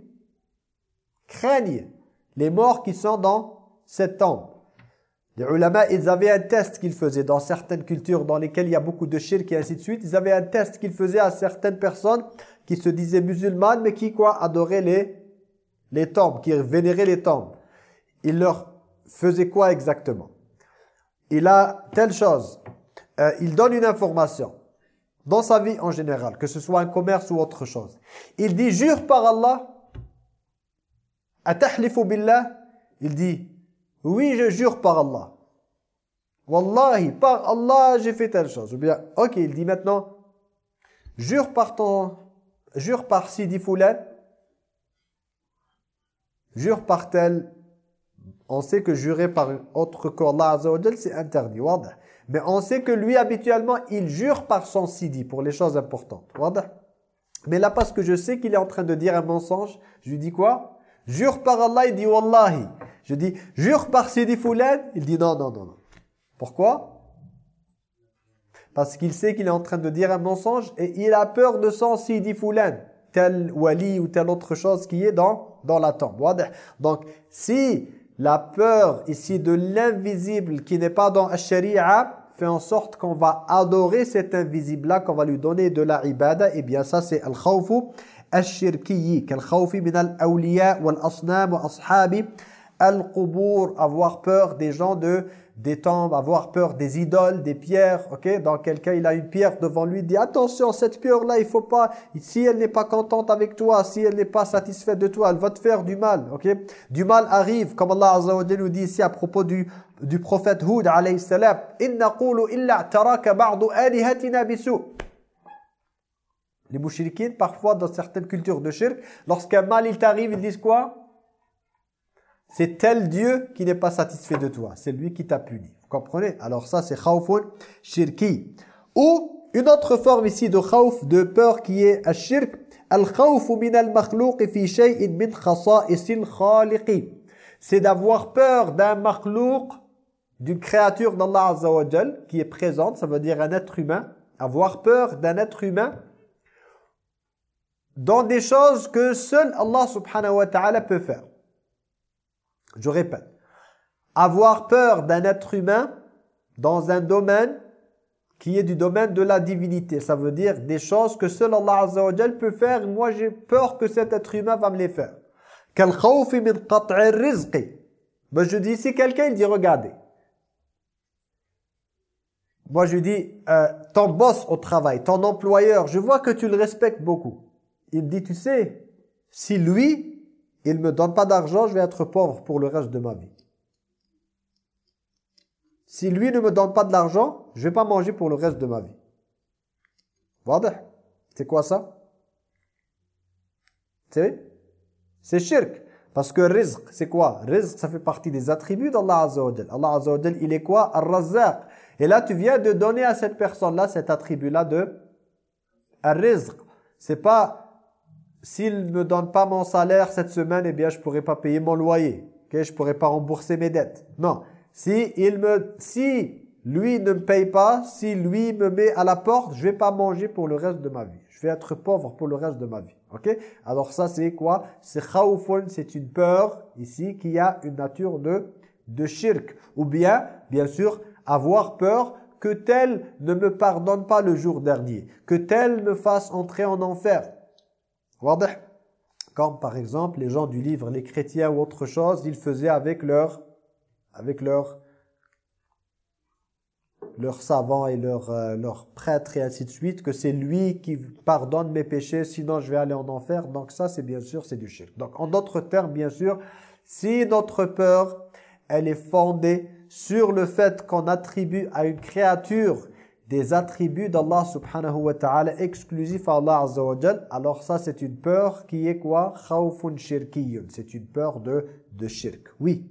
craignent les morts qui sont dans cette tombe. Les ulama, ils avaient un test qu'ils faisaient dans certaines cultures dans lesquelles il y a beaucoup de shirk et ainsi de suite. Ils avaient un test qu'ils faisaient à certaines personnes qui se disaient musulmanes mais qui quoi adoraient les, les tombes, qui vénéraient les tombes. Ils leur faisaient quoi exactement? Il a telle chose. Euh, il donne une information dans sa vie en général, que ce soit un commerce ou autre chose. Il dit, jure par Allah Atahlifu billah Il dit, oui, je jure par Allah. Wallahi, par Allah, j'ai fait telle chose. Ou bien, ok, il dit maintenant, jure par ton, jure par Sidi Foulan, jure par tel. On sait que jurer par autre qu'Allah Azza c'est interdit. Mais on sait que lui, habituellement, il jure par son Sidi pour les choses importantes. Mais là, parce que je sais qu'il est en train de dire un mensonge, je lui dis quoi? Jure par Allah, il dit Wallahi. Je dis, jure par Sidi Foulan, il dit non, non, non, non. Pourquoi? Parce qu'il sait qu'il est en train de dire un mensonge et il a peur de son Sidi Foulan, tel wali ou telle autre chose qui est dans, dans la tombe. Donc, si la peur ici de l'invisible qui n'est pas dans la sharia fait en sorte qu'on va adorer cet invisible-là, qu'on va lui donner de la ibada, et eh bien ça c'est al-khawfu kal-khawfi min al-awliya wal-asnam wa ashabi al-qubur, avoir peur des gens de des tombes, avoir peur des idoles, des pierres, ok? Dans quel cas il a une pierre devant lui, il dit attention, cette pierre-là, il faut pas, si elle n'est pas contente avec toi, si elle n'est pas satisfaite de toi, elle va te faire du mal, ok? Du mal arrive, comme Allah Azza wa nous dit ici à propos du, du prophète Hud, alayhi salam, « Inna illa taraka ba'du alihatina bisu » Les mouchriquines, parfois dans certaines cultures de shirk, lorsqu'un mal il t'arrive, ils disent quoi? C'est tel Dieu qui n'est pas satisfait de toi. C'est lui qui t'a puni. Vous comprenez? Alors ça, c'est khawfun shirki. Ou une autre forme ici de khawf, de peur qui est al-shirk. Al-khawfu min al-makhlouq fi shay'in min khasa'isil khaliqi. C'est d'avoir peur d'un makhlouq, d'une créature d'Allah Azza qui est présente, ça veut dire un être humain. Avoir peur d'un être humain dans des choses que seul Allah subhanahu wa ta'ala peut faire. Je répète, avoir peur d'un être humain dans un domaine qui est du domaine de la divinité. Ça veut dire des choses que seul Allah Azza wa peut faire. Moi, j'ai peur que cet être humain va me les faire. Ben, je dis, si quelqu'un dit, regardez. Moi, je dis, euh, ton boss au travail, ton employeur, je vois que tu le respectes beaucoup. Il dit, tu sais, si lui, il me donne pas d'argent, je vais être pauvre pour le reste de ma vie. Si lui ne me donne pas de l'argent, je vais pas manger pour le reste de ma vie. Voilà. C'est quoi ça? C'est C'est shirk. Parce que rizq, c'est quoi? Rizq, ça fait partie des attributs d'Allah Azza Allah Azza il est quoi? Ar-Razzaq. Et là, tu viens de donner à cette personne-là cet attribut-là de Ar-Rizq. C'est pas s'il ne me donne pas mon salaire cette semaine, eh bien, je ne pourrai pas payer mon loyer. Okay? Je ne pourrai pas rembourser mes dettes. Non. Si, il me, si lui ne me paye pas, si lui me met à la porte, je vais pas manger pour le reste de ma vie. Je vais être pauvre pour le reste de ma vie. Ok? Alors ça, c'est quoi? C'est khawfun, c'est une peur ici qui a une nature de, de shirk. Ou bien, bien sûr, avoir peur que tel ne me pardonne pas le jour dernier, que tel me fasse entrer en enfer, comme par exemple les gens du livre, les chrétiens ou autre chose, ils faisaient avec leur, avec leur, leur savant et leur, euh, leur prêtre et ainsi de suite, que c'est lui qui pardonne mes péchés, sinon je vais aller en enfer. Donc ça, c'est bien sûr, c'est du shirk. Donc en d'autres termes, bien sûr, si notre peur, elle est fondée sur le fait qu'on attribue à une créature des attributs d'Allah subhanahu wa ta'ala exclusifs à Allah azza wa alors ça c'est une peur qui est quoi? Khawfun shirkiyun, c'est une peur de, de shirk. Oui.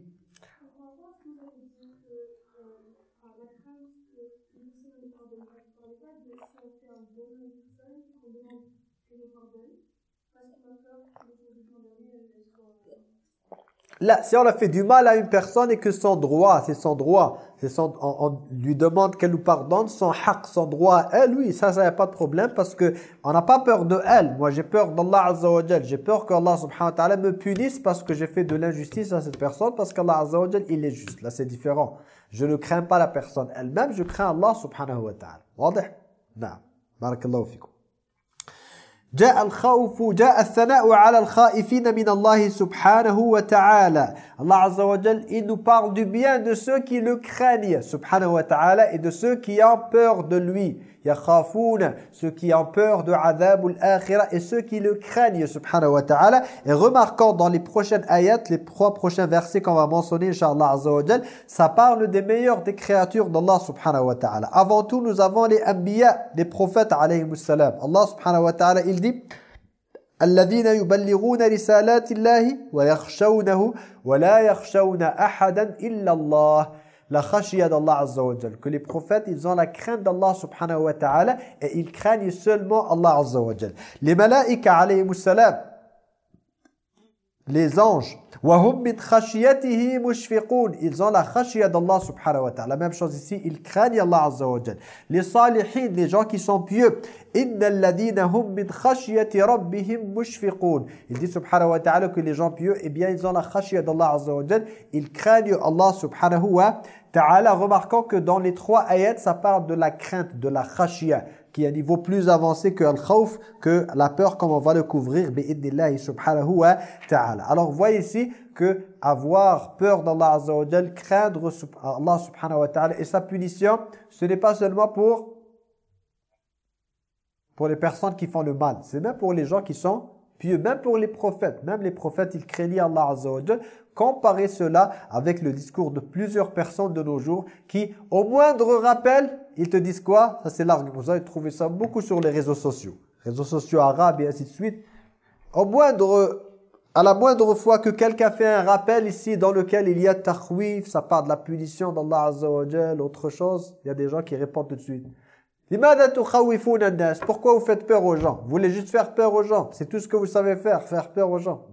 Là, si on a fait du mal à une personne et que son droit, c'est son droit, on, lui demande qu'elle nous pardonne son haq, son droit à elle, oui, ça, ça n'y a pas de problème parce que on n'a pas peur de elle. Moi, j'ai peur d'Allah Azza wa J'ai peur qu'Allah subhanahu wa ta'ala me punisse parce que j'ai fait de l'injustice à cette personne parce qu'Allah Azza il est juste. Là, c'est différent. Je ne crains pas la personne elle-même, je crains Allah subhanahu wa ta'ala. Wadah? Non. Barakallahu. جاء الخوف جاء الثناء على الخائفين من الله سبحانه وتعالى Allah Azza wa Jal, il nous parle du bien de ceux qui le craignent subhanahu wa ta'ala et de ceux qui ont peur de lui yakhafouna, ceux qui ont peur de adab akhirah et ceux qui le craignent subhanahu wa ta'ala et remarquons dans les prochaines ayats les trois prochains versets qu'on va mentionner inshallah azza wa jal, ça parle des meilleurs des créatures d'Allah subhanahu wa ta'ala avant tout nous avons les anbiya les prophètes alayhi salam Allah subhanahu wa ta'ala il dit الذين يبلغون رسالات الله ويخشونه ولا يخشون أحدا إلا الله la khashiyya d'Allah Azza wa Jal. Que les prophètes, ils ont la crainte d'Allah subhanahu wa ta'ala et ils craignent seulement Allah Azza wa Jal. Les malaïka alayhi salam, les anges, وَهُمْ مِنْ خَشِيَتِهِ مُشْفِقُونَ Ils ont la khashiyya d'Allah subhanahu wa ta'ala. La même chose ici, ils craignent Allah Azza wa Jal. Les salihin, les gens qui sont pieux, إِنَّ الَّذِينَ هُمْ مِنْ خَشِيَةِ رَبِّهِمْ مُشْفِقُونَ Il dit subhanahu wa ta'ala que les gens pieux, eh bien, ils ont la khashiyya d'Allah Azza wa Jal. Ils craignent Allah subhanahu wa ta'ala. Remarquons que dans les trois ayats, ça parle de la crainte, de la khashiyya qui est un niveau plus avancé que al-khawf, que la peur, comme on va le couvrir, bi'idnillahi subhanahu wa ta'ala. Alors, voyez ici que avoir peur d'Allah Azza wa craindre Allah subhanahu wa ta'ala et sa punition, ce n'est pas seulement pour, pour les personnes qui font le mal, c'est même pour les gens qui sont pieux, même pour les prophètes. Même les prophètes, ils craignaient Allah Azza wa. Comparez cela avec le discours de plusieurs personnes de nos jours qui, au moindre rappel, ils te disent quoi? Ça c'est l'argument. Vous avez trouvé ça beaucoup sur les réseaux sociaux. Réseaux sociaux arabes et ainsi de suite. Au moindre, à la moindre fois que quelqu'un fait un rappel ici dans lequel il y a tahwif, ça part de la punition d'Allah Azza wa autre chose, il y a des gens qui répondent tout de suite. Pourquoi vous faites peur aux gens? Vous voulez juste faire peur aux gens. C'est tout ce que vous savez faire, faire peur aux gens.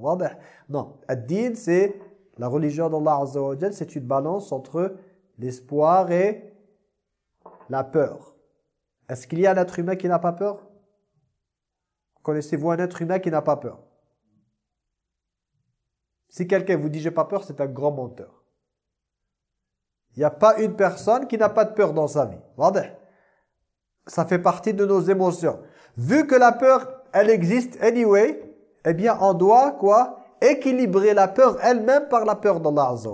Non, ad-din c'est la religion d'Allah Azza c'est une balance entre l'espoir et la peur. Est-ce qu'il y a un être humain qui n'a pas peur? Connaissez-vous un être humain qui n'a pas peur? Si quelqu'un vous dit « j'ai pas peur », c'est un grand menteur. Il n'y a pas une personne qui n'a pas de peur dans sa vie. Ça fait partie de nos émotions. Vu que la peur, elle existe anyway, eh bien on doit quoi? Équilibrer la peur elle-même par la peur d'Allah Azza.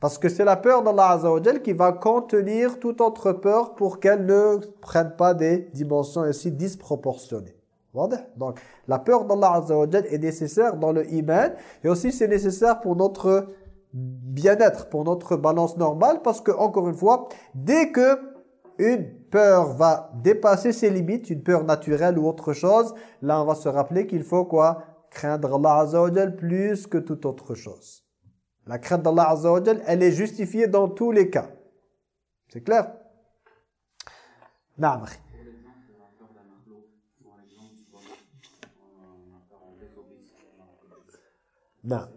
Parce que c'est la peur d'Allah Azza qui va contenir toute autre peur pour qu'elle ne prenne pas des dimensions ainsi disproportionnées. Donc, la peur d'Allah Azza est nécessaire dans le iman et aussi c'est nécessaire pour notre bien-être, pour notre balance normale parce que, encore une fois, dès que une peur va dépasser ses limites, une peur naturelle ou autre chose, là on va se rappeler qu'il faut quoi? Craindre Allah Azza wa plus que toute autre chose. La crainte d'Allah Azza wa elle est justifiée dans tous les cas. C'est clair? Non. Non.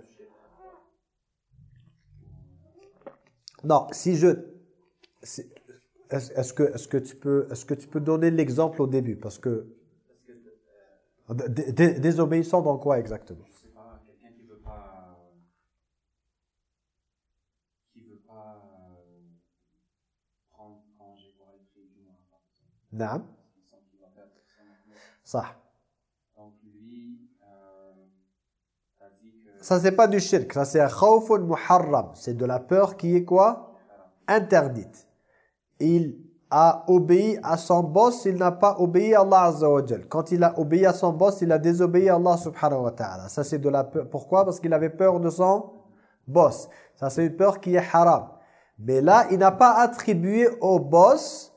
Non, si je est-ce que est-ce que tu peux est-ce que tu peux donner l'exemple au début? Parce que Désobéissant dans quoi exactement? Je Ça. Ça. C'est pas du shirk, ça c'est khawfun muharram, c'est de la peur qui est quoi? Interdite. Il a obéi à son boss il n'a pas obéi à Allah Azza quand il a obéi à son boss il a désobéi à Allah subhanahu wa ta'ala ça c'est de la peur pourquoi? Parce qu'il avait peur de son boss ça c'est une peur qui est haram mais là il n'a pas attribué au boss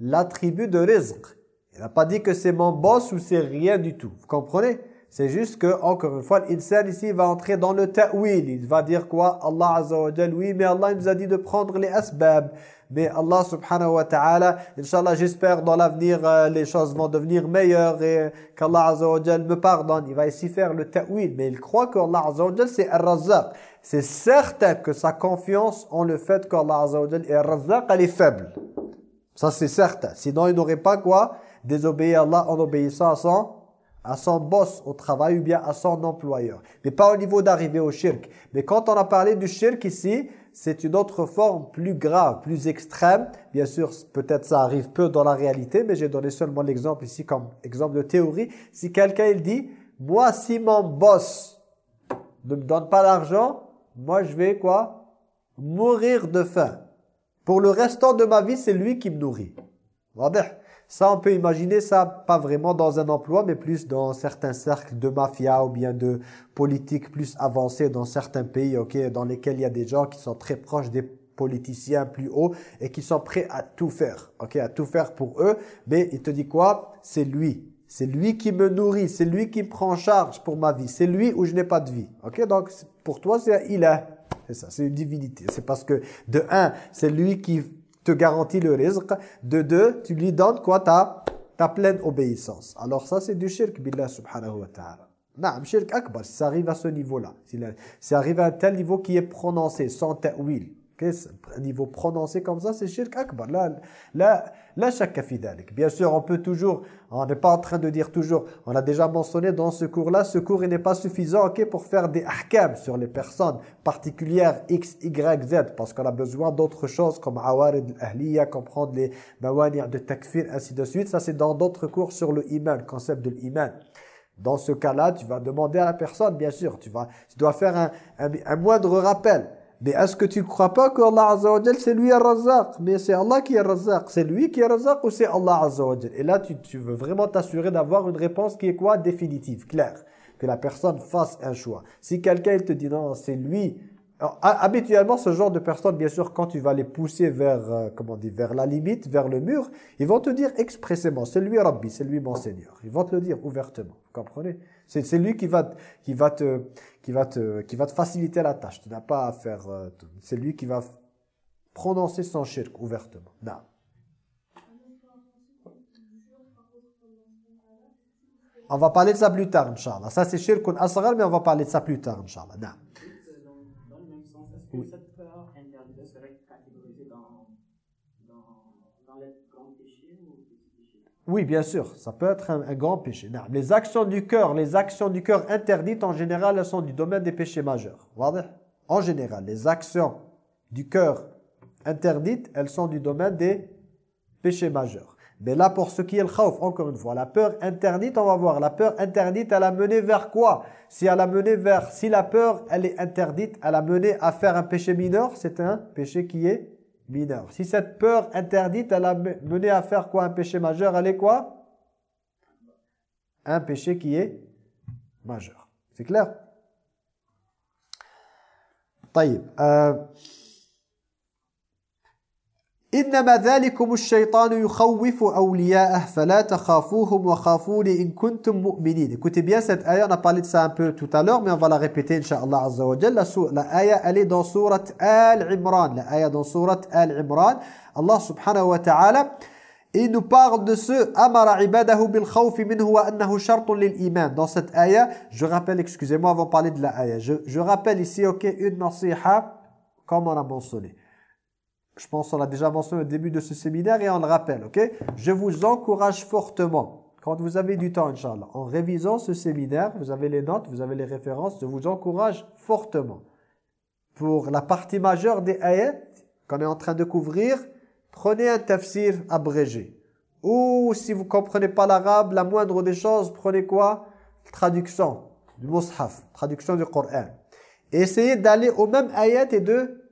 l'attribut de rizq. Il n'a pas dit que c'est mon boss ou c'est rien du tout. Vous comprenez? C'est juste que, encore une fois, l'insan ici va entrer dans le ta'wil. Il va dire quoi? Allah Azza oui, mais Allah nous a dit de prendre les asbab. Mais Allah subhanahu wa ta'ala, Inch'Allah, j'espère dans l'avenir, euh, les choses vont devenir meilleures et qu'Allah Azza wa me pardonne. Il va ici faire le ta'wil. Mais il croit qu'Allah Azza wa c'est Ar-Razzaq. C'est certain que sa confiance en le fait qu'Allah Azza wa est Ar-Razzaq, elle est faible. Ça, c'est certain. Sinon, il n'aurait pas quoi Désobéir Allah en obéissant à son, à son boss au travail ou bien à son employeur. Mais pas au niveau d'arriver au shirk. Mais quand on a parlé du shirk ici, c'est une autre forme plus grave, plus extrême. Bien sûr, peut-être ça arrive peu dans la réalité, mais j'ai donné seulement l'exemple ici comme exemple de théorie. Si quelqu'un il dit, moi si mon boss ne me donne pas l'argent, moi je vais quoi? Mourir de faim. Pour le restant de ma vie, c'est lui qui me nourrit. Ça, on peut imaginer ça, pas vraiment dans un emploi, mais plus dans certains cercles de mafia ou bien de politique plus avancée dans certains pays, ok, dans lesquels il y a des gens qui sont très proches des politiciens plus hauts et qui sont prêts à tout faire, ok, à tout faire pour eux. Mais il te dit quoi? C'est lui. C'est lui qui me nourrit, c'est lui qui prend en charge pour ma vie. C'est lui où je n'ai pas de vie. Ok, donc pour toi, c'est il est. C'est ça, c'est une divinité. C'est parce que de un, c'est lui qui te garantit le rizq. De deux, tu lui donnes quoi? Ta, ta pleine obéissance. Alors ça, c'est du shirk billah subhanahu wa ta'ala. Non, shirk akbar, ça arrive à ce niveau-là. Ça arrive à un tel niveau qui est prononcé, sans ta'wil un niveau prononcé comme ça, c'est shirk akbar. Là, là, là, Bien sûr, on peut toujours, on n'est pas en train de dire toujours, on a déjà mentionné dans ce cours-là, ce cours n'est pas suffisant ok, pour faire des ahkam sur les personnes particulières X, Y, Z, parce qu'on a besoin d'autres choses comme awarid al-ahliya, comprendre les mawani' de takfir, ainsi de suite. Ça, c'est dans d'autres cours sur le iman, concept de l'iman. Dans ce cas-là, tu vas demander à la personne, bien sûr, tu, vas, tu dois faire un, un, un moindre rappel. Mais est-ce que tu ne crois pas que Allah Azza wa c'est lui Ar-Razzaq? Mais c'est Allah qui est Razzaq. C'est lui qui est Razzaq ou c'est Allah Azza wa Et là, tu, tu veux vraiment t'assurer d'avoir une réponse qui est quoi? Définitive, claire. Que la personne fasse un choix. Si quelqu'un te dit non, c'est lui habituellement, ce genre de personnes, bien sûr, quand tu vas les pousser vers, euh, comment dire, vers la limite, vers le mur, ils vont te dire expressément, c'est lui Rabbi, c'est lui mon Seigneur. Ils vont te le dire ouvertement, vous comprenez? C'est lui qui va, qui, va te, qui, va te, qui va te faciliter la tâche. Tu n'as pas à faire... Euh, c'est lui qui va prononcer son shirk ouvertement. Non. On va parler de ça plus tard, Inch'Allah. Ça, c'est shirkun asghar, mais on va parler de ça plus tard, Inch'Allah. Non. Oui. cette peur interdite serait catégorisée dans, dans, dans les grands péchés ou petits péchés Oui, bien sûr, ça peut être un, grand péché. Les actions du cœur, les actions du cœur interdites, en général, elles sont du domaine des péchés majeurs. En général, les actions du cœur interdites, elles sont du domaine des péchés majeurs. Mais là, pour ce qui est le khawf, encore une fois, la peur interdite, on va voir. La peur interdite, elle a mené vers quoi? Si elle a mené vers, si la peur, elle est interdite, elle a mené à faire un péché mineur, c'est un péché qui est si cette peur interdite, elle a mené à faire quoi? Un péché majeur, elle est quoi? Un péché qui est majeur. C'est clair? Taïb. Euh, إنما ذلكم الشيطان يخوف أولياءه فلا تخافوهم وخافوني إن كنتم مؤمنين Écoutez bien cette ayah, on a parlé de ça un peu tout à l'heure, mais on va la répéter, Inch'Allah Azza wa Jalla. La ayah, elle est dans surat Al-Imran. La ayah dans surat Al-Imran. Allah subhanahu wa ta'ala, il nous parle de ce amara ibadahu bil khawf minhu wa annahu shartun lil iman. Dans cette ayah, je rappelle, excusez-moi avant de parler de la ayah, je, je rappelle ici, ok, une nasiha, comme on a mentionné. Je pense qu'on l'a déjà mentionné au début de ce séminaire et on le rappelle, ok? Je vous encourage fortement, quand vous avez du temps, Inch'Allah, en révisant ce séminaire, vous avez les notes, vous avez les références, je vous encourage fortement. Pour la partie majeure des ayats qu'on est en train de couvrir, prenez un tafsir abrégé. Ou si vous ne comprenez pas l'arabe, la moindre des choses, prenez quoi? Traduction du mushaf, traduction du Coran. Essayez d'aller au même ayat et de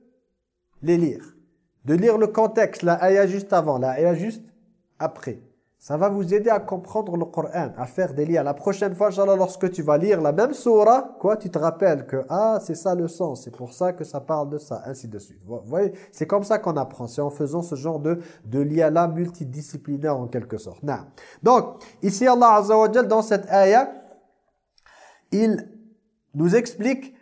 les lire de lire le contexte, la ayah juste avant, la ayah juste après. Ça va vous aider à comprendre le Coran, à faire des liens. La prochaine fois, lorsque tu vas lire la même surah, quoi, tu te rappelles que, ah, c'est ça le sens, c'est pour ça que ça parle de ça, ainsi de suite. Vous voyez, c'est comme ça qu'on apprend, c'est en faisant ce genre de, de lien-là multidisciplinaire en quelque sorte. Donc, ici, Allah Azza dans cette ayah, il nous explique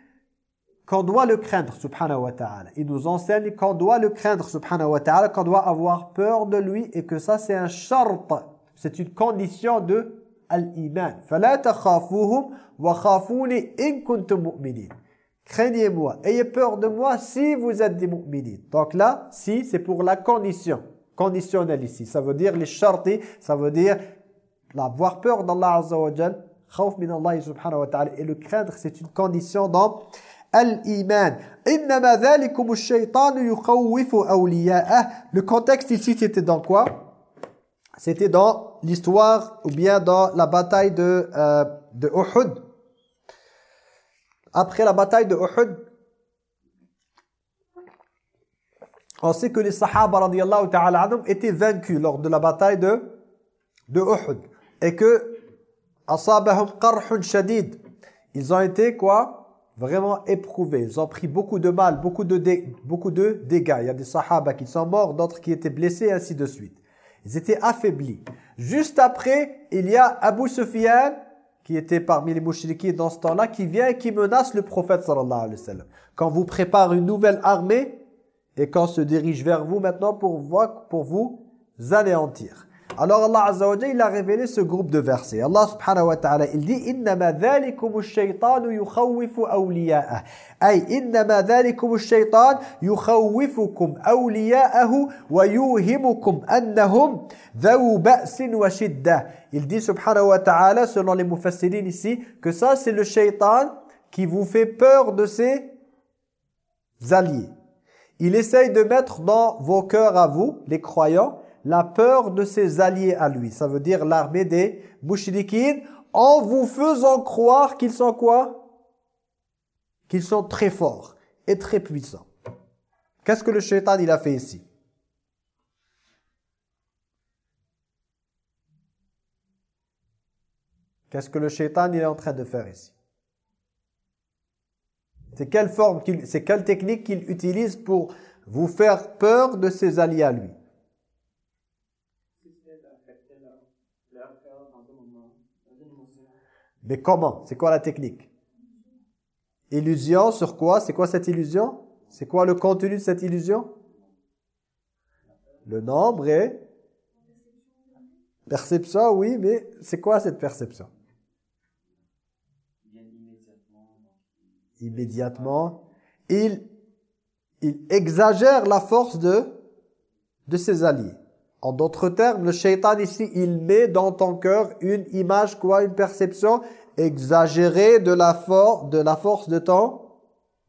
qu'on doit le craindre, subhanahu wa ta'ala. Il nous enseigne qu'on doit le craindre, subhanahu wa ta'ala, qu'on doit avoir peur de lui et que ça c'est un shart, c'est une condition de l'iman. فَلَا تَخَافُوهُمْ وَخَافُونِ إِن كُنْتُمْ مُؤْمِنِينَ Craignez-moi, ayez peur de moi si vous êtes des mu'minin. Donc là, si, c'est pour la condition, conditionnelle ici. Ça veut dire les sharti, ça veut dire avoir peur d'Allah Azza wa Jal, khawf min Allah subhanahu wa ta'ala. Et le craindre, c'est une condition dans le contexte ici c'était dans quoi? C'était dans l'histoire ou bien dans la bataille de euh, de Uhud. Après la bataille de Uhud, on sait que les Sahaba radiyallahu ta'ala étaient vaincus lors de la bataille de, de Uhud. Et que asabahum qarhun shadid. Ils ont été quoi? Vraiment éprouvés. Ils ont pris beaucoup de mal, beaucoup de, beaucoup de dégâts. Il y a des Sahaba qui sont morts, d'autres qui étaient blessés, ainsi de suite. Ils étaient affaiblis. Juste après, il y a Abu Sufyan, qui était parmi les mouchriquins dans ce temps-là, qui vient et qui menace le prophète sallallahu alayhi wa sallam. Quand vous préparez une nouvelle armée, et quand se dirige vers vous maintenant pour, pour vous anéantir. Alors Allah Azza wa Jalla, il a révélé ce groupe de versets. Allah subhanahu wa ta'ala, il dit "Innama dhalikumu ash-shaytanu yukhawwifu awliya'ah." Ay innama dhalikumu ash-shaytan yukhawwifukum awliya'ahu wa yuhimukum annahum dhaw ba'sin wa shiddah. Il dit subhanahu wa ta'ala selon les mufassirin ici que ça c'est le shaytan qui vous fait peur de ses alliés. Il essaye de mettre dans vos cœurs à vous, les croyants, la peur de ses alliés à lui. Ça veut dire l'armée des mouchriquines en vous faisant croire qu'ils sont quoi? Qu'ils sont très forts et très puissants. Qu'est-ce que le shaitan il a fait ici? Qu'est-ce que le shaitan il est en train de faire ici? C'est quelle forme, c'est quelle technique qu'il utilise pour vous faire peur de ses alliés à lui? Mais comment? C'est quoi la technique? Illusion sur quoi? C'est quoi cette illusion? C'est quoi le contenu de cette illusion? Le nombre et perception, oui, mais c'est quoi cette perception? Immédiatement, il, il exagère la force de, de ses alliés. En d'autres termes, le shaitan ici, il met dans ton cœur une image, quoi, une perception exagérée de la, force de la force de ton,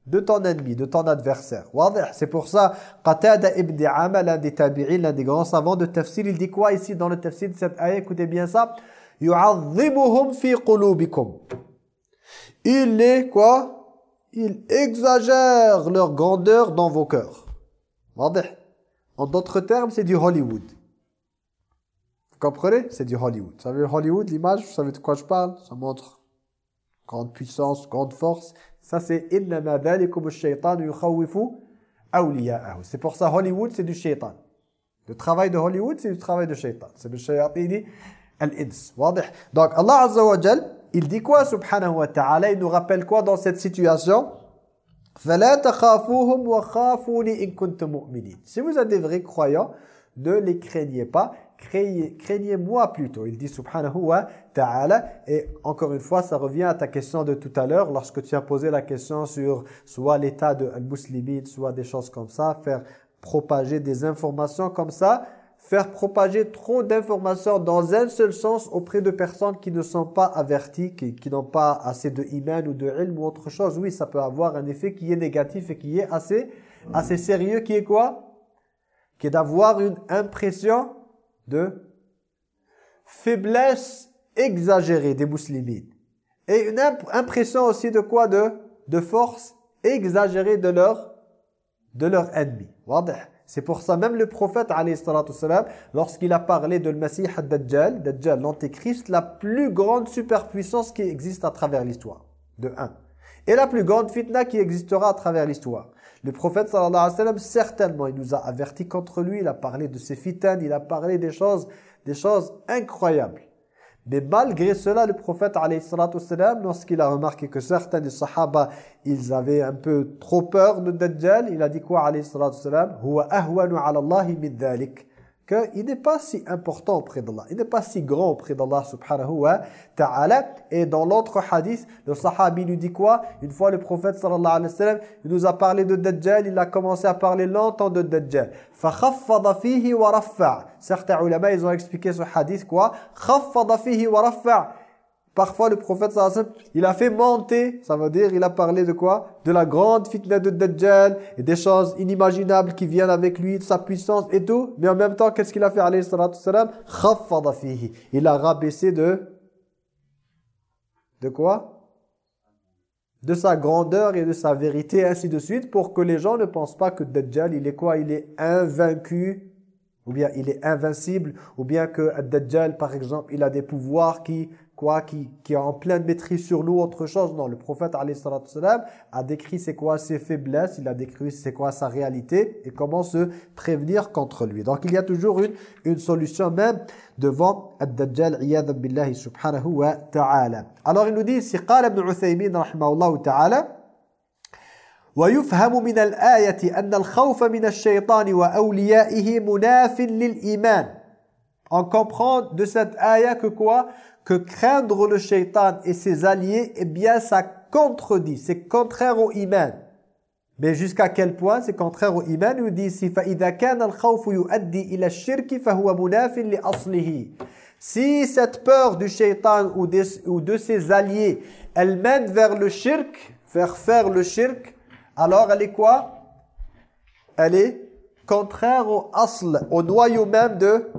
de ton ennemi, de ton adversaire. C'est pour ça, Qatada ibn Di'ama, l'un des tabi'in, l'un des grands savants de tafsir, il dit quoi ici dans le tafsir de cette ayah Écoutez bien ça. يُعَظِّمُهُمْ fi qulubikum. Il est quoi ils exagèrent leur grandeur dans vos cœurs. En d'autres termes, c'est du Hollywood. Comprenez C'est du Hollywood. Vous savez Hollywood, l'image, vous savez de quoi je parle? Ça montre grande puissance, grande force. Ça, c'est « Innama dhalikum shaytan C'est pour ça, Hollywood, c'est du shaitan. Le travail de Hollywood, c'est du travail de shaitan. C'est le shayatini al-ins. Donc, Allah Azza wa Jal, il dit quoi subhanahu wa ta'ala? Il nous rappelle quoi dans cette situation? Si vous êtes des vrais croyants, ne les craignez pas, craignez-moi plutôt. Il dit subhanahu wa ta'ala. Et encore une fois, ça revient à ta question de tout à l'heure, lorsque tu as posé la question sur soit l'état de al soit des choses comme ça, faire propager des informations comme ça faire propager trop d'informations dans un seul sens auprès de personnes qui ne sont pas averties, qui, qui n'ont pas assez de iman ou de ilm ou autre chose, oui, ça peut avoir un effet qui est négatif et qui est assez, assez sérieux, qui est quoi? Qui est d'avoir une impression de faiblesse exagérée des musulmans. Et une impression aussi de quoi? De, de force exagérée de leur, de leur ennemi. C'est pour ça même le prophète lorsqu'il a parlé de le Messie Dajjal, Dajjal l'antéchrist, la plus grande superpuissance qui existe à travers l'histoire, de un. Et la plus grande fitna qui existera à travers l'histoire. Le prophète sallallahu alayhi wa sallam, certainement, il nous a averti contre lui, il a parlé de ses fitanes, il a parlé des choses, des choses incroyables. Mais malgré cela, le prophète, lorsqu'il a remarqué que certains des sahaba, ils avaient un peu trop peur de Dajjal, il a dit quoi, alayhi salatu dhalik qu'il n'est pas si important auprès d'Allah. Il n'est pas si grand auprès d'Allah subhanahu wa ta'ala. Et dans l'autre hadith, le sahabi nous dit quoi Une fois le prophète sallallahu alayhi wa sallam, il nous a parlé de Dajjal, il a commencé à parler longtemps de Dajjal. فَخَفَّضَ فِيهِ وَرَفَّعَ Certains ulama, ils ont expliqué ce hadith quoi خَفَّضَ فِيهِ وَرَفَّعَ Parfois, le prophète il a fait monter, ça veut dire, il a parlé de quoi? De la grande fitna de Dajjal et des choses inimaginables qui viennent avec lui, de sa puissance et tout. Mais en même temps, qu'est-ce qu'il a fait, alayhi salam Il a rabaissé de... De quoi? De sa grandeur et de sa vérité, ainsi de suite, pour que les gens ne pensent pas que Dajjal, il est quoi? Il est invaincu, ou bien il est invincible, ou bien que Dajjal, par exemple, il a des pouvoirs qui quoi, qui, qui est en pleine maîtrise sur nous, autre chose. Non, le prophète salam a décrit c'est quoi ses faiblesses, il a décrit c'est quoi sa réalité et comment se prévenir contre lui. Donc il y a toujours une, une solution même devant Ad-Dajjal, billahi subhanahu wa ta'ala. Alors il nous dit ici, قال ابن عثيمين رحمه الله تعالى ويفهم من الآية أن الخوف من الشيطان وأوليائه مناف للإيمان. On comprend de cette ayah que quoi que craindre le shaitan et ses alliés, eh bien ça contredit, c'est contraire au iman. Mais jusqu'à quel point c'est contraire au iman Il dit ici Si cette peur du shaitan ou de, ses alliés, elle mène vers le shirk, vers faire le shirk, alors elle est quoi? Elle est contraire au asl, au noyau même de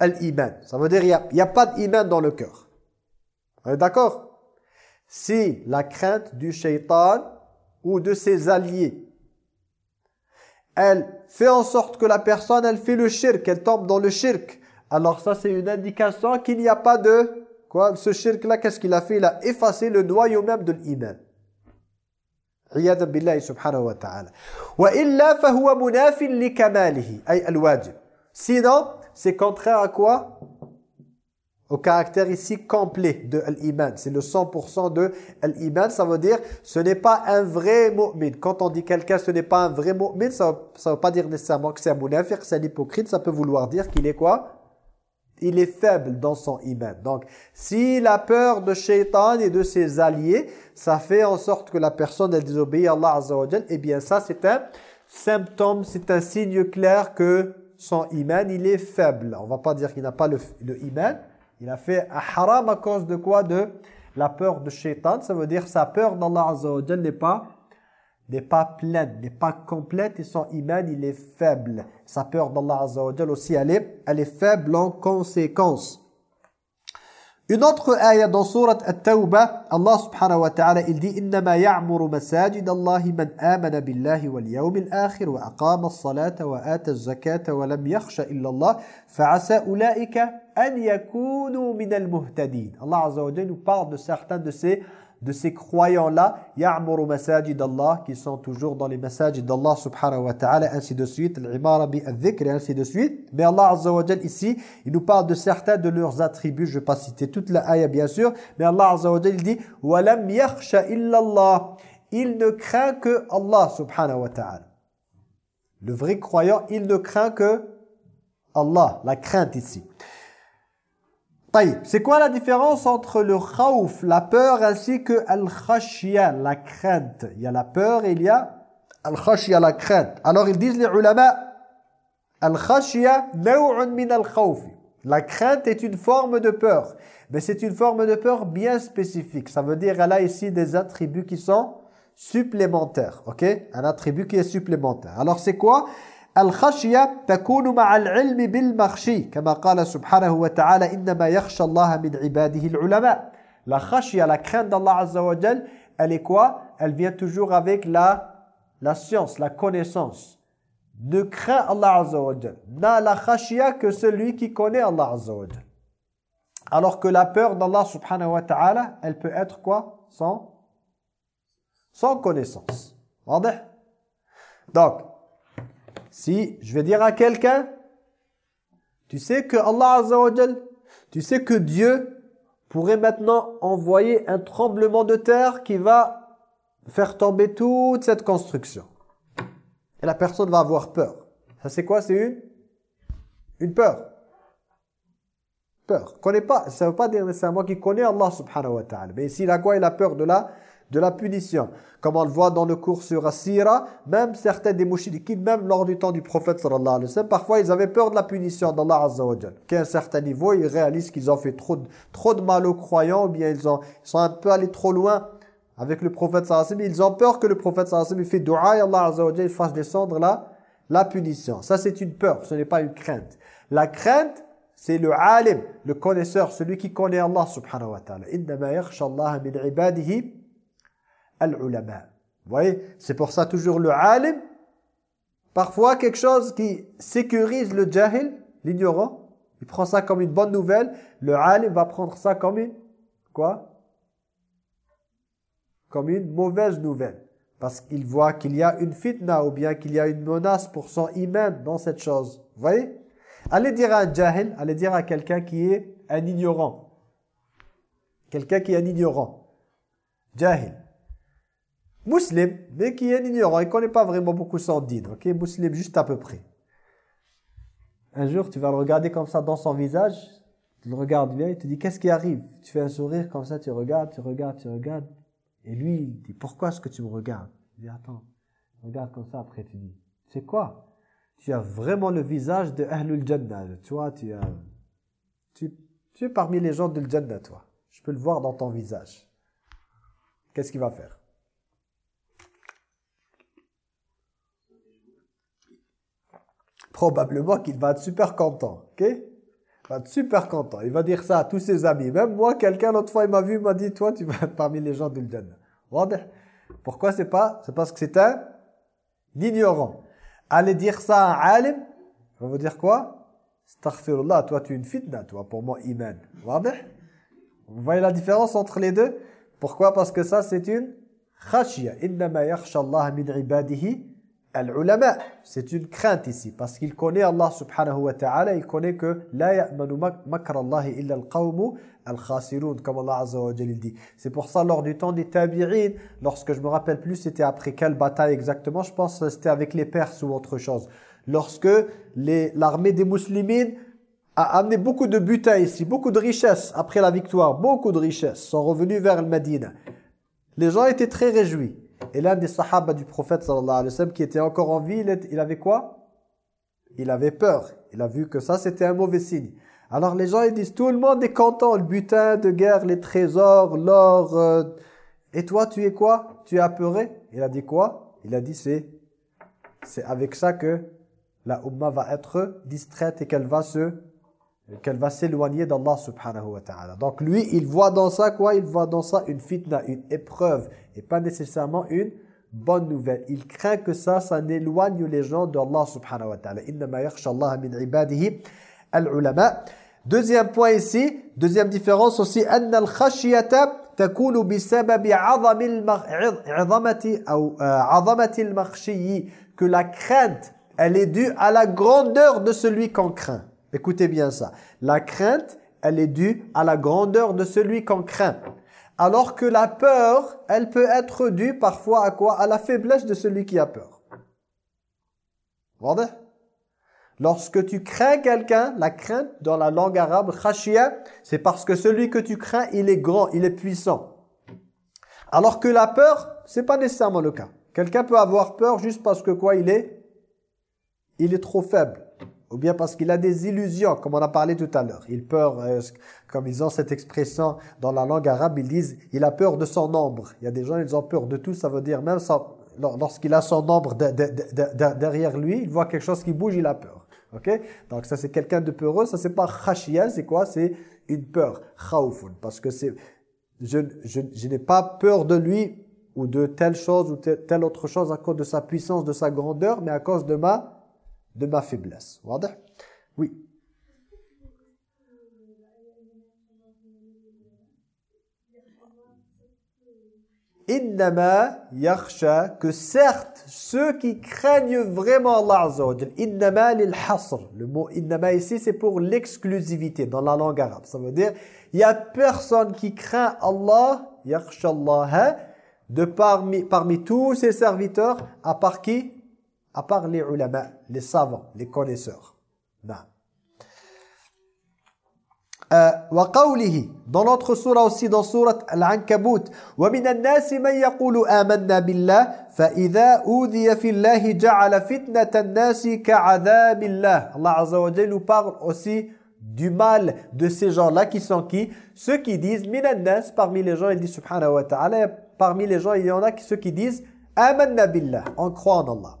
l'iman. Ça veut dire qu'il n'y a, a, pas d'iman dans le cœur. D'accord Si la crainte du shaitan ou de ses alliés, elle fait en sorte que la personne, elle fait le shirk, elle tombe dans le shirk, alors ça c'est une indication qu'il n'y a pas de... Quoi Ce shirk-là, qu'est-ce qu'il a fait Il a effacé le noyau même de l'iman. عياذا بالله سبحانه وتعالى وإلا فهو مناف لكماله أي الواجب sinon c'est contraire à quoi Au caractère ici complet de l'iman. C'est le 100% de l'iman. Ça veut dire ce n'est pas un vrai mu'min. Quand on dit quelqu'un ce n'est pas un vrai mu'min, ça ne veut pas dire nécessairement que c'est un munafiq, c'est un hypocrite. Ça peut vouloir dire qu'il est quoi? Il est faible dans son iman. Donc, si la peur de shaitan et de ses alliés, ça fait en sorte que la personne elle désobéit à Allah Azza eh bien ça c'est un symptôme, c'est un signe clair que son iman, il est faible. On va pas dire qu'il n'a pas le, le iman, il a fait un haram à cause de quoi? De la peur de shaitan. Ça veut dire sa peur d'Allah Azza n'est pas, n'est pas pleine, n'est pas complète et son iman il est faible. Sa peur d'Allah Azza aussi elle est, elle est faible en conséquence. Une autre ayah dans surat At-Tawbah, Allah subhanahu wa ta'ala, il dit إِنَّمَا يَعْمُرُ مَسَاجِدَ اللَّهِ مَنْ آمَنَ بِاللَّهِ وَالْيَوْمِ الْآخِرِ وَأَقَامَ الصَّلَاةَ وَآتَى الزَّكَاةَ وَلَمْ يَخْشَ إِلَّا اللَّهِ فَعَسَى أُولَئِكَ أَنْ يَكُونُوا مِنَ الْمُهْتَدِينَ Allah Azza wa Jalla nous parle de certains de ces de ces croyants-là, ya'muru masajid Allah, qui sont toujours dans les masajid d'Allah subhanahu wa ta'ala, ainsi de suite, l'imara bi et ainsi de suite. Mais Allah azza wa ici, il nous parle de certains de leurs attributs, je ne vais pas citer toute la ayah bien sûr, mais Allah azza wa il dit « Walam yakhsha illa Allah » Il ne craint que Allah subhanahu wa ta'ala. Le vrai croyant, il ne craint que Allah, la crainte ici. C'est quoi la différence entre le khawf, la peur, ainsi que al-khashya, la crainte? Il y a la peur et il y a al-khashya, la crainte. Alors ils disent les ulama, al-khashya naw'un min al-khawf. La crainte est une forme de peur, mais c'est une forme de peur bien spécifique. Ça veut dire qu'elle a ici des attributs qui sont supplémentaires, ok? Un attribut qui est supplémentaire. Alors c'est quoi? الخشية تكون مع العلم بالمخشي كما قال سبحانه وتعالى إنما يخشى الله من عباده العلماء La khashia, la crainte d'Allah Azza wa Jal, elle est quoi Elle vient toujours avec la, la science, la connaissance. Ne craint Allah Azza wa Jal. N'a la khashia que celui qui connaît Allah Azza wa Jal. Alors que la peur d'Allah subhanahu wa ta'ala, elle peut être quoi Sans, sans connaissance. Donc, si je vais dire à quelqu'un, tu sais que Allah Azza wa tu sais que Dieu pourrait maintenant envoyer un tremblement de terre qui va faire tomber toute cette construction. Et la personne va avoir peur. Ça c'est quoi? C'est une Une peur. Peur. Connaît pas, ça ne veut pas dire nécessairement qu'il connaît Allah subhanahu wa ta'ala. Mais s'il a quoi? Il a peur de la de la punition. Comme on le voit dans le cours sur Asira, même certains des mouchidikines, même lors du temps du prophète sallallahu alayhi wa sallam, parfois ils avaient peur de la punition d'Allah azza wa Qu'à un certain niveau, ils réalisent qu'ils ont fait trop de, trop de mal aux croyants, ou bien ils, ont, ils sont un peu allés trop loin avec le prophète sallallahu alayhi wa sallam. Ils ont peur que le prophète sallallahu alayhi wa sallam fait dua et Allah azza fasse descendre la, la punition. Ça c'est une peur, ce n'est pas une crainte. La crainte, c'est le alim, le connaisseur, celui qui connaît Allah subhanahu wa ta'ala. Min al-ulama. Vous voyez, c'est pour ça toujours le alim, parfois quelque chose qui sécurise le jahil, l'ignorant, il prend ça comme une bonne nouvelle, le alim va prendre ça comme une, quoi? Comme une mauvaise nouvelle. Parce qu'il voit qu'il y a une fitna ou bien qu'il y a une menace pour son iman dans cette chose. Vous voyez? Allez dire à un jahil, allez dire à quelqu'un qui est un ignorant. Quelqu'un qui est un ignorant. Jahil. Muslim, mais qui est un ignorant. Il connaît pas vraiment beaucoup son din. Ok, Muslim juste à peu près. Un jour, tu vas le regarder comme ça dans son visage. Tu le regardes bien, il te dit qu'est-ce qui arrive? Tu fais un sourire comme ça, tu regardes, tu regardes, tu regardes. Et lui, il dit pourquoi est-ce que tu me regardes? Il dit attends, regarde comme ça après tu dis. C'est quoi? Tu as vraiment le visage de Ahlul Jannah. Tu vois, tu, as, tu, tu es parmi les gens de Jannah, toi. Je peux le voir dans ton visage. Qu'est-ce qu'il va faire? Probablement qu'il va être super content, ok? Il va être super content. Il va dire ça à tous ses amis. Même moi, quelqu'un l'autre fois, il m'a vu, il m'a dit, toi, tu vas être parmi les gens de Jannah. Pourquoi c'est pas? C'est parce que c'est un ignorant. Allez dire ça à un alim, va vous dire quoi? Astaghfirullah, toi tu es une fitna, toi, pour moi, iman. Vous voyez la différence entre les deux? Pourquoi? Parce que ça, c'est une khashia. Innama yakhsha Allah min ibadihi al-ulama. C'est une crainte ici, parce qu'il connaît Allah subhanahu wa ta'ala, il connaît que la ya'manu makra Allah illa al-qawmu al-khasirun, comme Allah azza wa dit. C'est pour ça, lors du temps des tabi'in, lorsque je me rappelle plus, c'était après quelle bataille exactement, je pense que c'était avec les Perses ou autre chose. Lorsque l'armée des musulmans a amené beaucoup de butin ici, beaucoup de richesses après la victoire, beaucoup de richesses, sont revenus vers le Medina. Les gens étaient très réjouis. Et l'un des sahaba du prophète sallallahu alayhi wa sallam qui était encore en vie, il avait quoi? Il avait peur. Il a vu que ça c'était un mauvais signe. Alors les gens ils disent tout le monde est content, le butin de guerre, les trésors, l'or. Euh, et toi tu es quoi? Tu es apeuré? Il a dit quoi? Il a dit c'est c'est avec ça que la umma va être distraite et qu'elle va se qu'elle va s'éloigner d'Allah subhanahu wa ta'ala. Donc lui, il voit dans ça quoi Il voit dans ça une fitna, une épreuve et pas nécessairement une bonne nouvelle. Il craint que ça, ça n'éloigne les gens d'Allah subhanahu wa ta'ala. Innama yakhsha Allah min ibadihi al-ulama. Deuxième point ici, deuxième différence aussi, أن الخشية تكون بسبب عظم عظمة أو عظمة المخشي que la crainte, elle est due à la grandeur de celui qu'on craint. Écoutez bien ça. La crainte, elle est due à la grandeur de celui qu'on craint. Alors que la peur, elle peut être due parfois à quoi? À la faiblesse de celui qui a peur. Voyez Lorsque tu crains quelqu'un, la crainte dans la langue arabe, khashia, c'est parce que celui que tu crains, il est grand, il est puissant. Alors que la peur, c'est pas nécessairement le cas. Quelqu'un peut avoir peur juste parce que quoi? Il est Il est trop faible. Ou bien parce qu'il a des illusions, comme on a parlé tout à l'heure. Il peur, euh, comme ils ont cette expression dans la langue arabe, ils disent « il a peur de son ombre ». Il y a des gens, ils ont peur de tout, ça veut dire même lorsqu'il a son ombre derrière lui, il voit quelque chose qui bouge, il a peur. Ok? Donc ça c'est quelqu'un de peureux, ça c'est pas khashia, c'est quoi? C'est une peur, khawfun. Parce que c'est, je, n'ai pas peur de lui ou de telle chose ou telle autre chose à cause de sa puissance, de sa grandeur, mais à cause de ma, de ma faiblesse. Oui. innama yakhsha que certes ceux qui craignent vraiment Allah Azza innama lil le mot innama ici c'est pour l'exclusivité dans la langue arabe. Ça veut dire il y a personne qui craint Allah yakhsha Allah de parmi parmi tous ses serviteurs à part qui? À part les ulama les savants les connaisseurs non وقوله dans notre surah aussi dans surat Al-Ankabut ومن الناس من يقول آمنا بالله فإذا أوذي في الله جعل فتنة الناس كعذاب الله Allah Azza wa Jalla nous parle aussi du mal de ces gens-là qui sont qui Ceux qui disent minannas parmi les gens, il dit subhanahu wa ta'ala, parmi les gens il y en a ceux qui disent amanna billah, on croit en Allah.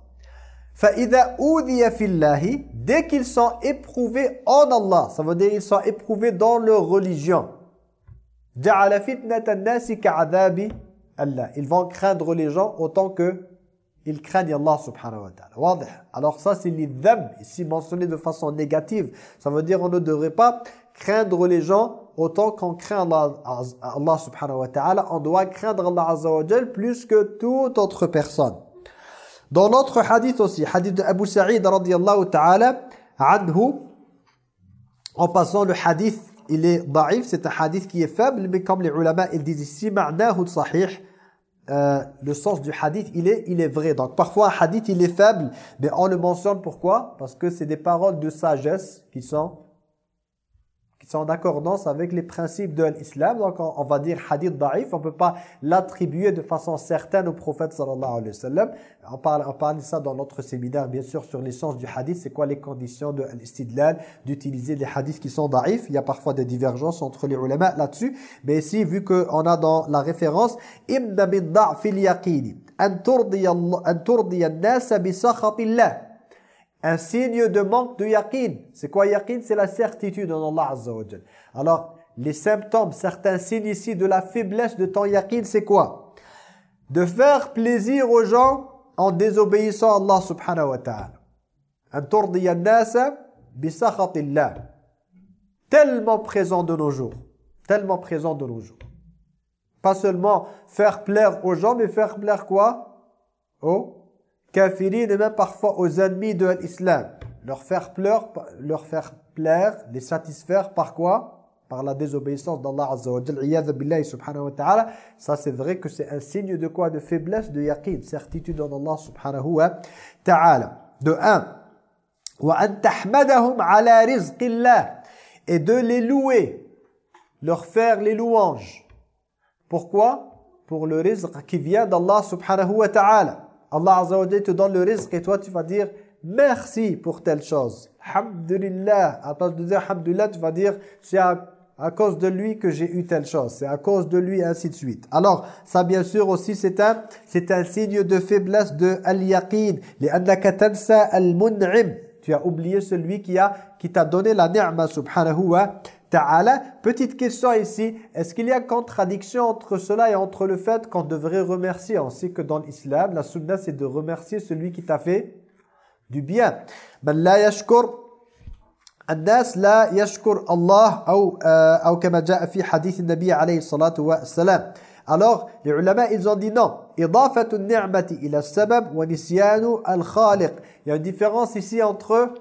فَإِذَا أُوذِيَ فِي اللَّهِ Dès qu'ils sont éprouvés en Allah, ça veut dire ils sont éprouvés dans leur religion. جَعَلَ فِتْنَةَ النَّاسِ كَعَذَابِ Allah. Ils vont craindre les gens autant que ils craignent Allah subhanahu wa ta'ala. Alors ça c'est l'idham, ici mentionné de façon négative. Ça veut dire on ne devrait pas craindre les gens autant qu'on craint Allah, Allah subhanahu wa ta'ala. On doit craindre Allah azza wa plus que toute autre personne. Dans notre hadith aussi, hadith de Abu Sa'id radiallahu ta'ala anhu, en passant le hadith, il est daif, c'est un hadith qui est faible, mais comme les ulama, ils disent ici, ma'nahu sahih, euh, le sens du hadith, il est, il est vrai. Donc parfois un hadith, il est faible, mais on le mentionne pourquoi? Parce que c'est des paroles de sagesse qui sont sont en accordance avec les principes de l'islam. Donc on, va dire hadith da'if, on ne peut pas l'attribuer de façon certaine au prophète sallallahu alayhi wa sallam. On parle, on parle de ça dans notre séminaire, bien sûr, sur l'essence du hadith. C'est quoi les conditions de l'istidlal, d'utiliser des hadiths qui sont da'if? Il y a parfois des divergences entre les ulama là-dessus. Mais ici, vu qu'on a dans la référence « Imna min da'fil yaqini an turdiya an-nasa bi sakhatillah » un signe de manque de yaqin. C'est quoi yaqin? C'est la certitude en Allah Azza wa Alors, les symptômes, certains signes ici de la faiblesse de ton yaqin, c'est quoi? De faire plaisir aux gens en désobéissant à Allah subhanahu wa ta'ala. Tellement présent de nos jours. Tellement présent de nos jours. Pas seulement faire plaire aux gens, mais faire plaire quoi? Aux kafirin et même parfois aux ennemis de l'islam. Leur faire plaire, leur faire plaire, les satisfaire par quoi Par la désobéissance d'Allah Azza wa Jalla. subhanahu wa ta'ala. Ça c'est vrai que c'est un signe de quoi De faiblesse, de yaqin, certitude en Allah subhanahu wa ta'ala. De un, وَأَن تَحْمَدَهُمْ عَلَى رِزْقِ اللَّهِ Et de les louer, leur faire les louanges. Pourquoi Pour le rizq qui vient d'Allah subhanahu wa ta'ala. Allah Azza wa te donne le risque et toi tu vas dire merci pour telle chose. Alhamdulillah. À place de dire Alhamdulillah, tu vas dire c'est à, cause de lui que j'ai eu telle chose. C'est à cause de lui, ainsi de suite. Alors, ça bien sûr aussi, c'est un, c'est un signe de faiblesse de al-yaqin. al-mun'im. Tu as oublié celui qui a qui t'a donné la ni'ma subhanahu wa ta'ala. Petite question ici, est-ce qu'il y a contradiction entre cela et entre le fait qu'on devrait remercier On sait que dans l'islam, la sunna c'est de remercier celui qui t'a fait du bien. la yashkur الناس لا يشكر الله أو أو كما جاء في حديث النبي عليه الصلاة والسلام Alors, les ulama, ils ont dit non. إضافة النعمة إلى السبب ونسيان الخالق. Il y a une différence ici entre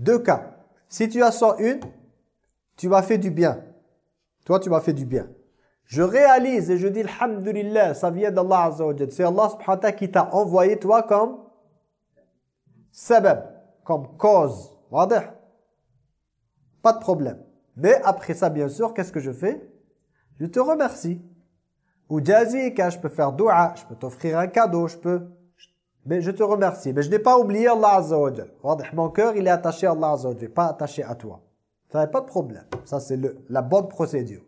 deux cas. Situation 1, tu m'as fait du bien. Toi, tu m'as fait du bien. Je réalise et je dis Alhamdulillah, ça vient d'Allah Azza wa C'est Allah subhanahu wa ta'ala qui t'a envoyé toi comme sabab, comme cause. Pas de problème. Mais après ça, bien sûr, qu'est-ce que je fais? Je te remercie. Ou jazika, je peux faire dua, je peux t'offrir un cadeau, je peux... Mais je te remercie. Mais je n'ai pas oublié Allah Azza wa Mon cœur, il est attaché à Allah Azza wa pas attaché à toi. Ça n'a pas de problème. Ça, c'est la bonne procédure.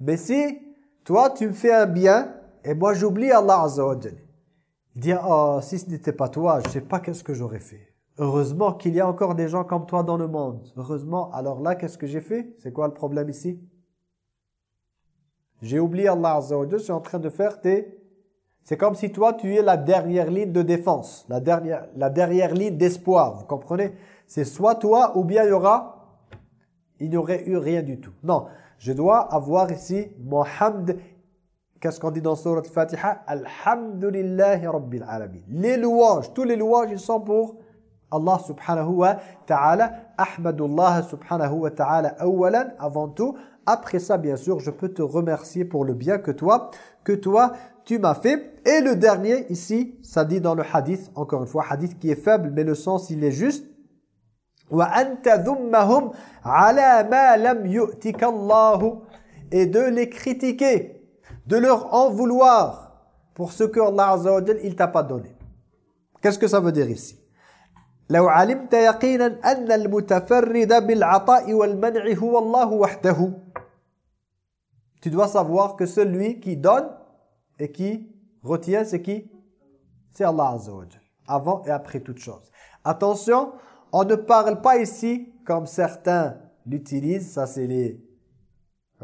Mais si toi, tu me fais un bien et moi, j'oublie Allah Azza wa Il dit, oh, si ce n'était pas toi, je ne sais pas qu'est-ce que j'aurais fait. Heureusement qu'il y a encore des gens comme toi dans le monde. Heureusement. Alors là, qu'est-ce que j'ai fait? C'est quoi le problème ici? J'ai oublié Allah Azza Je suis en train de faire tes... C'est comme si toi, tu es la dernière ligne de défense. La dernière, la dernière ligne d'espoir. Vous comprenez? C'est soit toi ou bien il y aura il n'y aurait eu rien du tout. Non, je dois avoir ici Mohammed. Qu'est-ce qu'on dit dans Surat Al-Fatiha Alhamdulillahi Rabbil Alamin. Les louanges, tous les louanges, ils sont pour Allah subhanahu wa ta'ala. Ahmadullah subhanahu wa ta'ala awalan, avant tout. Après ça, bien sûr, je peux te remercier pour le bien que toi, que toi, tu m'as fait. Et le dernier, ici, ça dit dans le hadith, encore une fois, hadith qui est faible, mais le sens, il est juste et de les critiquer, de leur en vouloir pour ce que Allah Azza wa Jal, il t'a pas donné. Qu'est-ce que ça veut dire ici لو علمت يقينا أن المتفرد بالعطاء والمنع هو الله وحده Tu dois savoir que celui qui donne et qui retient, c'est qui C'est Allah Azza wa Jal, avant et après toute chose. Attention, on ne parle pas ici, comme certains l'utilisent, ça c'est les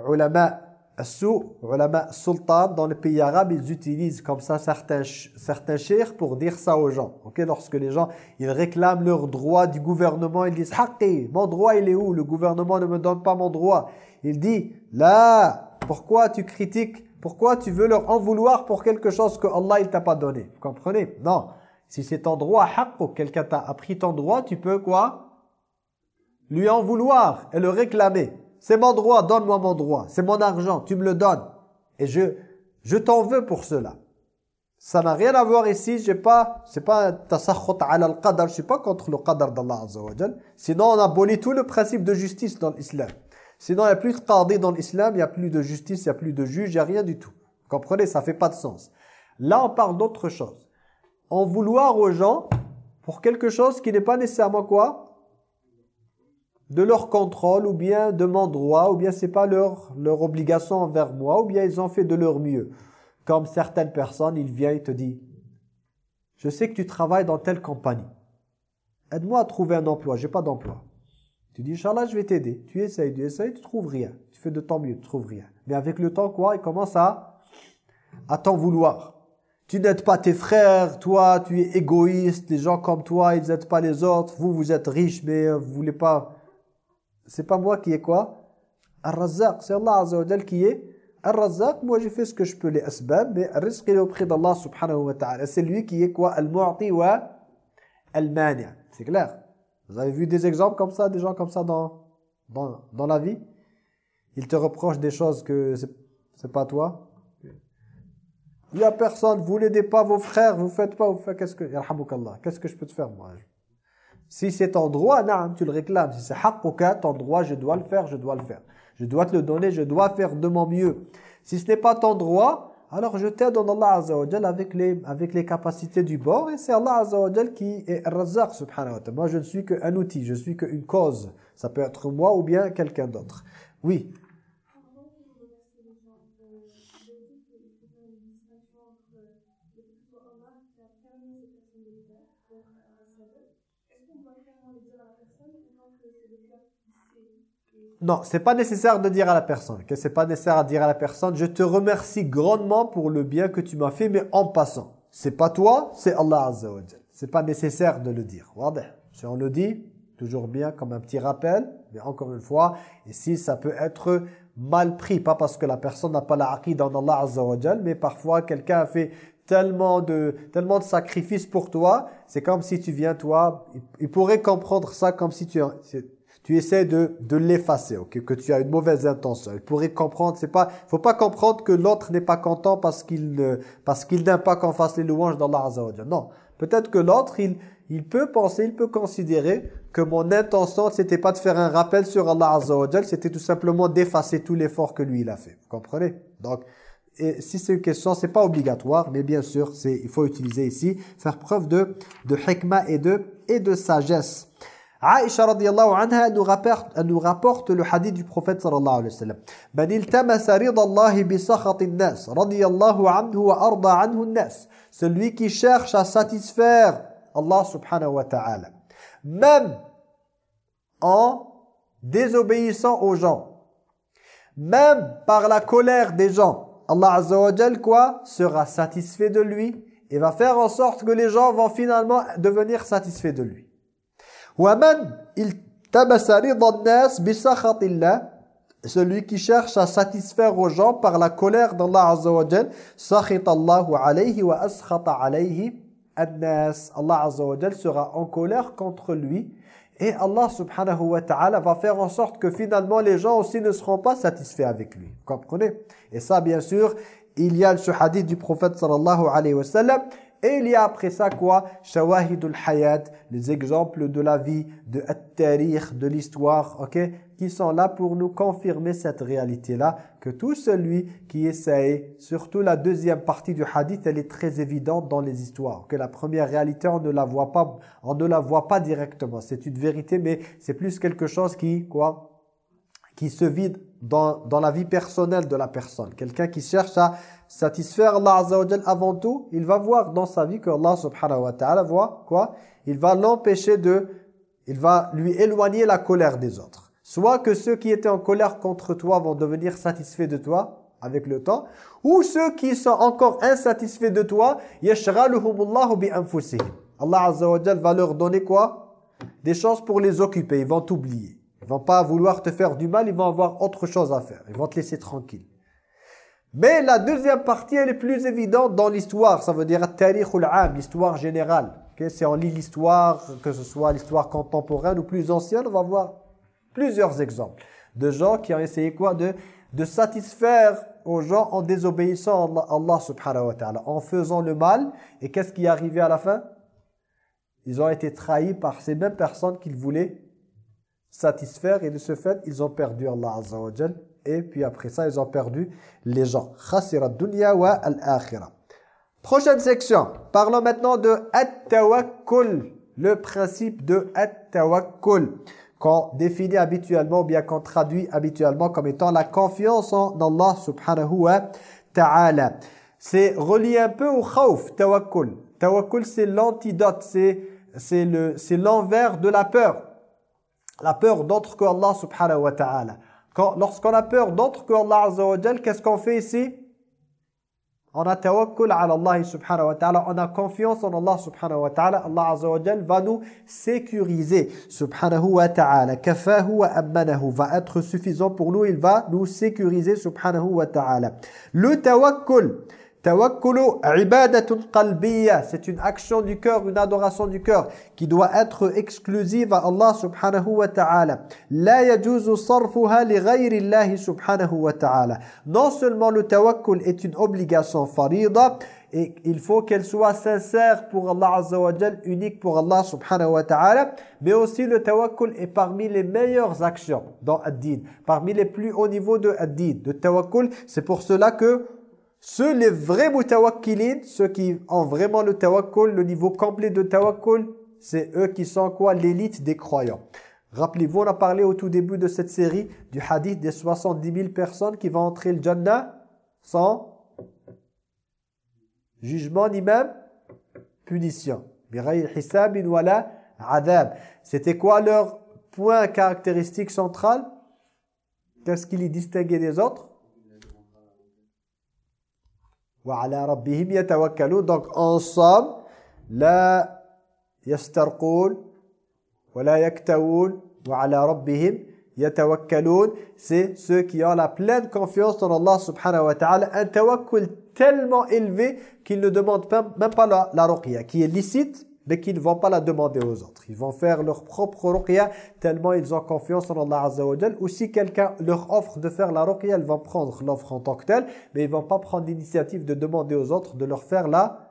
ulama Sou, ulama sultan, dans les pays arabes, ils utilisent comme ça certains, certains chers pour dire ça aux gens. Ok, Lorsque les gens ils réclament leur droit du gouvernement, ils disent « Haqqi, mon droit il est où? Le gouvernement ne me donne pas mon droit. » Il dit « Là, pourquoi tu critiques? Pourquoi tu veux leur en vouloir pour quelque chose que Allah il t'a pas donné ?» Vous comprenez? Non. Si c'est ton droit, haqq, quelqu'un t'a appris ton droit, tu peux quoi? Lui en vouloir et le réclamer. C'est mon droit, donne-moi mon droit. C'est mon argent, tu me le donnes. Et je, je t'en veux pour cela. Ça n'a rien à voir ici, j'ai pas, c'est pas tasakhut ala al-qadar, je suis pas contre le qadar d'Allah Azza Sinon, on abolit tout le principe de justice dans l'islam. Sinon, il n'y a plus de qadi dans l'islam, il n'y a plus de justice, il n'y a plus de juge, il n'y a rien du tout. Vous comprenez? Ça fait pas de sens. Là, on parle d'autre chose. En vouloir aux gens pour quelque chose qui n'est pas nécessairement quoi? De leur contrôle ou bien de mon droit ou bien c'est pas leur, leur obligation envers moi ou bien ils ont fait de leur mieux. Comme certaines personnes, ils viennent et te disent « Je sais que tu travailles dans telle compagnie. Aide-moi à trouver un emploi, j'ai pas d'emploi. » Tu dis « Inch'Allah, je vais t'aider. » Tu essayes, tu essayes, tu trouves rien. Tu fais de ton mieux, tu trouves rien. Mais avec le temps, quoi, ils commencent à, à t'en vouloir. Tu n'aides pas tes frères, toi, tu es égoïste, les gens comme toi, ils n'aident pas les autres. Vous, vous êtes riches, mais vous voulez pas. C'est pas moi qui est quoi? Ar-Razzaq, c'est Allah Azza qui est. Ar-Razzaq, moi j'ai fait ce que je peux les asbab, mais Ar-Rizq il est auprès d'Allah subhanahu wa ta'ala. C'est lui qui est quoi? Al-Mu'ti wa Al-Mani'. C'est clair. Vous avez vu des exemples comme ça, des gens comme ça dans, dans, dans la vie? Ils te reprochent des choses que c'est pas toi? Il n'y a personne, vous n'aidez pas vos frères, vous faites pas, vous faites qu'est-ce que... Qu'est-ce que je peux te faire moi si c'est ton droit, tu le réclames. Si c'est haqqouka, ton droit, je dois le faire, je dois le faire. Je dois te le donner, je dois faire de mon mieux. Si ce n'est pas ton droit, alors je t'aide en Allah Azza avec les, avec les capacités du bord. Et c'est Allah Azza qui est Razak subhanahu wa ta'ala. Moi, je ne suis qu'un outil, je suis qu'une cause. Ça peut être moi ou bien quelqu'un d'autre. Oui. Non, c'est pas nécessaire de dire à la personne. Que c'est pas nécessaire de dire à la personne, je te remercie grandement pour le bien que tu m'as fait, mais en passant. C'est pas toi, c'est Allah Azza C'est pas nécessaire de le dire. Si on le dit, toujours bien comme un petit rappel, mais encore une fois, ici ça peut être mal pris, pas parce que la personne n'a pas la aqid en Allah Azza mais parfois quelqu'un a fait tellement de, tellement de sacrifices pour toi, c'est comme si tu viens toi, il, pourrait comprendre ça comme si tu tu essaies de, de l'effacer, que tu as une mauvaise intention. Il pourrait comprendre, c'est pas, faut pas comprendre que l'autre n'est pas content parce qu'il parce qu'il n'aime pas qu'on fasse les louanges d'Allah Azza Non, peut-être que l'autre, il, il peut penser, il peut considérer que mon intention, c'était pas de faire un rappel sur Allah Azza c'était tout simplement d'effacer tout l'effort que lui, il a fait. Vous comprenez? Donc, et si c'est une question, c'est pas obligatoire, mais bien sûr, c'est il faut utiliser ici, faire preuve de, de hikmah et de, et de sagesse. Aïcha radiallahu anha elle nous, rapporte, elle nous rapporte le hadith du prophète sallallahu alayhi wa sallam. Man iltamasa ridallahi bi sakhatin nas radiyallahu anhu wa arda anhu nas. Celui qui cherche à satisfaire Allah subhanahu wa ta'ala. Même en désobéissant aux gens. Même par la colère des gens. Allah azza wa jal quoi sera satisfait de lui et va faire en sorte que les gens vont finalement devenir satisfaits de lui. Celui qui cherche à satisfaire aux gens par la colère d'Allah Azza wa Jal Allahu alayhi wa askhata alayhi an-nas. Allah Azza wa Jal sera en colère contre lui et Allah subhanahu wa ta'ala va faire en sorte que finalement les gens aussi ne seront pas satisfaits avec lui. Vous comprenez? Et ça bien sûr, il y a ce hadith du prophète sallallahu alayhi wa sallam Et il y a après ça quoi? Shawahidul hayat, les exemples de la vie, de at de l'histoire, ok? Qui sont là pour nous confirmer cette réalité-là, que tout celui qui essaye, surtout la deuxième partie du hadith, elle est très évidente dans les histoires. Que la première réalité, on ne la voit pas, on ne la voit pas directement. C'est une vérité, mais c'est plus quelque chose qui, quoi? Qui se vide dans, dans la vie personnelle de la personne. Quelqu'un qui cherche à satisfaire Allah Azza avant tout, il va voir dans sa vie que Allah subhanahu wa ta'ala voit quoi? Il va l'empêcher de il va lui éloigner la colère des autres. Soit que ceux qui étaient en colère contre toi vont devenir satisfaits de toi avec le temps, ou ceux qui sont encore insatisfaits de toi, yashghaluhumullahu bi. Allah Azza va leur donner quoi? Des choses pour les occuper, ils vont t'oublier. Ils vont pas vouloir te faire du mal, ils vont avoir autre chose à faire. Ils vont te laisser tranquille. Mais la deuxième partie, elle est plus évidente dans l'histoire. Ça veut dire l'histoire générale. Okay? Si on lit l'histoire, que ce soit l'histoire contemporaine ou plus ancienne, on va voir plusieurs exemples de gens qui ont essayé quoi de, de satisfaire aux gens en désobéissant à Allah, subhanahu wa ta'ala, en faisant le mal. Et qu'est-ce qui est arrivé à la fin? Ils ont été trahis par ces mêmes personnes qu'ils voulaient satisfaire et de ce fait, ils ont perdu Allah Azza et puis après ça, ils ont perdu les gens. Khasira dunya wa al-akhirah. Prochaine section. Parlons maintenant de at-tawakkul, le principe de at-tawakkul qu'on définit habituellement, bien qu'on traduit habituellement comme étant la confiance en Allah subhanahu wa ta'ala. C'est relié un peu au khawf, tawakkul. Tawakkul, c'est l'antidote, c'est l'envers de la peur. La peur d'autre que Allah subhanahu wa ta'ala. Lorsqu'on a peur d'autre que Allah azza wa qu'est-ce qu'on fait ici? On a tawakkul ala Allah subhanahu wa ta'ala. On a confiance en Allah subhanahu wa ta'ala. Allah azza wa va nous sécuriser subhanahu wa ta'ala. Kafahu wa ammanahu va être suffisant pour nous. Il va nous sécuriser subhanahu wa ta'ala. Le tawakkul Tawakkulu ibadatun qalbiyya, c'est une action du cœur, une adoration du cœur qui doit être exclusive à Allah subhanahu wa ta'ala. La yajuzu sarfuha li ghayri Allah subhanahu wa ta'ala. Non seulement le tawakkul est une obligation farida et il faut qu'elle soit sincère pour Allah azza wa unique pour Allah subhanahu wa ta'ala, mais aussi le tawakkul est parmi les meilleures actions dans ad-din, parmi les plus hauts niveaux de ad-din. Le tawakkul, c'est pour cela que ceux, les vrais mutawakkilin, ceux qui ont vraiment le tawakkul, le niveau complet de tawakkul, c'est eux qui sont quoi? L'élite des croyants. Rappelez-vous, on a parlé au tout début de cette série du hadith des 70 000 personnes qui vont entrer le Jannah sans jugement ni même punition. C'était quoi leur point caractéristique central? Qu'est-ce qui les distinguait des autres? وعلى ربهم يتوكلون. دونك انصام لا يسترقون ولا يكتوون وعلى ربهم يتوكلون. سي سو كي اون لا بلان كونفيونس دون الله سبحانه وتعالى. ان توكل tellement élevé qu'il نو demande même pas la, la ruqya qui mais qu'ils ne vont pas la demander aux autres. Ils vont faire leur propre ruqya tellement ils ont confiance en Allah Azza wa Ou si quelqu'un leur offre de faire la ruqya, ils vont prendre l'offre en tant que telle, mais ils ne vont pas prendre l'initiative de demander aux autres de leur faire la,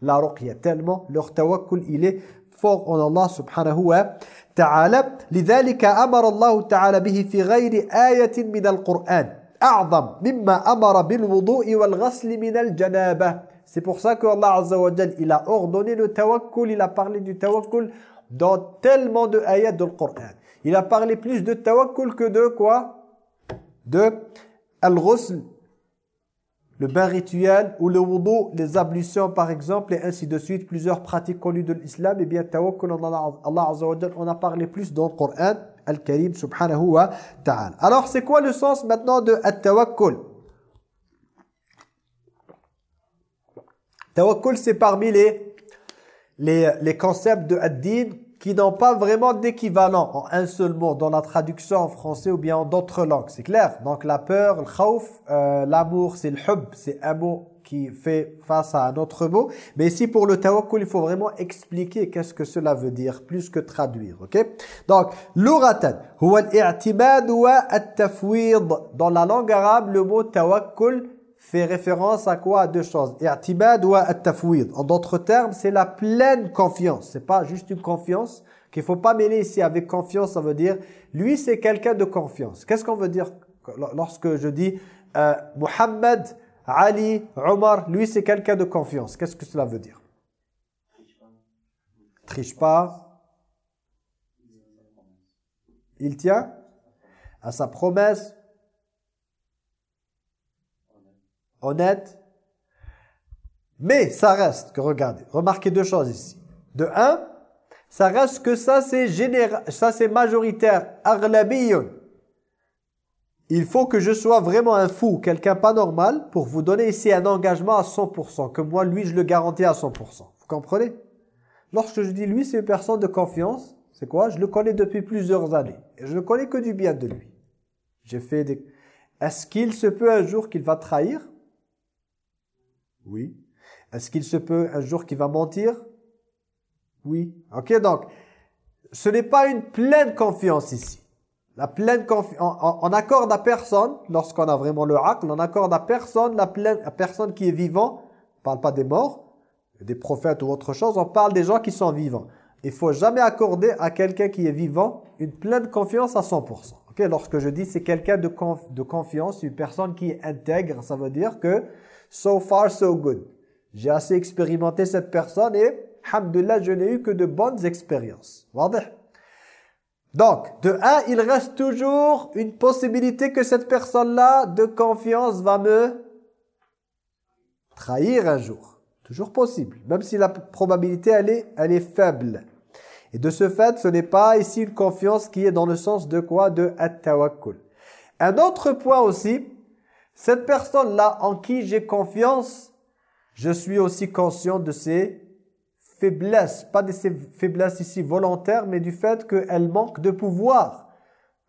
la ruqya. Tellement leur tawakkul, il est fort en Allah subhanahu wa ta'ala. لذلك أمر الله تعالى به في غير آية من القرآن أعظم مما أمر بالوضوء والغسل من الجنابة c'est pour ça que Allah il a ordonné le tawakkul, il a parlé du tawakkul dans tellement de ayats du Coran. Il a parlé plus de tawakkul que de quoi? De al-ghusl, le bain rituel ou le wudu, les ablutions par exemple et ainsi de suite, plusieurs pratiques connues de l'islam. Et bien tawakkul, Allah on a parlé plus dans le Coran, al-Karim subhanahu wa ta'ala. Alors c'est quoi le sens maintenant de at-tawakkul? Tawakkul, c'est parmi les, les, les concepts de ad-din qui n'ont pas vraiment d'équivalent en un seul mot dans la traduction en français ou bien en d'autres langues. C'est clair Donc la peur, le khawf, euh, l'amour, c'est le hub, c'est un mot qui fait face à un autre mot. Mais ici, pour le tawakkul, il faut vraiment expliquer qu'est-ce que cela veut dire, plus que traduire. ok? Donc, l'uratan, huwa al wa at-tafwid. Dans la langue arabe, le mot tawakkul, fait référence à quoi? À deux choses. I'timad ou at-tafwid. En d'autres termes, c'est la pleine confiance. C'est pas juste une confiance qu'il faut pas mêler ici avec confiance. Ça veut dire, lui, c'est quelqu'un de confiance. Qu'est-ce qu'on veut dire lorsque je dis euh, Muhammad, Ali, Omar, lui, c'est quelqu'un de confiance. Qu'est-ce que cela veut dire? Triche pas. Il tient à sa promesse honnête. Mais ça reste que, regardez, remarquez deux choses ici. De un, ça reste que ça c'est ça c'est majoritaire, Il faut que je sois vraiment un fou, quelqu'un pas normal, pour vous donner ici un engagement à 100%, que moi, lui, je le garantis à 100%. Vous comprenez? Lorsque je dis lui, c'est une personne de confiance, c'est quoi? Je le connais depuis plusieurs années. Et je ne connais que du bien de lui. J'ai fait des... Est-ce qu'il se peut un jour qu'il va trahir? Oui. Est-ce qu'il se peut un jour qu'il va mentir? Oui. Ok, donc, ce n'est pas une pleine confiance ici. La pleine confiance, on, accorde à personne, lorsqu'on a vraiment le on accorde à personne, la pleine, à personne qui est vivant, on parle pas des morts, des prophètes ou autre chose, on parle des gens qui sont vivants. Il faut jamais accorder à quelqu'un qui est vivant une pleine confiance à 100%. Ok, Lorsque je dis c'est quelqu'un de, de confiance, une personne qui est intègre, ça veut dire que So far, so good. J'ai assez expérimenté cette personne et, alhamdoulilah, je n'ai eu que de bonnes expériences. Donc, de un, il reste toujours une possibilité que cette personne-là de confiance va me trahir un jour. Toujours possible, même si la probabilité, elle est, elle est faible. Et de ce fait, ce n'est pas ici une confiance qui est dans le sens de quoi? De at-tawakkul. Un autre point aussi, cette personne-là en qui j'ai confiance, je suis aussi conscient de ses faiblesses. Pas de ses faiblesses ici volontaires, mais du fait qu'elle manque de pouvoir.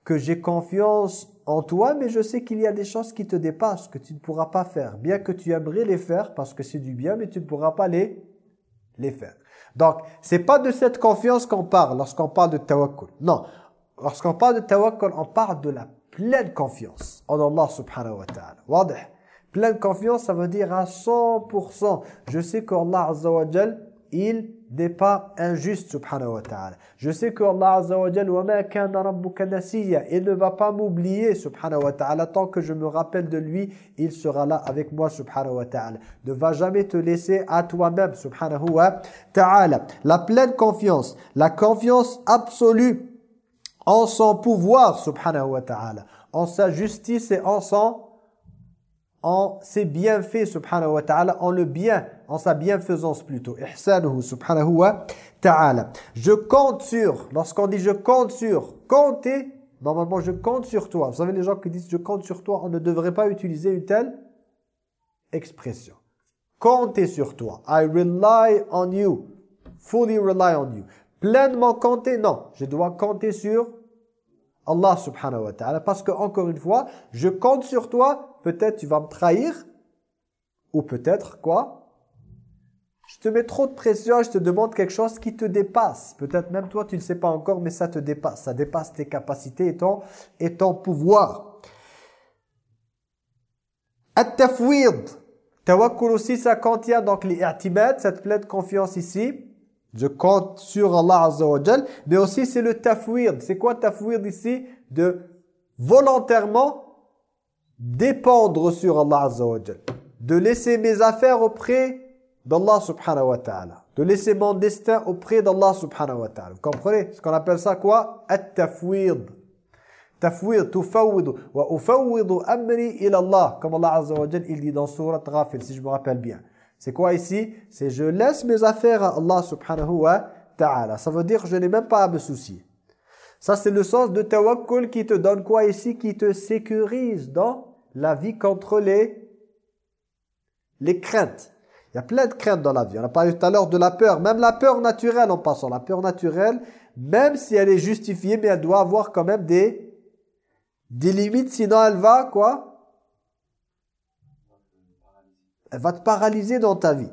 Que j'ai confiance en toi, mais je sais qu'il y a des choses qui te dépassent, que tu ne pourras pas faire. Bien que tu aimerais les faire parce que c'est du bien, mais tu ne pourras pas les, les faire. Donc, c'est pas de cette confiance qu'on parle lorsqu'on parle de tawakkul. Non, lorsqu'on parle de tawakkul, on parle de la pleine confiance en Allah subhanahu wa ta'ala. Pleine confiance, ça veut dire à 100%. Je sais qu'Allah azza wa il n'est pas injuste subhanahu wa ta'ala. Je sais qu'Allah azza wa jal, wa ma kana. Il ne va pas m'oublier subhanahu wa ta'ala. Tant que je me rappelle de lui, il sera là avec moi subhanahu wa ta'ala. Ne va jamais te laisser à toi-même subhanahu wa ta'ala. La pleine confiance, la confiance absolue en son pouvoir, subhanahu wa ta'ala, en sa justice et en son en ses bienfaits, subhanahu wa ta'ala, en le bien, en sa bienfaisance plutôt. Ihsanuhu, subhanahu wa ta'ala. Je compte sur, lorsqu'on dit je compte sur, compter, normalement je compte sur toi. Vous savez les gens qui disent je compte sur toi, on ne devrait pas utiliser une telle expression. Compter sur toi. I rely on you. Fully rely on you. Pleinement compter, non. Je dois compter sur Allah subhanahu wa ta'ala. Parce que, encore une fois, je compte sur toi, peut-être tu vas me trahir, ou peut-être quoi? Je te mets trop de pression, je te demande quelque chose qui te dépasse. Peut-être même toi, tu ne sais pas encore, mais ça te dépasse. Ça dépasse tes capacités et ton, et ton pouvoir. At-tafwid. Aussi, ça contient donc les cette pleine confiance ici. Je compte sur Allah Azza wa Mais aussi, c'est le tafwid. C'est quoi tafwid ici? De volontairement dépendre sur Allah Azza wa De laisser mes affaires auprès d'Allah subhanahu wa ta'ala. De laisser mon destin auprès d'Allah subhanahu wa ta'ala. Vous comprenez? Ce qu'on appelle ça quoi? At-tafwid. Tafwid, tufawwidu. Wa ufawwidu amri ila Allah. Comme Allah Azza wa il dit dans Surat Ghafil, si je me rappelle bien. C'est quoi ici? C'est je laisse mes affaires à Allah subhanahu wa ta'ala. Ça veut dire je n'ai même pas à me soucier. Ça c'est le sens de tawakkul qui te donne quoi ici? Qui te sécurise dans la vie contre les, les craintes. Il y a plein de craintes dans la vie. On a parlé tout à l'heure de la peur. Même la peur naturelle en passant. La peur naturelle, même si elle est justifiée, mais elle doit avoir quand même des, des limites. Sinon elle va quoi? Elle va te paralyser dans ta vie.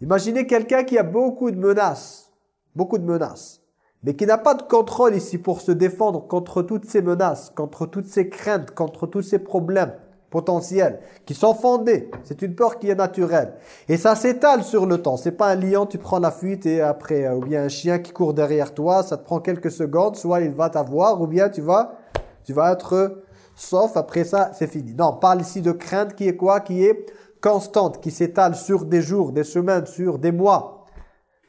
Imaginez quelqu'un qui a beaucoup de menaces, beaucoup de menaces, mais qui n'a pas de contrôle ici pour se défendre contre toutes ces menaces, contre toutes ces craintes, contre tous ces problèmes. potentielles, qui sont fondées. C'est une peur qui est naturelle. Et ça s'étale sur le temps. C'est pas un lion, tu prends la fuite et après, euh, ou bien un chien qui court derrière toi, ça te prend quelques secondes, soit il va t'avoir, ou bien tu vas, tu vas être sauf, après ça, c'est fini. Non, on parle ici de crainte qui est quoi? Qui est constante, qui s'étale sur des jours, des semaines, sur des mois.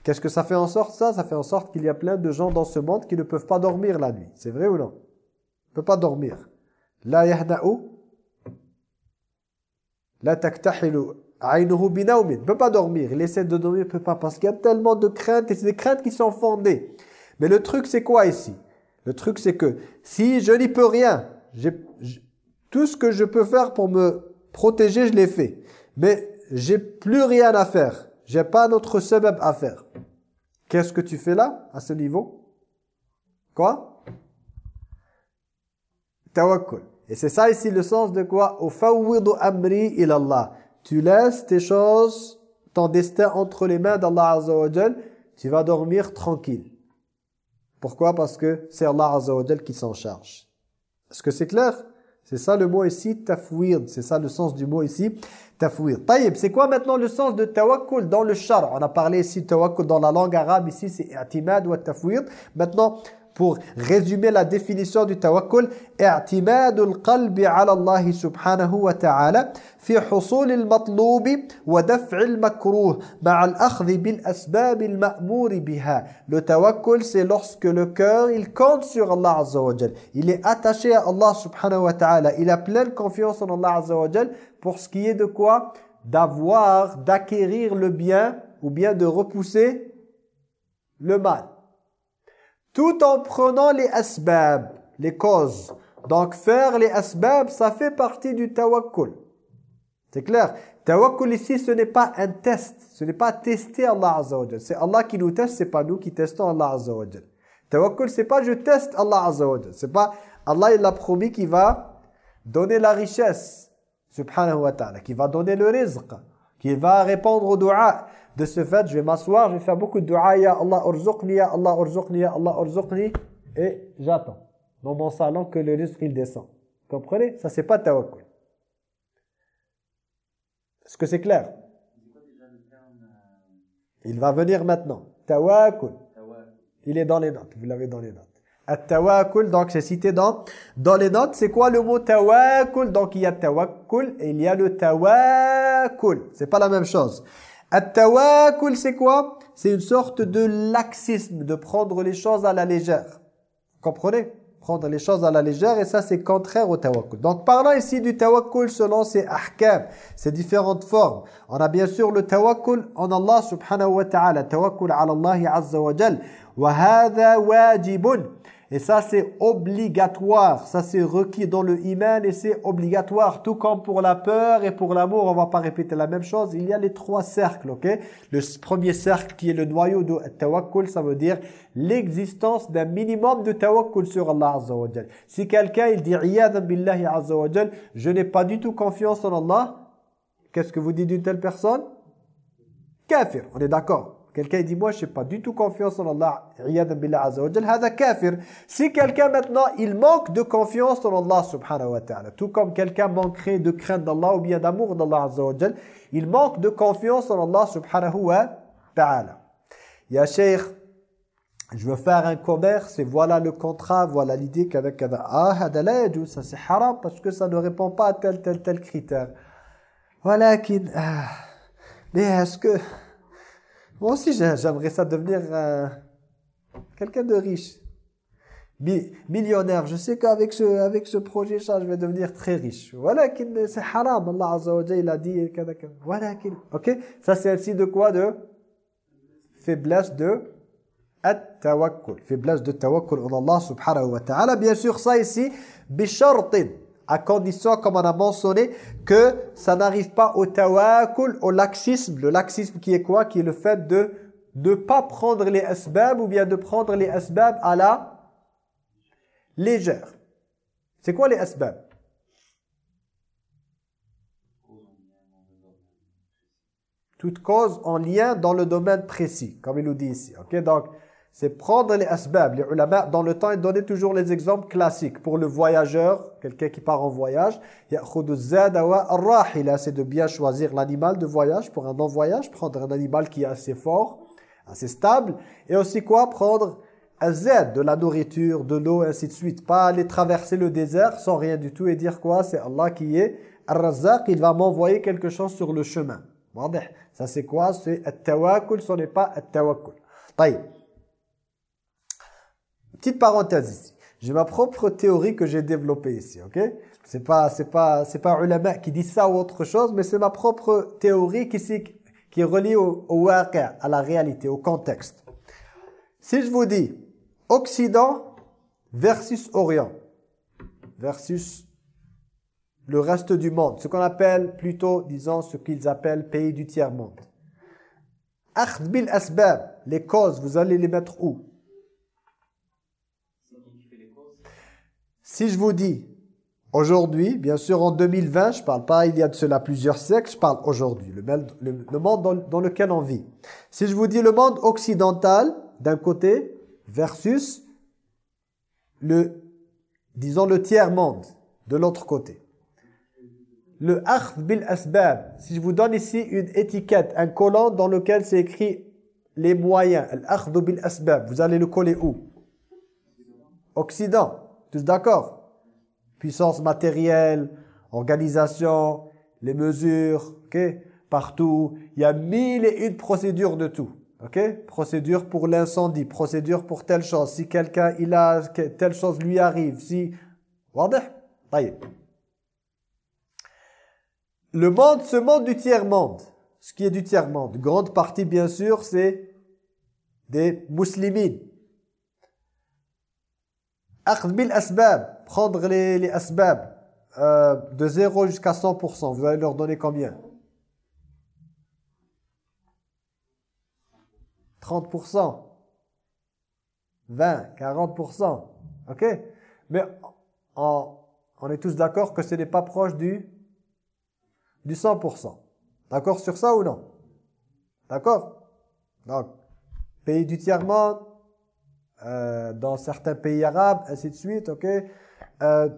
Qu'est-ce que ça fait en sorte ça? Ça fait en sorte qu'il y a plein de gens dans ce monde qui ne peuvent pas dormir la nuit. C'est vrai ou non? Ne peut pas dormir. La yahda'u la taktahilu aynuhu binawmin. ne peut pas dormir. Il essaie de dormir, ne peut pas parce qu'il y a tellement de craintes et c'est des craintes qui sont fondées. Mais le truc c'est quoi ici? Le truc c'est que si je n'y peux rien, tout ce que je peux faire pour me protéger, je l'ai fait. Mais j'ai plus rien à faire. J'ai pas notre sebab à faire. Qu'est-ce que tu fais là, à ce niveau? Quoi? Tawakkul. Et c'est ça ici le sens de quoi? Amri ilallah. Tu laisses tes choses, ton destin entre les mains d'Allah Azza wa tu vas dormir tranquille. Pourquoi? Parce que c'est Allah Azza qui s'en charge. Est-ce que c'est clair? C'est ça le mot ici, tafwid. C'est ça le sens du mot ici, tafwid. Taïb, c'est quoi maintenant le sens de tawakkul dans le char? On a parlé ici tawakkul dans la langue arabe, ici c'est atimad ou tafwid. Maintenant, pour résumer la définition du tawakkul i'timadul qalbi ala Allah subhanahu wa ta'ala fi husul al-matlub wa daf' al-makruh ma'a al-akhdh bil asbab al-ma'mur biha. Le tawakkul c'est lorsque le cœur il compte sur Allah azza wa jall il est attaché à Allah subhanahu wa ta'ala. Il a pleine confiance en Allah azza wa jall pour ce qui est de quoi? D'avoir d'acquérir le bien ou bien de repousser le mal tout en prenant les asbab, les causes. Donc faire les asbab, ça fait partie du tawakkul. C'est clair Tawakkul ici, ce n'est pas un test. Ce n'est pas tester Allah Azza C'est Allah qui nous teste, c'est pas nous qui testons Allah Azza wa Tawakkul, c'est pas je teste Allah Azza wa C'est pas Allah il a promis qu'il va donner la richesse, subhanahu wa ta'ala, qu'il va donner le rizq, qu'il va répondre au dua. De ce fait, je vais m'asseoir, je vais faire beaucoup de dua, Allah urzuqni, Allah urzuqni, Allah urzuqni, et j'attends dans mon salon que le risque il descend. Comprenez? Ça, c'est pas tawakkul. Est-ce que c'est clair? Il va venir maintenant. Tawakkul. Il est dans les notes, vous l'avez dans les notes. At-tawakkul, donc c'est cité dans, dans les notes. C'est quoi le mot tawakkul? Donc il y a tawakkul et il y a le tawakkul. C'est pas la même chose. At-tawakkul, c'est quoi? C'est une sorte de laxisme, de prendre les choses à la légère. Vous comprenez? Prendre les choses à la légère et ça c'est contraire au tawakkul. Donc parlons ici du tawakkul selon ses ahkam, ses différentes formes. On a bien sûr le tawakkul en Allah subhanahu wa ta'ala, tawakkul ala Allah azza wa jal. Wa hadha wajibun. Et ça, c'est obligatoire. Ça, c'est requis dans le iman et c'est obligatoire. Tout comme pour la peur et pour l'amour, on va pas répéter la même chose. Il y a les trois cercles, ok? Le premier cercle qui est le noyau de tawakkul, ça veut dire l'existence d'un minimum de tawakkul sur Allah Azza wa Si quelqu'un, il dit « billahi Azza wa je n'ai pas du tout confiance en Allah », qu'est-ce que vous dites d'une telle personne? Kafir, on est d'accord? Quelqu'un dit moi je n'ai pas du tout confiance en Allah, billah. Si quelqu'un maintenant il manque de confiance en Allah subhanahu wa ta'ala, tout comme quelqu'un manquerait de crainte d'Allah ou bien d'amour d'Allah azza il manque de confiance en Allah subhanahu wa ta'ala. Ya je veux faire un commerce et voilà le contrat, voilà l'idée qu'avec ah ça c'est haram parce que ça ne répond pas à tel tel tel critère. Voilà qui ah, mais est-ce que moi aussi, j'aimerais ça devenir euh, quelqu'un de riche. millionnaire. Je sais qu'avec ce, avec ce projet, ça, je vais devenir très riche. Voilà, c'est haram. Allah Azza wa il a dit. Voilà, ok? Ça, c'est ainsi de quoi? De faiblesse de at-tawakkul. Faiblesse de tawakkul en Allah subhanahu wa ta'ala. Bien sûr, ça ici, bishartin à condition, comme on a mentionné, que ça n'arrive pas au tawakul, au laxisme. Le laxisme qui est quoi? Qui est le fait de ne pas prendre les asbab ou bien de prendre les asbab à la légère. C'est quoi les asbab? Toute cause en lien dans le domaine précis, comme il nous dit ici. Ok, Donc, c'est prendre les asbab. Les ulama, dans le temps, ils donnaient toujours les exemples classiques. Pour le voyageur, quelqu'un qui part en voyage, c'est de bien choisir l'animal de voyage. Pour un non-voyage, prendre un animal qui est assez fort, assez stable. Et aussi quoi? Prendre Z, de la nourriture, de l'eau, ainsi de suite. Pas aller traverser le désert sans rien du tout et dire quoi? C'est Allah qui est Ar-Razzaq, il va m'envoyer quelque chose sur le chemin. Ça c'est quoi? C'est At-Tawakkul, ce n'est pas At-Tawakkul. Petite parenthèse ici. J'ai ma propre théorie que j'ai développée ici, ok? C'est pas c'est pas c'est pas ulama qui dit ça ou autre chose, mais c'est ma propre théorie qui qui est reliée au, au à la réalité, au contexte. Si je vous dis Occident versus Orient versus le reste du monde, ce qu'on appelle plutôt, disons, ce qu'ils appellent pays du tiers-monde. Akhd bil asbab, les causes, vous allez les mettre où? Si je vous dis aujourd'hui, bien sûr en 2020, je ne parle pas il y a de cela plusieurs siècles, je parle aujourd'hui, le, monde dans, lequel on vit. Si je vous dis le monde occidental d'un côté versus le, disons le tiers-monde de l'autre côté. Le akhd bil asbab, si je vous donne ici une étiquette, un collant dans lequel c'est écrit les moyens, l'akhd bil asbab, vous allez le coller où? Occident. Tous d'accord? Puissance matérielle, organisation, les mesures, ok? Partout. Il y a mille et une procédures de tout. Ok? Procédure pour l'incendie, procédure pour telle chose. Si quelqu'un, il a, telle chose lui arrive. Si... Le monde, ce monde du tiers-monde, ce qui est du tiers-monde, grande partie bien sûr, c'est des musulmans bil asbab, prendre les, les asbab euh, de 0 jusqu'à 100%, vous allez leur donner combien? 30%, 20, 40%, ok? Mais on, on est tous d'accord que ce n'est pas proche du, du 100%. D'accord sur ça ou non? D'accord? Donc, pays du tiers-monde, euh, dans certains pays arabes, ainsi de suite, ok? Euh,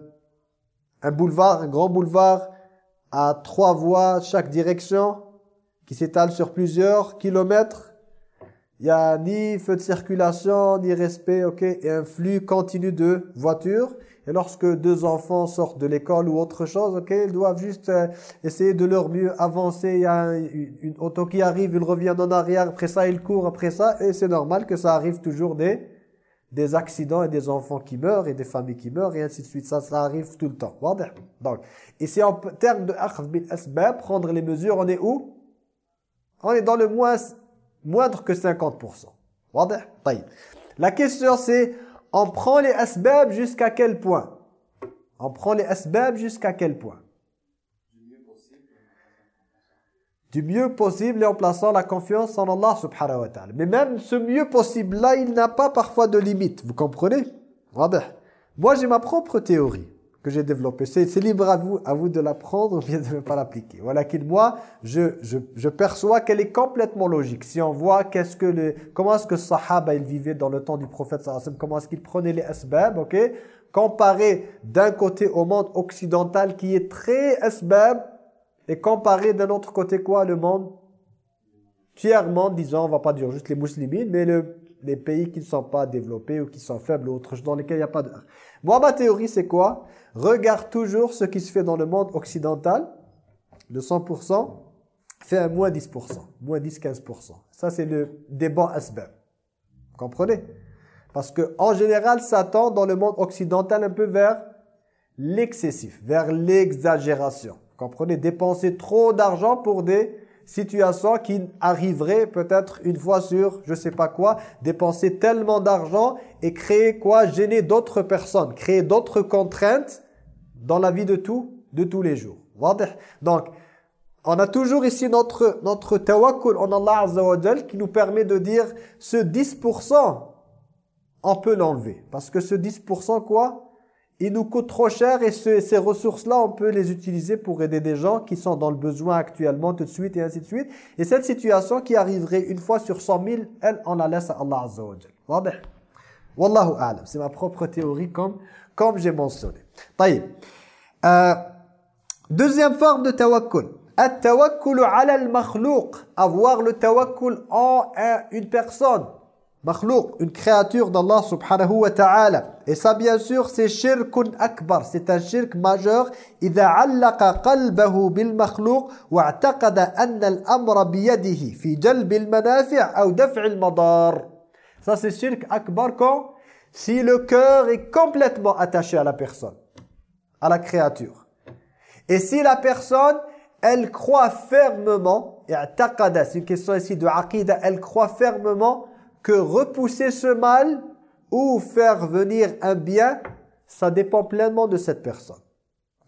Un boulevard, un grand boulevard à trois voies chaque direction qui s'étale sur plusieurs kilomètres. Il n'y a ni feu de circulation, ni respect, ok? Et un flux continu de voitures. Et lorsque deux enfants sortent de l'école ou autre chose, ok, ils doivent juste euh, essayer de leur mieux avancer. Il y a une, auto qui arrive, ils reviennent en arrière, après ça ils courent, après ça, et c'est normal que ça arrive toujours des des accidents et des enfants qui meurent et des familles qui meurent et ainsi de suite. Ça, ça arrive tout le temps. Donc, et c'est en termes de akhd bil prendre les mesures, on est où? On est dans le moins, moindre que 50%. La question c'est, on prend les asbab jusqu'à quel point? On prend les asbab jusqu'à quel point? Du mieux possible et en plaçant la confiance en Allah subhanahu wa ta'ala. Mais même ce mieux possible-là, il n'a pas parfois de limite. Vous comprenez? Moi, j'ai ma propre théorie que j'ai développée. C'est libre à vous, à vous de l'apprendre ou bien de ne pas l'appliquer. Voilà qu'il moi, je, je, je perçois qu'elle est complètement logique. Si on voit qu'est-ce que le, comment est-ce que Sahaba il vivait dans le temps du prophète comment est-ce qu'il prenait les asbab, ok? Comparé d'un côté au monde occidental qui est très asbab, et comparer d'un autre côté quoi Le monde? Tiers-monde, disons, on va pas dire juste les musulmans, mais le, les pays qui ne sont pas développés ou qui sont faibles ou autres, dans lesquels il n'y a pas de... Moi, ma théorie, c'est quoi? Regarde toujours ce qui se fait dans le monde occidental, le 100%, fait un moins 10%, moins 10-15%. Ça, c'est le débat asbab. Vous comprenez? Parce que en général, ça tend dans le monde occidental un peu vers l'excessif, vers l'exagération comprenez Dépenser trop d'argent pour des situations qui arriveraient peut-être une fois sur je sais pas quoi, dépenser tellement d'argent et créer quoi? Gêner d'autres personnes, créer d'autres contraintes dans la vie de tout, de tous les jours. Donc, on a toujours ici notre, notre tawakkul en Allah Azza wa qui nous permet de dire ce 10%, on peut l'enlever. Parce que ce 10% quoi? il nous coûte trop cher et ces ressources-là, on peut les utiliser pour aider des gens qui sont dans le besoin actuellement tout de suite et ainsi de suite. Et cette situation qui arriverait une fois sur 100 000, elle, on la laisse à Allah Azza wa Jal. Wallahu alam. C'est ma propre théorie comme, comme j'ai mentionné. Euh, deuxième forme de tawakkul. At-tawakkulu ala al-makhlouq. Avoir le tawakkul en une personne. Makhlouq, une créature d'Allah subhanahu wa ta'ala. Et ça bien sûr c'est shirkun akbar. C'est un shirk majeur. إذا علق قلبه بالمخلوق واعتقد أن الأمر بيده في جلب المنافع أو دفع المضار. Ça, c'est shirk akbar quand Si le cœur est complètement attaché à la personne, à la créature. Et si la personne, elle croit fermement, et c'est une question ici de aqidah, elle croit fermement que repousser ce mal ou faire venir un bien, ça dépend pleinement de cette personne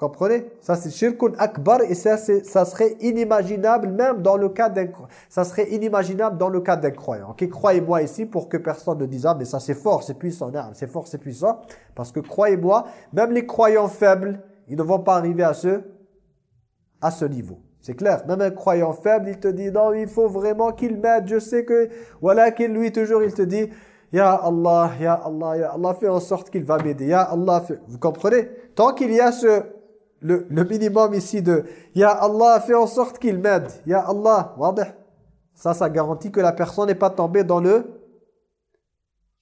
comprenez? Ça c'est shirkun akbar et ça, ça serait inimaginable même dans le cas d'un ça serait inimaginable dans le cas d'un croyant. Ok, croyez-moi ici pour que personne ne dise ah mais ça c'est fort, c'est puissant, c'est fort, c'est puissant parce que croyez-moi, même les croyants faibles, ils ne vont pas arriver à ce à ce niveau. C'est clair, même un croyant faible, il te dit non, il faut vraiment qu'il m'aide. Je sais que voilà qu'il lui toujours il te dit Ya Allah, Ya Allah, Ya Allah, fais en sorte qu'il va m'aider. Ya Allah, vous comprenez? Tant qu'il y a ce le, minimum ici de « Ya Allah, fais en sorte qu'il m'aide. Ya Allah, ça, ça garantit que la personne n'est pas tombée dans le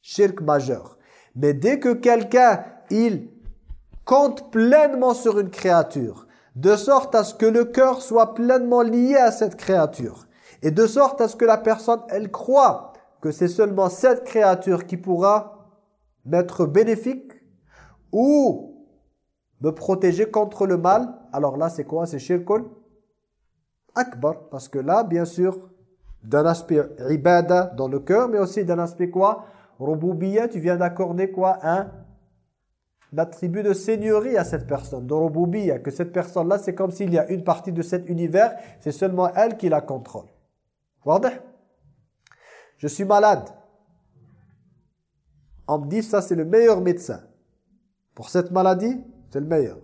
shirk majeur. Mais dès que quelqu'un, il compte pleinement sur une créature, de sorte à ce que le cœur soit pleinement lié à cette créature, et de sorte à ce que la personne, elle croit que c'est seulement cette créature qui pourra m'être bénéfique, ou me protéger contre le mal, alors là c'est quoi? C'est shirkun akbar. Parce que là, bien sûr, d'un aspect ibada dans le cœur, mais aussi d'un aspect quoi? Rububiyya, tu viens d'accorder quoi? Attribut de seigneurie à cette personne, de rububiyya, que cette personne-là, c'est comme s'il y a une partie de cet univers, c'est seulement elle qui la contrôle. Je suis malade. On me dit, ça c'est le meilleur médecin. Pour cette maladie, c'est le meilleur.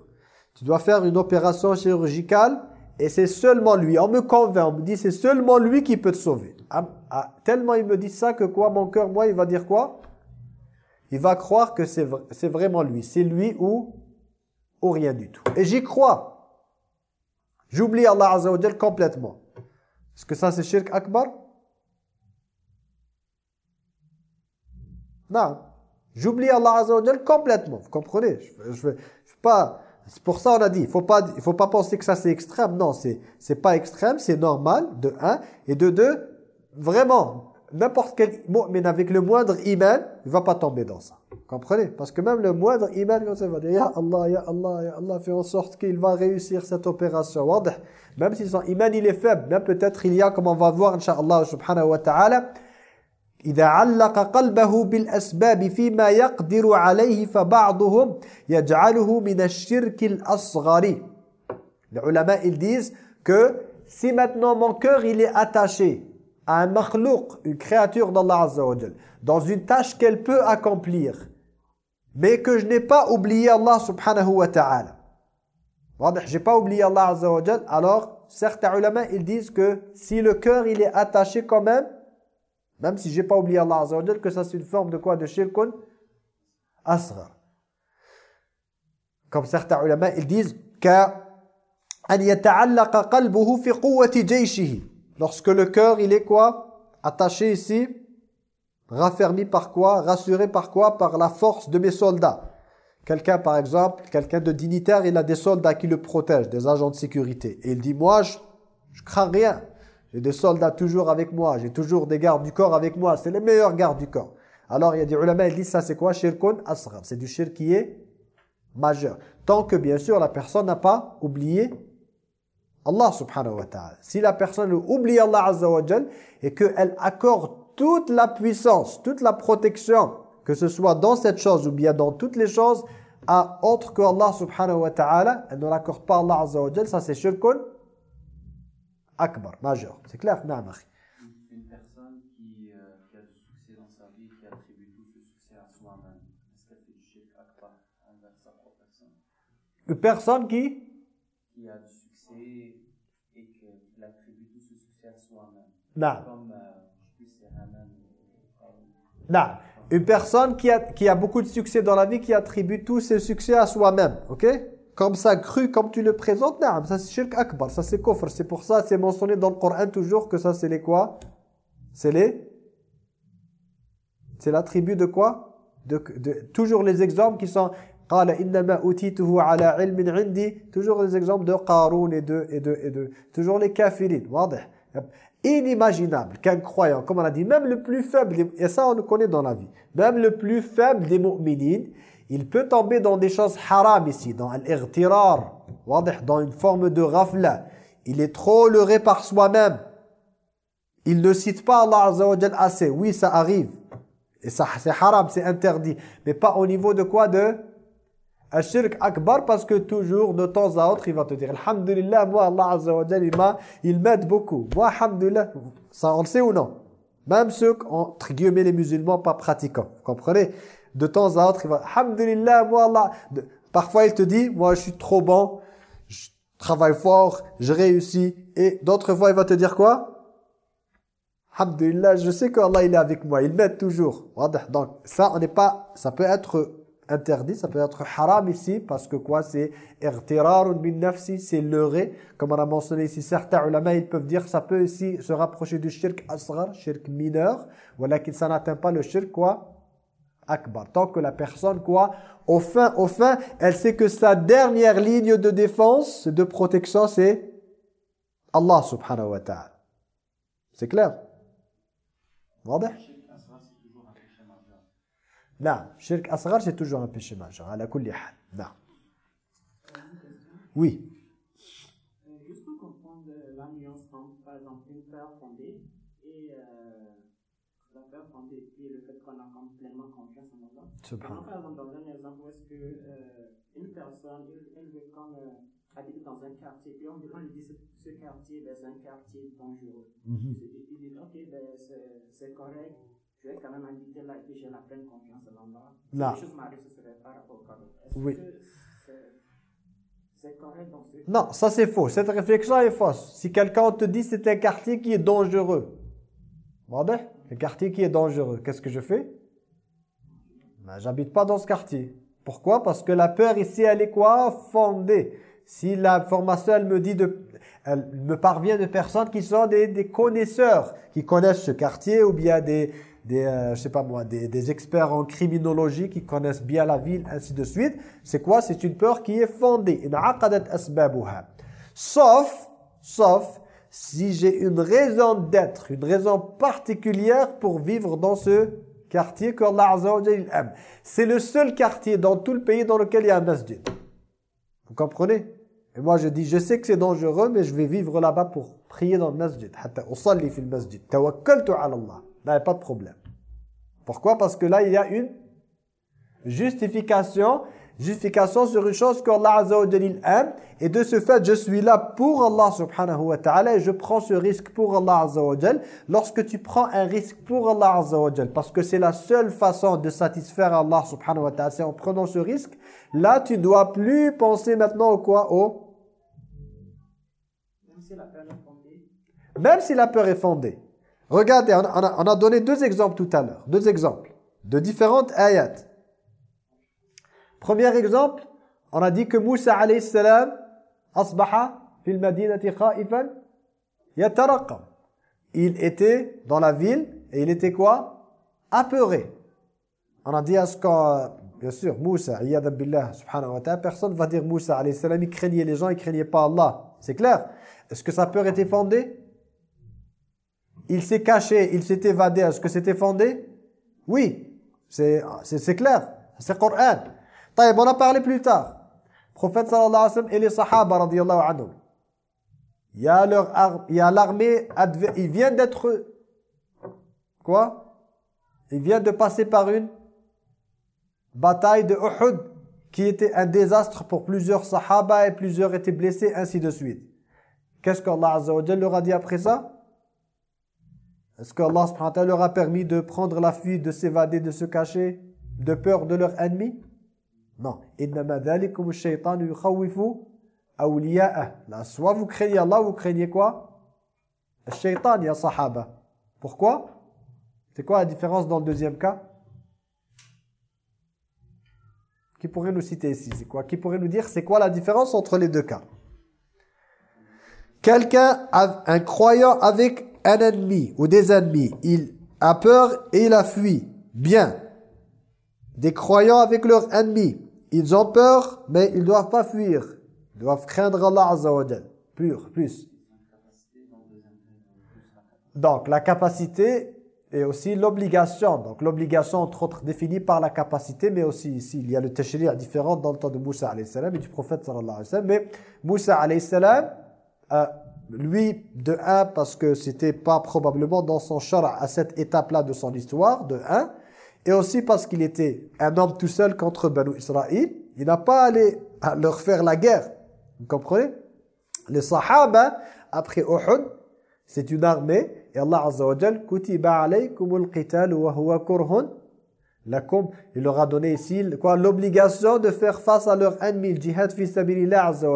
Tu dois faire une opération chirurgicale et c'est seulement lui. On me convainc, on me dit c'est seulement lui qui peut te sauver. Ah, ah, tellement il me dit ça que quoi, mon cœur, moi, il va dire quoi? Il va croire que c'est vraiment lui. C'est lui ou, ou rien du tout. Et j'y crois. J'oublie Allah Azza wa complètement. Est-ce que ça c'est shirk akbar? Non. J'oublie Allah Azza wa complètement. Vous comprenez? Je, je, pas... C'est pour ça on a dit, il faut pas, faut pas penser que ça c'est extrême. Non, c'est c'est pas extrême, c'est normal, de un. Et de deux, vraiment, n'importe quel mais avec le moindre iman, il va pas tomber dans ça. Comprenez Parce que même le moindre iman, il va dire, Ya Allah, Ya Allah, Ya Allah, fait en sorte qu'il va réussir cette opération. Même si son iman il est faible, même peut-être il y a, comme on va voir, Inch'Allah subhanahu wa ta'ala, إذا علق قلبه بالأسباب فيما يقدر عليه فبعضهم يجعله من الشرك الأصغر Les ulama ils disent que si maintenant mon cœur il est attaché à un makhlouk, une créature d'Allah Azza wa dans une tâche qu'elle peut accomplir, mais que je n'ai pas oublié Allah subhanahu wa ta'ala. J'ai pas oublié Allah Azza wa alors certains ulama ils disent que si le cœur il est attaché quand même Même si j'ai pas oublié Allah Azza wa que ça c'est une forme de quoi? De shirkun asghar. Comme certains ulama, ils disent que Lorsque le cœur, il est quoi? Attaché ici, raffermi par quoi? Rassuré par quoi? Par la force de mes soldats. Quelqu'un, par exemple, quelqu'un de dignitaire, il a des soldats qui le protègent, des agents de sécurité. Et il dit, moi, je, je crains rien. J'ai des soldats toujours avec moi, j'ai toujours des gardes du corps avec moi, c'est les meilleurs gardes du corps. Alors il y a des ulama, ils disent ça c'est quoi? Shirkun c'est du shirk qui est majeur. Tant que bien sûr la personne n'a pas oublié Allah subhanahu wa ta'ala. Si la personne oublie Allah azza wa jal et qu'elle accorde toute la puissance, toute la protection, que ce soit dans cette chose ou bien dans toutes les choses, à autre que Allah subhanahu wa ta'ala, elle ne l'accorde pas Allah azza wa ça c'est shirkun akbar, majeur. C'est clair Non, Une personne qui, euh, qui, a du succès dans sa vie, qui attribue tout ce succès à soi-même, est-ce qu'elle fait du shirk akbar envers sa propre personne? Une personne qui? Qui a du succès et qui attribue tout ce succès à soi-même. Non. Comme, euh, je c'est Haman. Non. Une personne qui a, qui a beaucoup de succès dans la vie, qui attribue tous ses succès à soi-même. Ok? Comme ça, cru, comme tu le présentes, non, ça c'est shirk akbar, ça c'est kofr. C'est pour ça, c'est mentionné dans le Coran toujours que ça c'est les quoi? C'est les... C'est l'attribut de quoi? De, de, Toujours les exemples qui sont... Toujours les exemples de Qarun et de, et de, et de... Toujours les kafirin. Inimaginable qu'un croyant, comme on a dit, même le plus faible, et ça on le connaît dans la vie, même le plus faible des mu'minines, il peut tomber dans des choses haram ici, dans l'irtirar, dans une forme de rafla. Il est trop leurré par soi-même. Il ne cite pas Allah Azza wa assez. Oui, ça arrive. Et ça, c'est haram, c'est interdit. Mais pas au niveau de quoi De shirk akbar parce que toujours, de temps à autre, il va te dire Alhamdulillah, moi, Allah Azza wa il m'aide beaucoup. Moi, Alhamdulillah, ça on le sait ou non? Même ceux, entre guillemets, les musulmans pas pratiquants. Vous comprenez? De temps à autre, il va Alhamdulillah, moi, Allah... Parfois, il te dit, moi, je suis trop bon, je travaille fort, je réussis. Et d'autres fois, il va te dire quoi? Alhamdulillah, je sais qu'Allah, il est avec moi, il m'aide toujours. Donc, ça, on n'est pas... Ça peut être interdit, ça peut être haram ici, parce que quoi C'est c'est leurré. Comme on a mentionné ici, certains ulama, ils peuvent dire ça peut aussi se rapprocher du shirk asghar, shirk mineur, voilà qu'il ça n'atteint pas le shirk quoi akbar. Tant que la personne quoi, au fin, au fin, elle sait que sa dernière ligne de défense, de protection, c'est Allah subhanahu wa ta'ala. C'est clair? Non, shirk asghar, c'est toujours un péché majeur, à la kulli. Non. Oui. Juste pour comprendre la nuance entre, par exemple, une peur fondée et euh, la peur fondée et le fait qu'on a pleinement confiance en Allah. Subhanallah. Par exemple, dans un exemple où est-ce que euh, une personne, elle, veut comme euh, habiter dans un quartier, et on, lui dit ce quartier, ben, c'est un quartier dangereux. Mm -hmm. Il dit, ok, ben, c'est correct je vais quand même inviter là et j'ai la pleine confiance en Allah. Non. Si les choses m'arrivent, ce serait par rapport au cadeau. Oui. C'est correct dans ce... Non, ça c'est faux. Cette réflexion est fausse. Si quelqu'un te dit c'est un quartier qui est dangereux, un quartier qui est dangereux, qu'est-ce que je fais? Ben, J'habite pas dans ce quartier. Pourquoi? Parce que la peur ici, elle est quoi? Fondée. Si l'information, elle me dit de, elle me parvient de personnes qui sont des, des connaisseurs, qui connaissent ce quartier ou bien des, des, euh, je sais pas moi, des, des, experts en criminologie qui connaissent bien la ville, ainsi de suite. C'est quoi? C'est une peur qui est fondée. Sauf, sauf si j'ai une raison d'être, une raison particulière pour vivre dans ce quartier que Allah aime. C'est le seul quartier dans tout le pays dans lequel il y a un masjid. Vous comprenez? Et moi je dis, je sais que c'est dangereux, mais je vais vivre là-bas pour prier dans le masjid. Hatta usalli fil masjid. Tawakkaltu ala Allah. Là, il n'y a pas de problème. Pourquoi? Parce que là, il y a une justification, justification sur une chose qu'Allah Azza wa aime. Et de ce fait, je suis là pour Allah subhanahu wa ta'ala et je prends ce risque pour Allah Azza wa Lorsque tu prends un risque pour Allah Azza wa parce que c'est la seule façon de satisfaire Allah subhanahu wa ta'ala, c'est en prenant ce risque, là, tu dois plus penser maintenant au quoi? Au Même si la peur est fondée. Même si la peur est fondée. Regardez, on a, donné deux exemples tout à l'heure. Deux exemples de différentes ayats. Premier exemple, on a dit que Moussa alayhi salam asbaha fil madinati khaifan yataraqam. Il était dans la ville et il était quoi? Apeuré. On a dit à ce qu'on bien sûr Moussa billah subhanahu wa ta'ala personne va dire Moussa alayhi salam il craignait les gens, il craignait pas Allah. C'est clair Est-ce que sa peur était fondée? Il s'est caché, il s'est évadé, est-ce que c'était fondé? Oui, c'est clair, c'est Coran. on a parlé plus tard. Prophète sallallahu alayhi wa sallam et les sahaba radiyallahu anhu. Il y a leur il y a l'armée il vient d'être quoi? Il vient de passer par une bataille de Uhud qui était un désastre pour plusieurs sahaba et plusieurs étaient blessés ainsi de suite. Qu'est-ce qu'Allah azza wa leur a dit après ça? Est-ce que Allah leur a permis de prendre la fuite, de s'évader, de se cacher, de peur de leur ennemi? Non. Là, soit vous craignez Allah, vous craignez quoi? Le shaitan, ya sahaba. Pourquoi? C'est quoi la différence dans le deuxième cas? Qui pourrait nous citer ici C'est quoi? Qui pourrait nous dire c'est quoi la différence entre les deux cas? Quelqu'un, un croyant avec un ennemi ou des ennemis, il a peur et il a fui. Bien. Des croyants avec leurs ennemis, ils ont peur, mais ils ne doivent pas fuir. Ils doivent craindre Allah Azza wa Plus, plus. Donc, la capacité et aussi l'obligation. Donc, l'obligation, entre autres, définie par la capacité, mais aussi ici, il y a le tashri' différent dans le temps de Moussa alayhi salam et du prophète sallallahu alayhi. Mais Moussa alayhi salam, euh, lui, de un, parce que c'était pas probablement dans son char à cette étape-là de son histoire, de un, et aussi parce qu'il était un homme tout seul contre Banu Israël, il n'a pas allé leur faire la guerre. Vous comprenez? Les Sahaba, après Uhud, c'est une armée, et Allah Azza wa Jal, « Kutiba alaykumul qital il leur a donné ici quoi l'obligation de faire face à leur ennemi, le jihad fi sabilillah azza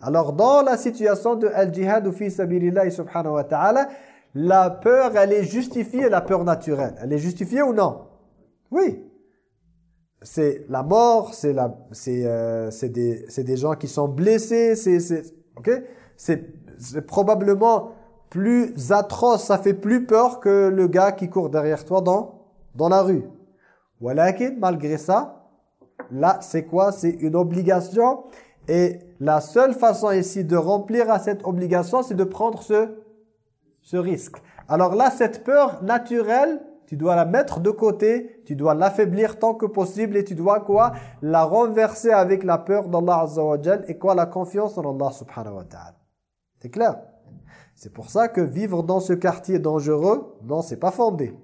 Alors dans la situation de al-jihad fi sabilillah subhanahu la peur elle est justifiée, la peur naturelle. Elle est justifiée ou non? Oui. C'est la mort, c'est la c'est euh, des des gens qui sont blessés, c'est c'est OK? C'est probablement plus atroce, ça fait plus peur que le gars qui court derrière toi dans dans la rue. Walakin, malgré ça, là, c'est quoi? C'est une obligation. Et la seule façon ici de remplir à cette obligation, c'est de prendre ce, ce risque. Alors là, cette peur naturelle, tu dois la mettre de côté, tu dois l'affaiblir tant que possible et tu dois quoi? La renverser avec la peur d'Allah Azza wa et quoi? La confiance en Allah subhanahu wa ta'ala. C'est clair? C'est pour ça que vivre dans ce quartier dangereux, non, c'est pas fondé.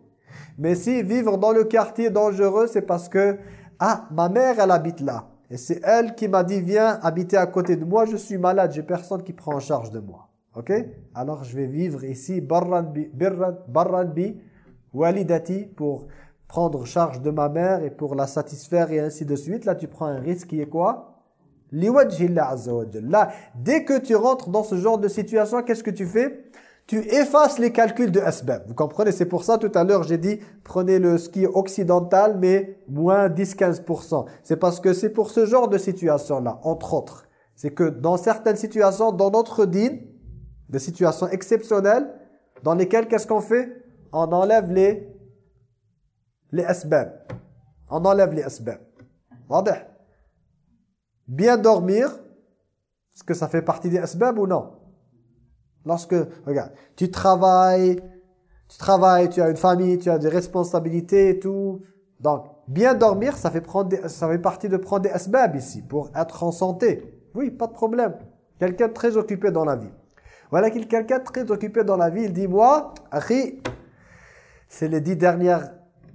Mais si vivre dans le quartier dangereux, c'est parce que, ah, ma mère, elle habite là. Et c'est elle qui m'a dit, viens habiter à côté de moi, je suis malade, j'ai personne qui prend en charge de moi. Ok? Alors je vais vivre ici, barranbi, walidati, pour prendre charge de ma mère et pour la satisfaire et ainsi de suite. Là, tu prends un risque qui est quoi? Là, dès que tu rentres dans ce genre de situation, qu'est-ce que tu fais? Tu effaces les calculs de asbab. Vous comprenez? C'est pour ça, tout à l'heure, j'ai dit, prenez le ski occidental, mais moins 10-15%. C'est parce que c'est pour ce genre de situation-là, entre autres. C'est que dans certaines situations, dans notre dîne, des situations exceptionnelles, dans lesquelles, qu'est-ce qu'on fait? On enlève les, les asbab. On enlève les asbab. Bien dormir, est-ce que ça fait partie des asbab ou non? Lorsque, regarde, tu travailles, tu travailles, tu as une famille, tu as des responsabilités et tout. Donc, bien dormir, ça fait, prendre ça fait partie de prendre des asbab ici, pour être en santé. Oui, pas de problème. Quelqu'un très occupé dans la vie. Voilà quelqu'un très occupé dans la vie, il dit, moi, c'est les dix dernières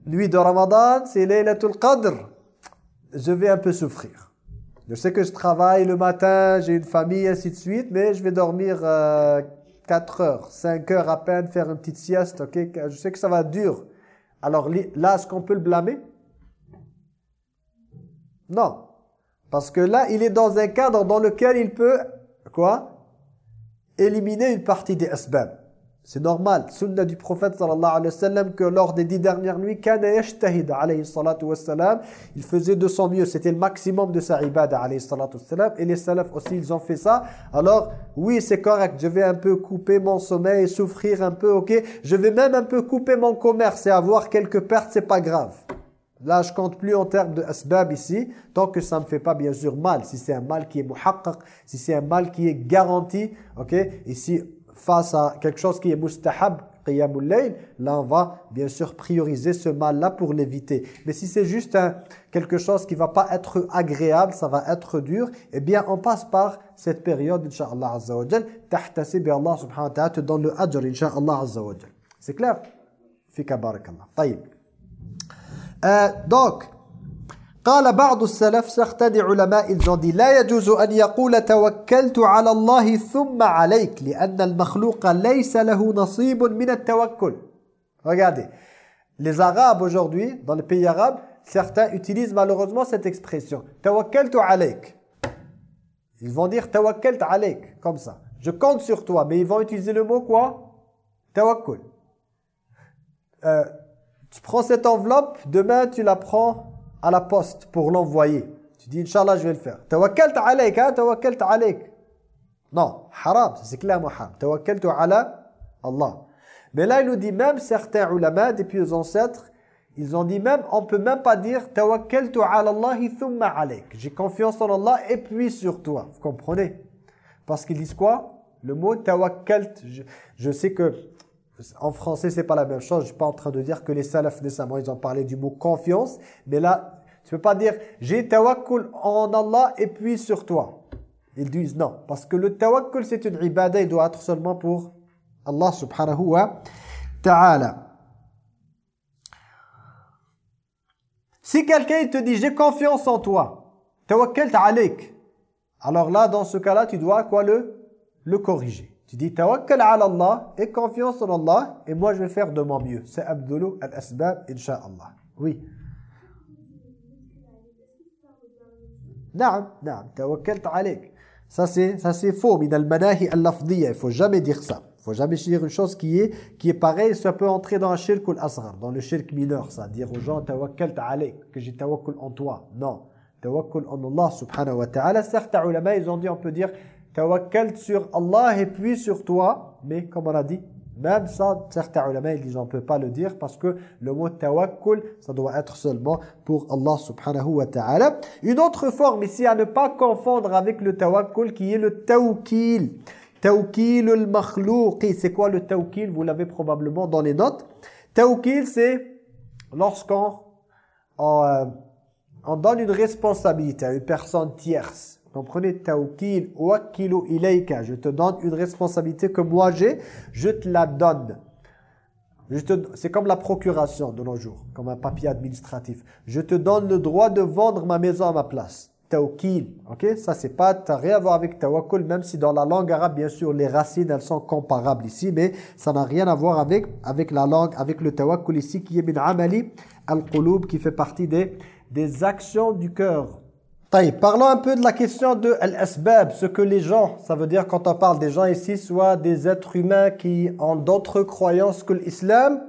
nuits de Ramadan, c'est Laylatul Qadr. Je vais un peu souffrir. Je sais que je travaille le matin, j'ai une famille, ainsi de suite, mais je vais dormir 4 euh, heures, 5 heures à peine, faire une petite sieste, ok? Je sais que ça va dur. Alors là, est-ce qu'on peut le blâmer? Non. Parce que là, il est dans un cadre dans lequel il peut, quoi? Éliminer une partie des asbab. C'est normal. Sunna du prophète sallallahu alayhi wa sallam que lors des dix dernières nuits, kana yashtahid alayhi salatu wa il faisait de son mieux. C'était le maximum de sa ibada alayhi salatu wa sallam. Et les salafs aussi, ils ont fait ça. Alors, oui, c'est correct. Je vais un peu couper mon sommeil, souffrir un peu, ok. Je vais même un peu couper mon commerce et avoir quelques pertes, c'est pas grave. Là, je compte plus en termes de asbab ici, tant que ça ne me fait pas bien sûr mal. Si c'est un mal qui est muhaqqaq, si c'est un mal qui est garanti, ok. Ici, face à quelque chose qui est mustahab, qiyamul layl, là on va bien sûr prioriser ce mal-là pour l'éviter. Mais si c'est juste quelque chose qui va pas être agréable, ça va être dur, eh bien on passe par cette période, Inch'Allah Azza wa Jal, tahtasib Allah subhanahu wa ta'ala te le ajr, Inch'Allah Azza wa. C'est clair? Fika barakallah. Taïb. Euh, donc, قال بعض السلف certains علماء ils ont dit لا يجوز أن يقول توكلت على الله ثم عليك لأن المخلوق ليس له نصيب من التوكل regardez les arabes aujourd'hui dans les pays arabes certains utilisent malheureusement cette expression توكلت عليك ils vont dire توكلت عليك comme ça je compte sur toi mais ils vont utiliser le mot quoi tawakkul euh, tu prends cette enveloppe demain tu la prends à la poste pour l'envoyer. Tu dis, Inch'Allah, je vais le faire. Tawakkalt alayk, hein, tawakkalt alayk. Non, haram, c'est clairement haram. Tawakkaltu ala Allah. Mais là, il nous dit même certains ulama, depuis les ancêtres, ils ont dit même, on peut même pas dire Tawakkaltu ala Allah thumma. J'ai confiance en Allah et puis sur toi. Vous comprenez? Parce qu'ils disent quoi? Le mot tawakkalt, je, sais que en français c'est pas la même chose. Je suis pas en train de dire que les salafs décemment ils ont parlé du mot confiance, mais là tu peux pas dire j'ai tawakkul en Allah et puis sur toi. Ils disent non parce que le tawakkul c'est une ibadah, il doit être seulement pour Allah subhanahu wa ta'ala. Si quelqu'un te dit j'ai confiance en toi, tawakkalt alayk. Alors là dans ce cas-là, tu dois quoi le le corriger. Tu dis tawakkal ala Allah et confiance en Allah et moi je vais faire de mon mieux. C'est Abdullah al-asbab inshallah. Oui. Non, non, tawakkalta alayk. Ça c'est ça c'est faux, min al-manahi al-lafdiyya, il faut jamais dire ça. Il faut jamais dire une chose qui est qui est pareille, ça peut entrer dans le shirk ou l'asghar, dans le shirk mineur, ça dire aux gens tawakkalta alayk, que j'ai tawakkul en toi. Non. Tawakkul en Allah subhanahu wa ta'ala. Certains ulama, ils ont dit on peut dire tawakkal sur Allah et puis sur toi, mais comme on a dit, même ça, certains ulama, ils disent on peut pas le dire parce que le mot tawakkul, ça doit être seulement pour Allah subhanahu wa ta'ala. Une autre forme ici à ne pas confondre avec le tawakkul qui est le tawkil. Tawkil al-makhlouqi. C'est quoi le tawkil? Vous l'avez probablement dans les notes. Tawkil, c'est lorsqu'on euh, on donne une responsabilité à une personne tierce. Comprenez tawkil, wakilu ilayka. Je te donne une responsabilité que moi j'ai, je te la donne. C'est comme la procuration de nos jours, comme un papier administratif. Je te donne le droit de vendre ma maison à ma place. Tawkil, ok? Ça, c'est pas, t'as rien à voir avec tawakkul, même si dans la langue arabe, bien sûr, les racines, elles sont comparables ici, mais ça n'a rien à voir avec, avec la langue, avec le tawakkul ici, qui est min amali al-qulub, qui fait partie des, des actions du cœur. Parlons un peu de la question de l'asbab, ce que les gens, ça veut dire quand on parle des gens ici, soit des êtres humains qui ont d'autres croyances que l'islam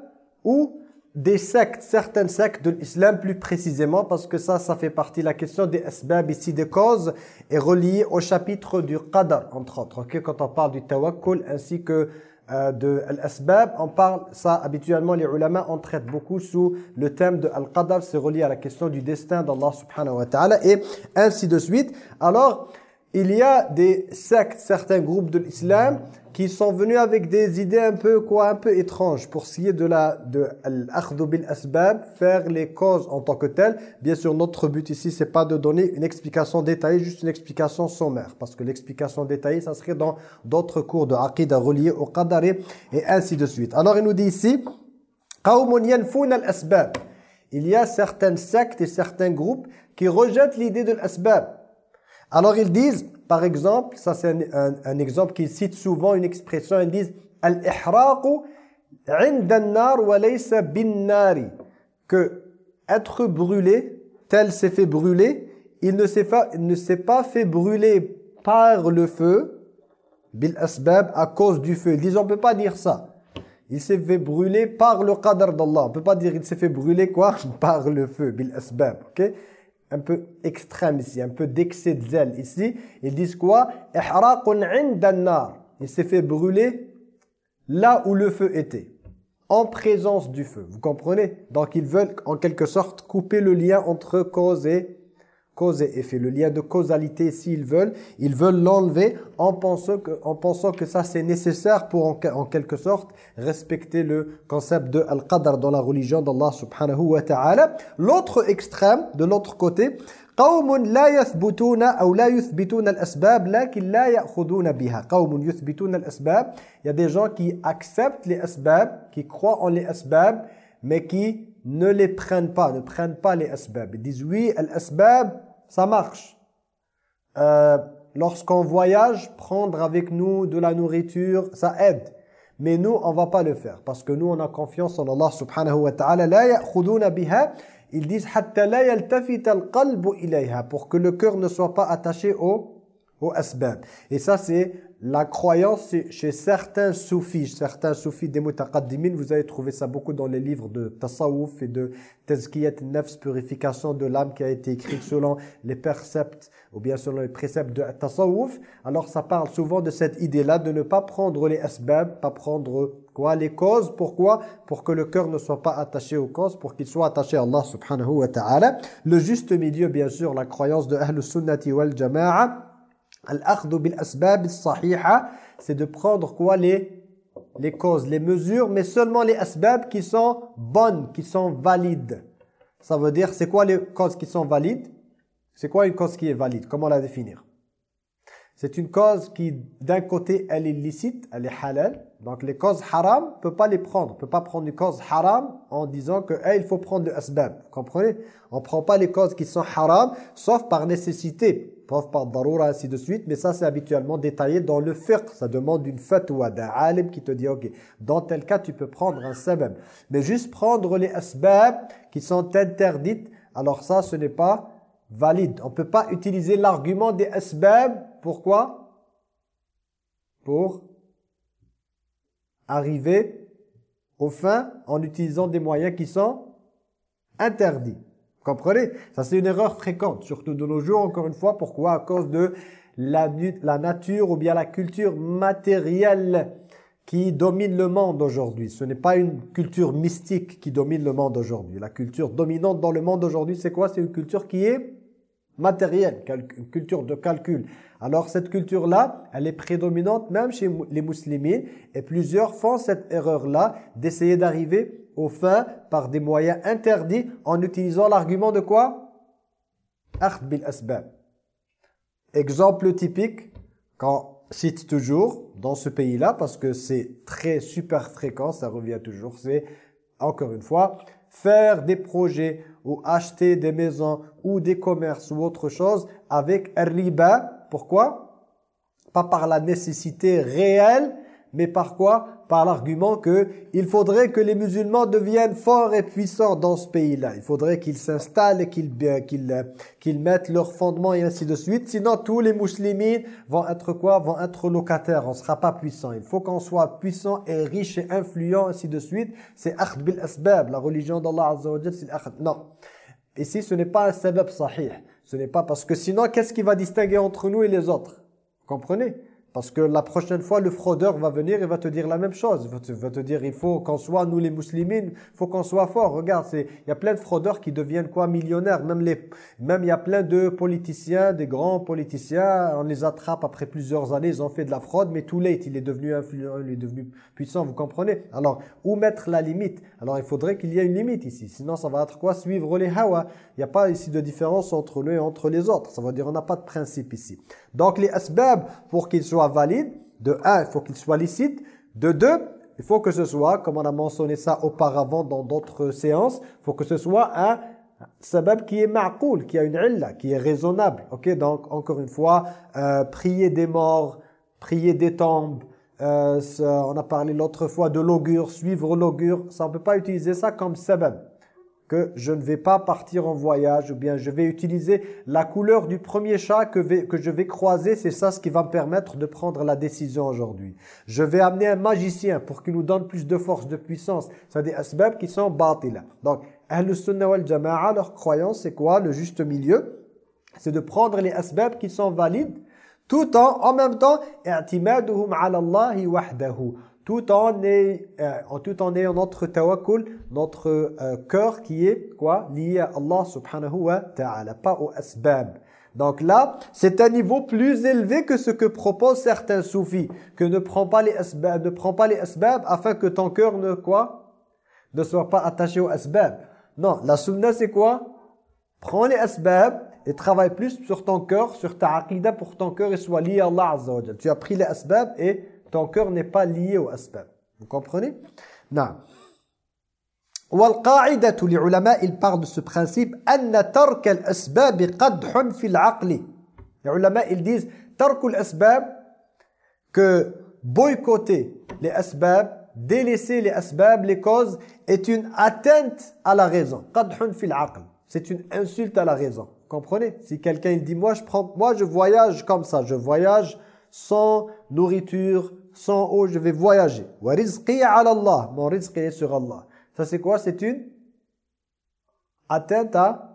ou des sectes, certaines sectes de l'islam plus précisément, parce que ça, ça fait partie de la question des asbab ici, des causes, est relié au chapitre du qadar, entre autres. Quand on parle du tawakkul ainsi que euh, de l'asbab, on parle, ça habituellement les ulama on traite beaucoup sous le thème de al-qadar, c'est relié à la question du destin d'Allah subhanahu wa ta'ala et ainsi de suite. Alors, il y a des sectes, certains groupes de l'islam qui sont venus avec des idées un peu quoi un peu étranges pour ce qui est de la de bil asbab faire les causes en tant que telles. Bien sûr notre but ici c'est pas de donner une explication détaillée juste une explication sommaire parce que l'explication détaillée ça serait dans d'autres cours de aqidah reliés au qadari et ainsi de suite. Alors il nous dit ici al-asbab. Il y a certaines sectes et certains groupes qui rejettent l'idée de l'asbab. Alors ils disent, par exemple, ça c'est un, exemple qu'ils citent souvent, une expression, ils disent Al-ihraqu nar wa laysa bin nari que être brûlé, tel s'est fait brûler, il ne s'est pas, fait brûler par le feu, bil asbab, à cause du feu. Ils disent, on peut pas dire ça. Il s'est fait brûler par le qadr d'Allah. On peut pas dire il s'est fait brûler quoi? Par le feu, bil asbab. ok? Un peu extrême ici, un peu d'excès de zèle ici. Ils disent quoi? Il s'est fait brûler là où le feu était, en présence du feu. Vous comprenez? Donc ils veulent en quelque sorte couper le lien entre cause et cause et effet. Le lien de causalité, s'ils veulent, ils veulent l'enlever en pensant que, en pensant que ça c'est nécessaire pour en, quelque sorte respecter le concept de Al-Qadr dans la religion d'Allah subhanahu wa ta'ala. L'autre extrême, de l'autre côté, قوم لا يثبتون أو لا يثبتون الأسباب لكن لا يأخذون بها قوم يثبتون الأسباب il y a des gens qui acceptent les asbab qui croient en les asbab mais qui ne les prennent pas, ne prennent pas les asbab. Ils disent oui, l'asbab, ça marche. Euh, Lorsqu'on voyage, prendre avec nous de la nourriture, ça aide. Mais nous, on va pas le faire. Parce que nous, on a confiance en Allah subhanahu wa ta'ala. La ya'khuduna biha. Ils disent hatta la. Pour que le cœur ne soit pas attaché au, au asbab. Et ça, c'est la croyance chez certains soufis, certains soufis des mutaqaddimin. Vous allez trouver ça beaucoup dans les livres de tasawuf et de tazkiyat nafs, purification de l'âme qui a été écrit selon les préceptes ou bien selon les préceptes de tasawuf. Alors, ça parle souvent de cette idée-là de ne pas prendre les asbab, pas prendre quoi les causes. Pourquoi? Pour que le cœur ne soit pas attaché aux causes, pour qu'il soit attaché à Allah subhanahu wa ta'ala. Le juste milieu, bien sûr, la croyance de Ahlus Sunnati wal Jama'a, c'est de prendre quoi les les causes, les mesures, mais seulement les asbab qui sont bonnes, qui sont valides. Ça veut dire, c'est quoi les causes qui sont valides? C'est quoi une cause qui est valide? Comment la définir? C'est une cause qui, d'un côté, elle est licite, elle est halal. Donc les causes haram, on peut pas les prendre. On peut pas prendre une cause haram en disant que il faut prendre le asbab. Vous comprenez? On prend pas les causes qui sont haram, sauf par nécessité preuve par daroura, ainsi de suite. Mais ça, c'est habituellement détaillé dans le fiqh. Ça demande une fatwa d'un alim qui te dit, ok, dans tel cas, tu peux prendre un sabab. Mais juste prendre les asbab qui sont interdites, alors ça, ce n'est pas valide. On ne peut pas utiliser l'argument des asbab. Pourquoi? Pour arriver au fin en utilisant des moyens qui sont interdits comprenez? Ça, c'est une erreur fréquente, surtout de nos jours, encore une fois. Pourquoi? À cause de la, nature ou bien la culture matérielle qui domine le monde aujourd'hui. Ce n'est pas une culture mystique qui domine le monde aujourd'hui. La culture dominante dans le monde aujourd'hui, c'est quoi? C'est une culture qui est matérielle, une culture de calcul. Alors cette culture-là, elle est prédominante même chez les musulmans et plusieurs font cette erreur-là d'essayer d'arriver aux fins par des moyens interdits en utilisant l'argument de quoi? Bil asbab. Exemple typique, quand cite toujours dans ce pays-là, parce que c'est très super fréquent, ça revient toujours, c'est encore une fois, faire des projets ou acheter des maisons ou des commerces ou autre chose avec riba. Pourquoi? Pas par la nécessité réelle, mais par quoi? Par l'argument que il faudrait que les musulmans deviennent forts et puissants dans ce pays-là. Il faudrait qu'ils s'installent et qu'ils qu'ils mettent leurs fondements et ainsi de suite. Sinon, tous les musulmans vont être quoi? Vont être locataires. On ne sera pas puissant. Il faut qu'on soit puissant et riche et influent, ainsi de suite. C'est akhd bil asbab. La religion d'Allah Azza c'est Non. Ici, ce n'est pas un sabab sahih. Ce n'est pas parce que sinon, qu'est-ce qui va distinguer entre nous et les autres? Vous comprenez? Parce que la prochaine fois, le fraudeur va venir et va te dire la même chose. Il va te, dire, il faut qu'on soit, nous les musulmans, il faut qu'on soit forts. Regarde, il y a plein de fraudeurs qui deviennent quoi Millionnaires. Même les, même il y a plein de politiciens, des grands politiciens, on les attrape après plusieurs années, ils ont fait de la fraude, mais tout late, il est devenu influent, il est devenu puissant, vous comprenez? Alors, où mettre la limite? Alors, il faudrait qu'il y ait une limite ici. Sinon, ça va être quoi? Suivre les hawa. Il n'y a pas ici de différence entre nous et entre les autres. Ça veut dire, on n'a pas de principe ici. Donc, les asbab, pour qu'ils soient valide, de un, il faut qu'il soit licite, de deux, il faut que ce soit, comme on a mentionné ça auparavant dans d'autres séances, il faut que ce soit un sabab qui est ma'koul, qui a une illa, qui est raisonnable. Ok, donc encore une fois, euh, prier des morts, prier des tombes, euh, on a parlé l'autre fois de l'augure, suivre l'augure, ça on peut pas utiliser ça comme sabab je ne vais pas partir en voyage ou bien je vais utiliser la couleur du premier chat que, je vais croiser, c'est ça ce qui va me permettre de prendre la décision aujourd'hui. Je vais amener un magicien pour qu'il nous donne plus de force, de puissance. C'est des asbab qui sont batila. Donc, Ahlus Sunnah wal Jama'a, leur croyance c'est quoi? Le juste milieu, c'est de prendre les asbab qui sont valides tout en, en même temps, i'timaduhum ala wahdahu tout en, est, euh, tout en ayant notre tawakkul, notre euh, cœur qui est quoi lié à Allah subhanahu wa ta'ala, pas au asbab. Donc là, c'est un niveau plus élevé que ce que proposent certains soufis, que ne prend pas les asbab, ne prend pas les asbab afin que ton cœur ne quoi ne soit pas attaché au asbab. Non, la sunna c'est quoi? Prends les asbab et travaille plus sur ton cœur, sur ta aqidah pour ton cœur et sois lié à Allah azza Tu as pris les asbab et ton cœur n'est pas lié au asbab. Vous comprenez Non. والقاعدة لعلماء il parle de ce principe أن ترك الأسباب قدح في العقل les ulama ils disent ترك الأسباب que boycotter les asbab délaisser les asbab les causes est une atteinte à la raison قدح في العقل c'est une insulte à la raison comprenez Si quelqu'un il dit moi je prends moi je voyage comme ça, je voyage sans nourriture, sans eau, je vais voyager. Wa rizqi ala Allah, mon rizq est sur Allah. Ça c'est quoi C'est une atteinte à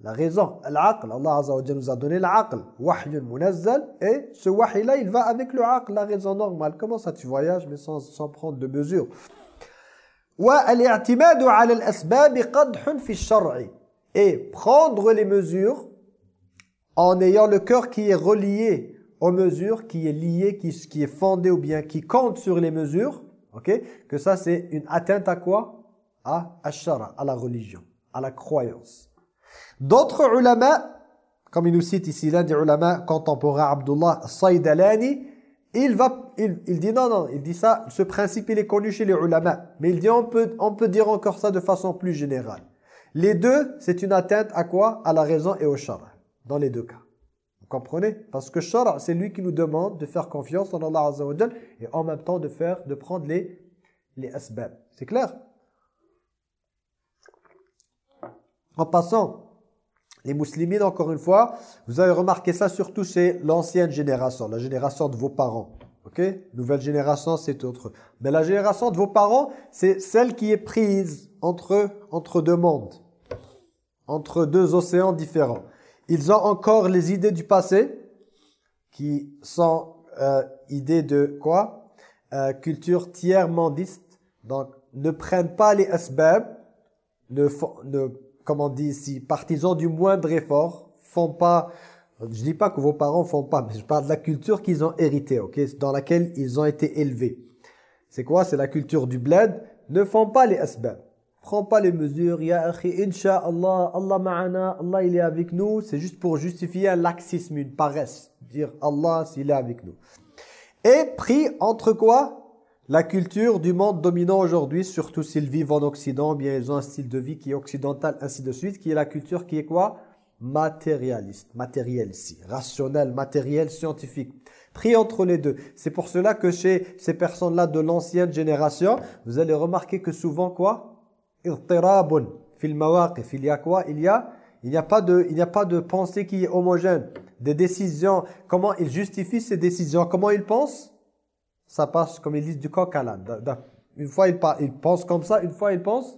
la raison, l'aql. Allah Azza wa nous a donné l'aql, wahyun munazzal et ce wahy là, il va avec le aql, la raison normale. Comment ça tu voyages mais sans, sans prendre de mesures والاعتماد على الأسباب قدح في الشرع et prendre les mesures en ayant le cœur qui est relié aux mesures, qui est lié, qui, qui est fondé ou bien qui compte sur les mesures, ok? Que ça c'est une atteinte à quoi? À ashara, à la religion, à la croyance. D'autres ulama, comme il nous cite ici l'un des ulama contemporains, Abdullah Saïdalani, il, va, il, il, dit non, non, il dit ça, ce principe il est connu chez les ulama, mais il dit on peut, on peut dire encore ça de façon plus générale. Les deux, c'est une atteinte à quoi? À la raison et au shara, dans les deux cas. Comprenez? Parce que shara, c'est lui qui nous demande de faire confiance en Allah Azza et en même temps de faire, de prendre les, les asbab. C'est clair? En passant, les musulmans, encore une fois, vous avez remarqué ça surtout chez l'ancienne génération, la génération de vos parents. Ok? Nouvelle génération, c'est autre. Mais la génération de vos parents, c'est celle qui est prise entre, entre deux mondes, entre deux océans différents. Ils ont encore les idées du passé, qui sont euh, idées de quoi? Euh, Culture tiers-mondiste. Donc, ne prennent pas les asbab, ne, ne comme on dit ici, partisans du moindre effort, font pas, je dis pas que vos parents font pas, mais je parle de la culture qu'ils ont héritée, ok, dans laquelle ils ont été élevés. C'est quoi? C'est la culture du bled. Ne font pas les asbab. Prends pas les mesures. Ya akhi, insha'Allah, Allah ma'ana, Allah il est avec nous. C'est juste pour justifier un laxisme, une paresse. Dire Allah s'il est avec nous. Et pris entre quoi? La culture du monde dominant aujourd'hui, surtout s'ils vivent en Occident, bien ils ont un style de vie qui est occidental, ainsi de suite, qui est la culture qui est quoi? Matérialiste, matériel ici, rationnel, matériel, scientifique. Pris entre les deux. C'est pour cela que chez ces personnes-là de l'ancienne génération, vous allez remarquer que souvent quoi? Il y a quoi? Il y a il n'y a pas de il n'y a pas de pensée qui est homogène. Des décisions, comment ils justifient ces décisions? Comment ils pensent? Ça passe, comme ils disent, du coq à l'âne. Une fois, il, il pense comme ça, une fois, il pense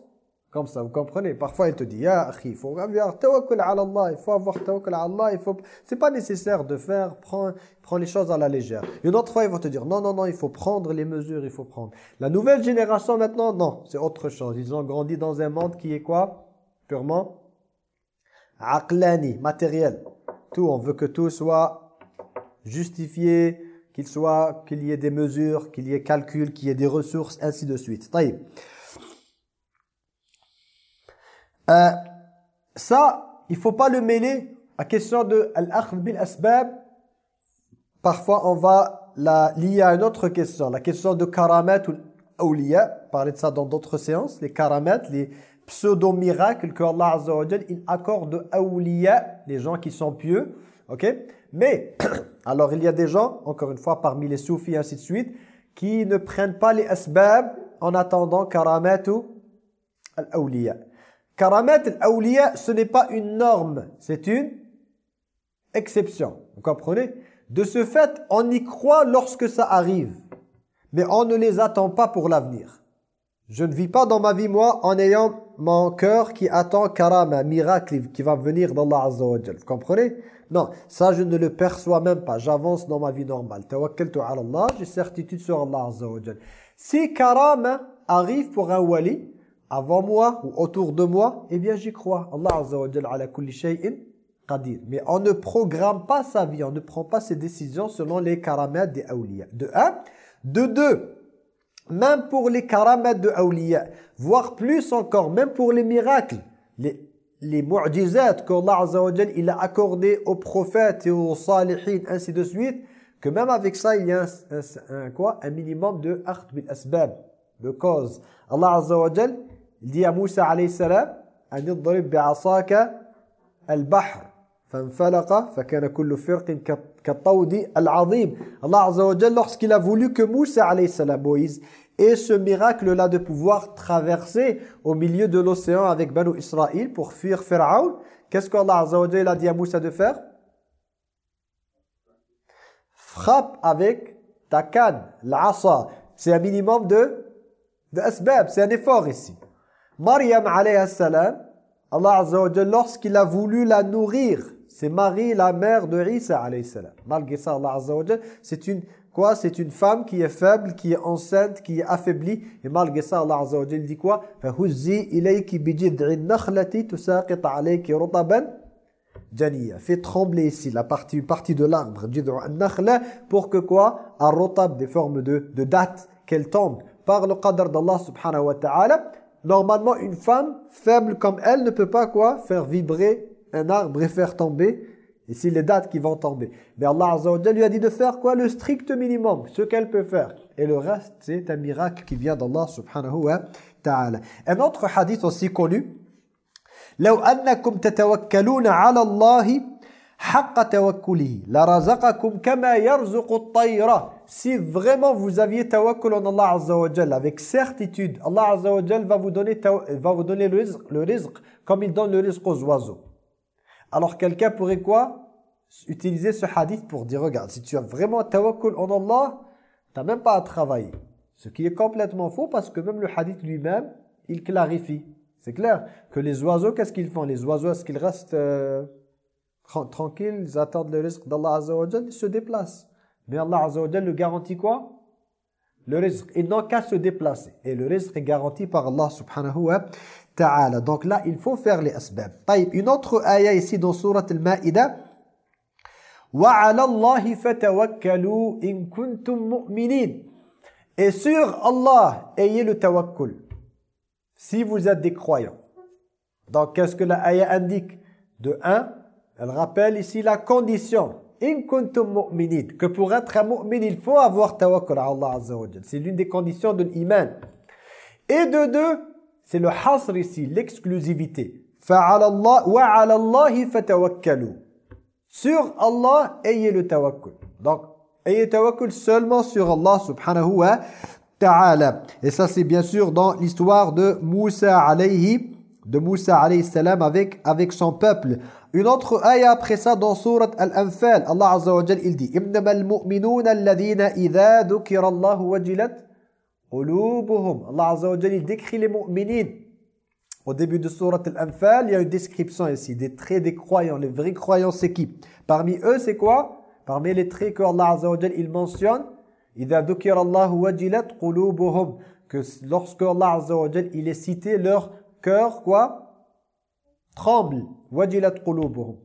comme ça. Vous comprenez Parfois, il te dit, Ya il faut avoir tawakkul ala Allah, il faut avoir tawakkul ala Allah, il faut... C'est pas nécessaire de faire, prends, prends les choses à la légère. Une autre fois, ils vont te dire, non, non, non, il faut prendre les mesures, il faut prendre. La nouvelle génération, maintenant, non, c'est autre chose. Ils ont grandi dans un monde qui est quoi? Purement aqlani, matériel. Tout, on veut que tout soit justifié, qu'il soit qu'il y ait des mesures, qu'il y ait calcul, qu'il y ait des ressources, ainsi de suite. Euh, ça, il faut pas le mêler à question de al bil asbab. Parfois, on va la lier à une autre question, la question de karamat ou awliya. Parler de ça dans d'autres séances, les karamat, les pseudo-miracles que Allah Azza wa il accorde awliya, les gens qui sont pieux. OK? Mais, alors il y a des gens, encore une fois, parmi les soufis ainsi de suite, qui ne prennent pas les asbab en attendant karamatu al-awliya. Karamat al-awliya, ce n'est pas une norme, c'est une exception. Vous comprenez? De ce fait, on y croit lorsque ça arrive, mais on ne les attend pas pour l'avenir. Je ne vis pas dans ma vie, moi, en ayant mon cœur qui attend karama, miracle qui va venir d'Allah Azza Vous comprenez? Non, ça je ne le perçois même pas. J'avance dans ma vie normale. Tawakkaltu ala Allah, j'ai certitude sur Allah Azza Si karama arrive pour un wali, avant moi ou autour de moi, eh bien j'y crois. Allah Azza wa ala kulli shay'in qadir. Mais on ne programme pas sa vie, on ne prend pas ses décisions selon les karamat des awliya. De un. De deux, même pour les karamat de awliya, voire plus encore, même pour les miracles, les les mu'jizat qu'Allah Azza wa il a accordé aux prophètes et aux salihin, ainsi de suite, que même avec ça, il y a un, quoi? Un minimum de akht bil asbab, de cause. Allah Azza wa il dit à Moussa alayhi salam, an idrib bi'asaka al-bahr, فانفلق فكان كل فرق كالطود العظيم Allah Azza wa lorsqu'il a voulu que Moussa alayhi salam Moïse et ce miracle-là de pouvoir traverser au milieu de l'océan avec Banu Israël pour fuir Pharaon, Qu'est-ce qu'Allah Azza wa a dit à Moussa de faire Frappe avec ta canne, l'asa. C'est un minimum de, de asbab, c'est un effort ici. Maryam alayhi salam, Allah Azza wa lorsqu'il a voulu la nourrir, c'est Marie, la mère de Isa alayhi salam. Malgré ça, Allah Azza wa c'est une Quoi? C'est une femme qui est faible, qui est enceinte, qui est affaiblie. Et malgré ça, Allah Azza wa dit quoi? Fait trembler ici la partie, partie de l'arbre, pour que quoi? Ar-rotab, des formes de, de date, qu'elle tombe. Par le qadr d'Allah subhanahu wa ta'ala, Normalement, une femme faible comme elle ne peut pas quoi Faire vibrer un arbre et faire tomber Ici, les dates qui vont tomber. Mais Allah Azza wa lui a dit de faire quoi Le strict minimum, ce qu'elle peut faire. Et le reste, c'est un miracle qui vient d'Allah subhanahu wa ta'ala. Un autre hadith aussi connu. «» Si vraiment vous aviez tawakkul en Allah Azza wa avec certitude, Allah Azza wa va vous donner, va vous donner le, rizq, le comme il donne le rizq aux oiseaux. Alors quelqu'un pourrait quoi? Utiliser ce hadith pour dire, regarde, si tu as vraiment tawakkul en Allah, tu même pas à travailler. Ce qui est complètement faux parce que même le hadith lui-même, il clarifie. C'est clair que les oiseaux, qu'est-ce qu'ils font? Les oiseaux, est-ce qu'ils restent... Euh tranquilles Ils attendent le risque d'Allah Azza wa Ils se déplacent. Mais Allah Azza wa le garantit quoi Le risque. Ils n'ont qu'à se déplacer. Et le risque est garanti par Allah subhanahu wa ta'ala. Donc là, il faut faire les asbab. Une autre ayah ici dans surat al-Ma'ida. وَعَلَى اللَّهِ فَتَوَكَّلُوا إِن كُنتُم مُؤْمِنِينَ Et sur Allah, ayez le tawakkul. Si vous êtes des croyants. Donc, qu'est-ce que la ayah indique De un, elle rappelle ici la condition. In. Que pour être un mu'min, il faut avoir tawakkul à Allah Azza wa C'est l'une des conditions de l'iman. Et de deux, c'est le hasr ici, l'exclusivité. Sur Allah, ayez le tawakkul. Donc, ayez tawakkul seulement sur Allah subhanahu wa ta'ala. Et ça, c'est bien sûr dans l'histoire de Moussa alayhi, de Moussa alayhi salam avec, avec son peuple. Une autre ayah après ça dans surat Al-Anfal, Allah Azza wa Jal, il dit « إِنَّمَا الْمُؤْمِنُونَ الَّذِينَ إِذَا ذُكِرَ اللَّهُ وَجِلَتْ Allah Azza wa il décrit les mu'minin. Au début de surat Al-Anfal, il y a une description ici des traits des croyants. Les vrais croyants, c'est qui Parmi eux, c'est quoi Parmi les traits que Allah Azza wa il mentionne, إِذَا ذُكِرَ اللَّهُ وَجِلَتْ قُلُوبُهُمْ Que lorsque Allah Azza wa il est cité, leur cœur, quoi Tremble. Wajilat qulubuhum.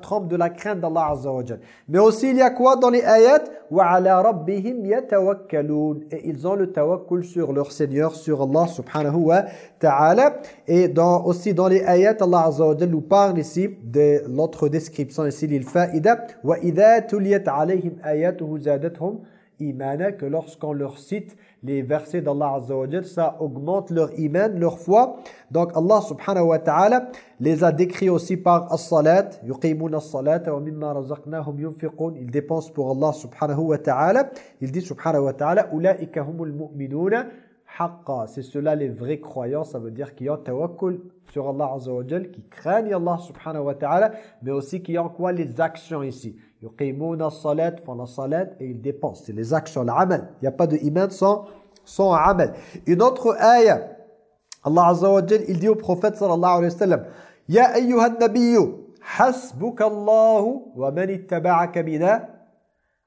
Tremble de la crainte d'Allah Azza wa Mais aussi, il y a quoi dans les ayats? Wa ala rabbihim yatawakkalun. Et ils ont le tawakkul sur leur Seigneur, sur Allah subhanahu wa ta'ala. Et dans, aussi dans les ayats, Allah Azza wa nous parle ici de l'autre description ici, l'il fa'ida. Wa idha tuliyat alayhim ayatuhu zadathum imana. Que lorsqu'on leur cite les versets d'Allah Azza wa ça augmente leur iman, leur foi. Donc Allah subhanahu wa ta'ala les a décrits aussi par as-salat, yuqimuna as-salat wa mimma razaqnahum yunfiqun. Ils dépensent pour Allah subhanahu wa ta'ala. Il dit subhanahu wa ta'ala ulaika humul mu'minuna haqqa. C'est cela les vrais croyants, ça veut dire qui ont tawakkul sur Allah Azza wa qui craignent Allah subhanahu wa ta'ala, mais aussi qui ont quoi les actions ici. Yuqimuna salat, font la salat et ils dépensent. C'est les actions, l'amal. Il n'y a pas de iman sans, sans amal. Une autre ayah, Allah Azza wa il dit au prophète sallallahu alayhi wa sallam, Ya ayyuhan nabiyyu, hasbuka Allahu wa man ittaba'aka mina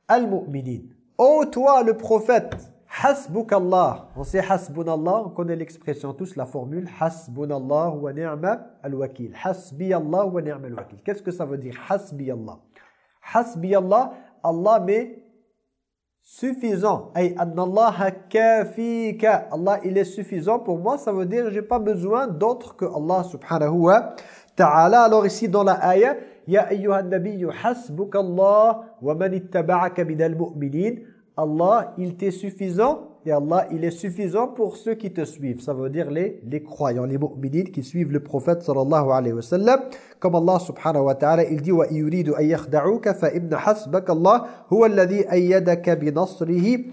al-mu'minin. Oh toi le prophète, hasbuka Allah. On sait hasbunallah, on connaît l'expression tous, la formule hasbunallah wa ni'ma al-wakil. Hasbi Allah wa ni'ma al-wakil. Qu'est-ce que ça veut dire hasbi Allah Hasbi Allah, Allah mais suffisant. Allah il est suffisant pour moi, ça veut dire j'ai pas besoin d'autre que Allah subhanahu wa ta'ala. Alors ici dans la ayah, ya ayyuhan nabiyyu hasbuka Allah wa man ittaba'aka minal mu'minin. Allah, il t'est suffisant et Allah il est suffisant pour ceux qui te suivent. Ça veut dire les, les croyants les mu'minines qui suivent le prophète sallallahu alayhi wa sallam. Comme Allah subhanahu wa ta'ala il dit wa yuridu an yakhda'uka fa inna hasbaka Allah huwa alladhi ayyadaka bi nasrihi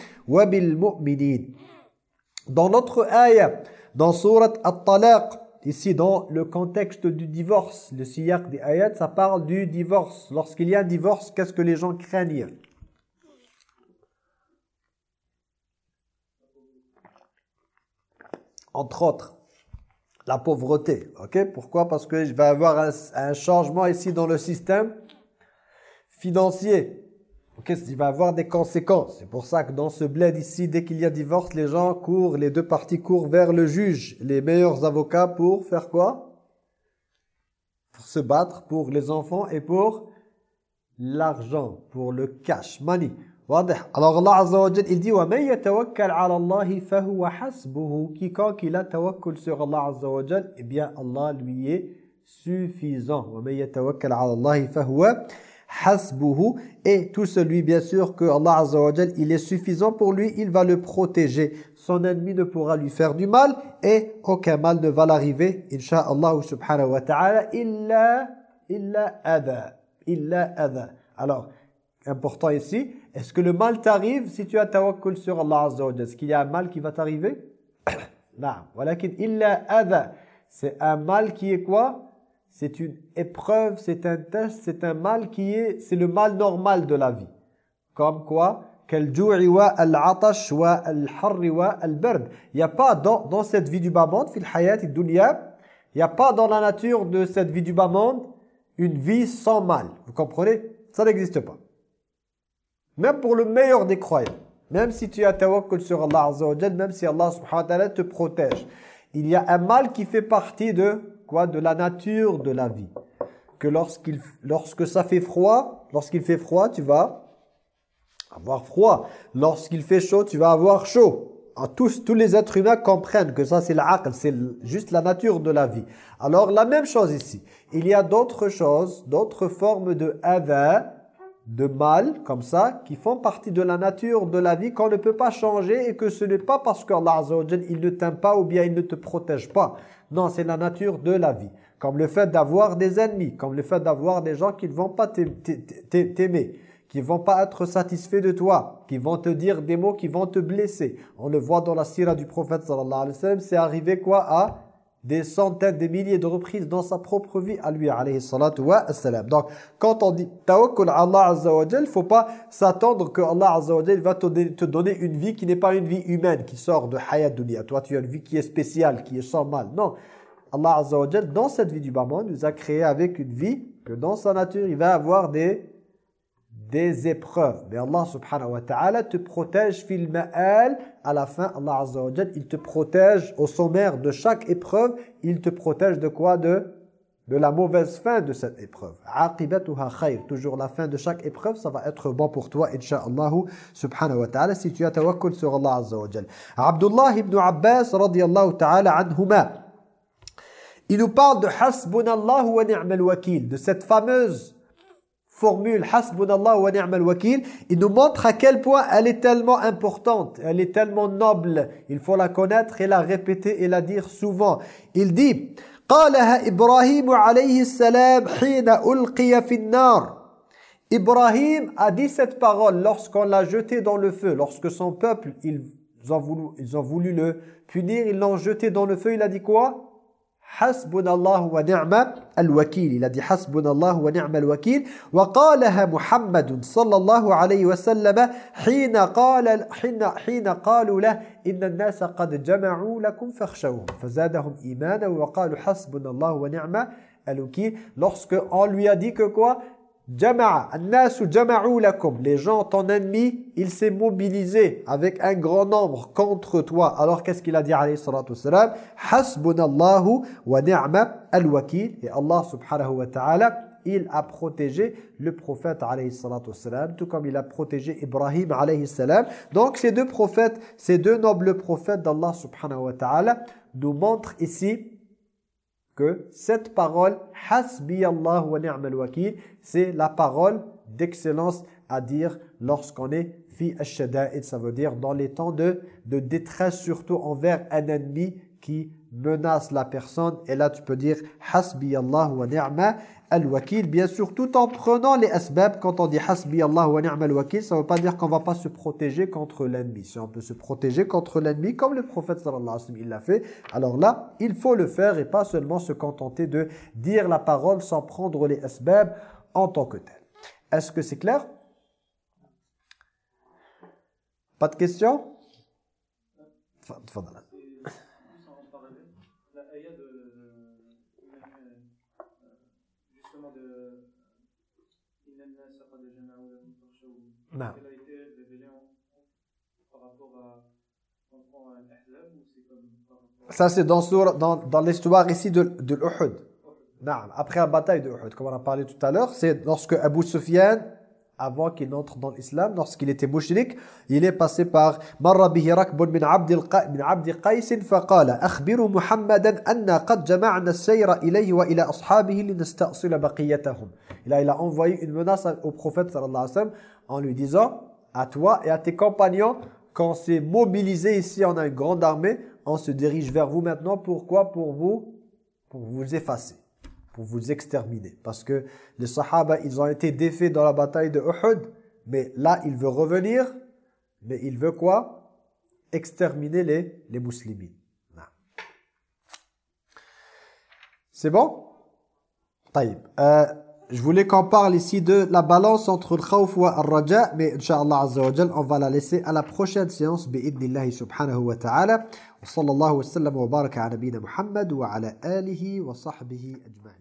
dans notre ayah dans sourate at-talaq Ici, dans le contexte du divorce, le siyaq des ayats, ça parle du divorce. Lorsqu'il y a un divorce, qu'est-ce que les gens craignent? Entre autres, la pauvreté. ok? Pourquoi? Parce que je vais avoir un, changement ici dans le système financier. Ok, il va avoir des conséquences. C'est pour ça que dans ce bled ici, dès qu'il y a divorce, les gens courent, les deux parties courent vers le juge. Les meilleurs avocats pour faire quoi? Pour se battre pour les enfants et pour l'argent, pour le cash, money. Wadih. Alors Allah Azza wa Jal, il dit Quiconque il a tawakkul sur Allah Azza wa Jal, eh bien Allah lui est suffisant. Et tout celui, bien sûr, que Allah Azza wa Jal, il est suffisant pour lui, il va le protéger. Son ennemi ne pourra lui faire du mal et aucun mal ne va l'arriver, Inch'Allah subhanahu wa ta'ala, illa, illa adha. Illa adha. Alors, important ici, est-ce que le mal t'arrive si tu as tawakkul sur Allah Azza wa Est-ce qu'il y a un mal qui va t'arriver? Non. C'est un mal qui est quoi? C'est une épreuve, c'est un test, c'est un mal qui est, c'est le mal normal de la vie. Comme quoi? Il n'y a pas dans, dans cette vie du bas monde, il n'y a pas dans la nature de cette vie du bas monde une vie sans mal. Vous comprenez? Ça n'existe pas. Même pour le meilleur des croyants. Même si tu as tawakkul sur Allah Azza même si Allah subhanahu wa ta'ala te protège. Il y a un mal qui fait partie de quoi De la nature de la vie. Que lorsqu'il, lorsque ça fait froid, lorsqu'il fait froid, tu vas avoir froid. Lorsqu'il fait chaud, tu vas avoir chaud. Ah, tous, tous les êtres humains comprennent que ça c'est l'aql, c'est juste la nature de la vie. Alors la même chose ici. Il y a d'autres choses, d'autres formes de adha, de mal, comme ça, qui font partie de la nature de la vie qu'on ne peut pas changer et que ce n'est pas parce qu'Allah il ne t'aime pas ou bien il ne te protège pas. Non, c'est la nature de la vie. Comme le fait d'avoir des ennemis, comme le fait d'avoir des gens qui ne vont pas t'aimer, qui ne vont pas être satisfaits de toi, qui vont te dire des mots qui vont te blesser. On le voit dans la sira du prophète sallallahu alayhi c'est arrivé quoi à des centaines, des milliers de reprises dans sa propre vie à lui alayhi salatu wa salam. Donc quand on dit tawakkul Allah azza il faut pas s'attendre que Allah azza va te donner une vie qui n'est pas une vie humaine qui sort de hayat dunya. Toi tu as une vie qui est spéciale, qui est sans mal. Non. Allah azza dans cette vie du bas nous a créé avec une vie que dans sa nature, il va avoir des des épreuves. Mais Allah subhanahu wa ta'ala te protège fil ma'al. À la fin, Allah azza wa il te protège au sommaire de chaque épreuve. Il te protège de quoi? De de la mauvaise fin de cette épreuve. Aqibatuha khayr. Toujours la fin de chaque épreuve, ça va être bon pour toi, insha'Allah subhanahu wa ta'ala, si tu as tawakkul sur Allah azza wa Abdullah ibn Abbas, radiyallahu ta'ala anhuma, il nous parle de hasbunallahu wa ni'mal wakil, de cette fameuse formule hasbunallah wa ni'mal wakil, il nous montre à quel point elle est tellement importante, elle est tellement noble. Il faut la connaître et la répéter et la dire souvent. Il dit قالها إبراهيم عليه السلام حين ألقي في النار Ibrahim a dit cette parole lorsqu'on l'a jeté dans le feu, lorsque son peuple, ils ont voulu, ils ont voulu le punir, ils l'ont jeté dans le feu, il a dit quoi حسبنا الله ونعم الوكيل الذي حسبنا الله ونعم الوكيل. وقالها محمد صلى الله عليه وسلم حين قال حين حين قالوا له إن الناس قد جمعوا لكم فاخشوهم. فزادهم إيمانا وقالوا حسبنا الله ونعم الوكيل. Lorsque on lui a dit que quoi? Jama'a, an-nasu jama'u lakum. Les gens, ton ennemi, il s'est mobilisé avec un grand nombre contre toi. Alors qu'est-ce qu'il a dit alayhi salatu wassalam? Hasbunallahu wa ni'ma al-wakil. Et Allah subhanahu wa ta'ala, il a protégé le prophète alayhi salatu wassalam, tout comme il a protégé Ibrahim alayhi salam. Donc ces deux prophètes, ces deux nobles prophètes d'Allah subhanahu wa ta'ala nous montrent ici que cette parole, Hasbi Allah wa ni'mal wakil, c'est la parole d'excellence à dire lorsqu'on est fi ash ça veut dire dans les temps de, de détresse, surtout envers un ennemi qui menace la personne. Et là, tu peux dire Hasbi Allah wa ni'ma al-wakil. Bien sûr, tout en prenant les asbab, quand on dit Hasbi Allah wa ni'ma al-wakil, ça ne veut pas dire qu'on va pas se protéger contre l'ennemi. Si on peut se protéger contre l'ennemi, comme le prophète sallallahu alayhi wa sallam, il l'a fait, alors là, il faut le faire et pas seulement se contenter de dire la parole sans prendre les asbab en tant que tel. Est-ce que c'est clair? Pas de questions? نعم Ça, c'est dans, dans, dans l'histoire ici de, de l'Uhud. Après la bataille de Uhud, comme on a parlé tout à l'heure, c'est lorsque Abu Sufyan avant qu'il entre dans l'islam, lorsqu'il était mushrik, il est passé par مر به ركب من عبد الق... من عبد قيس فقال أخبروا محمدا أن قد جمعنا السير إليه وإلى أصحابه لنستأصل بقيتهم. Il a, il a envoyé une menace au prophète sallallahu alayhi wa sallam en lui disant à toi et à tes compagnons quand s'est mobilisé ici, on a une grande armée, on se dirige vers vous maintenant. Pourquoi? Pour vous, pour vous effacer pour vous exterminer. Parce que les Sahaba, ils ont été défaits dans la bataille de Uhud, mais là, il veut revenir, mais il veut quoi? Exterminer les, les musulmans. C'est bon? Euh, je voulais qu'on parle ici de la balance entre le khawf et le raja, mais Inch'Allah Azza wa on va la laisser à la prochaine séance, bi'idnillahi subhanahu wa ta'ala. wa sallallahu wa sallam wa baraka ala nabina Muhammad wa ala alihi wa sahbihi ajma'in.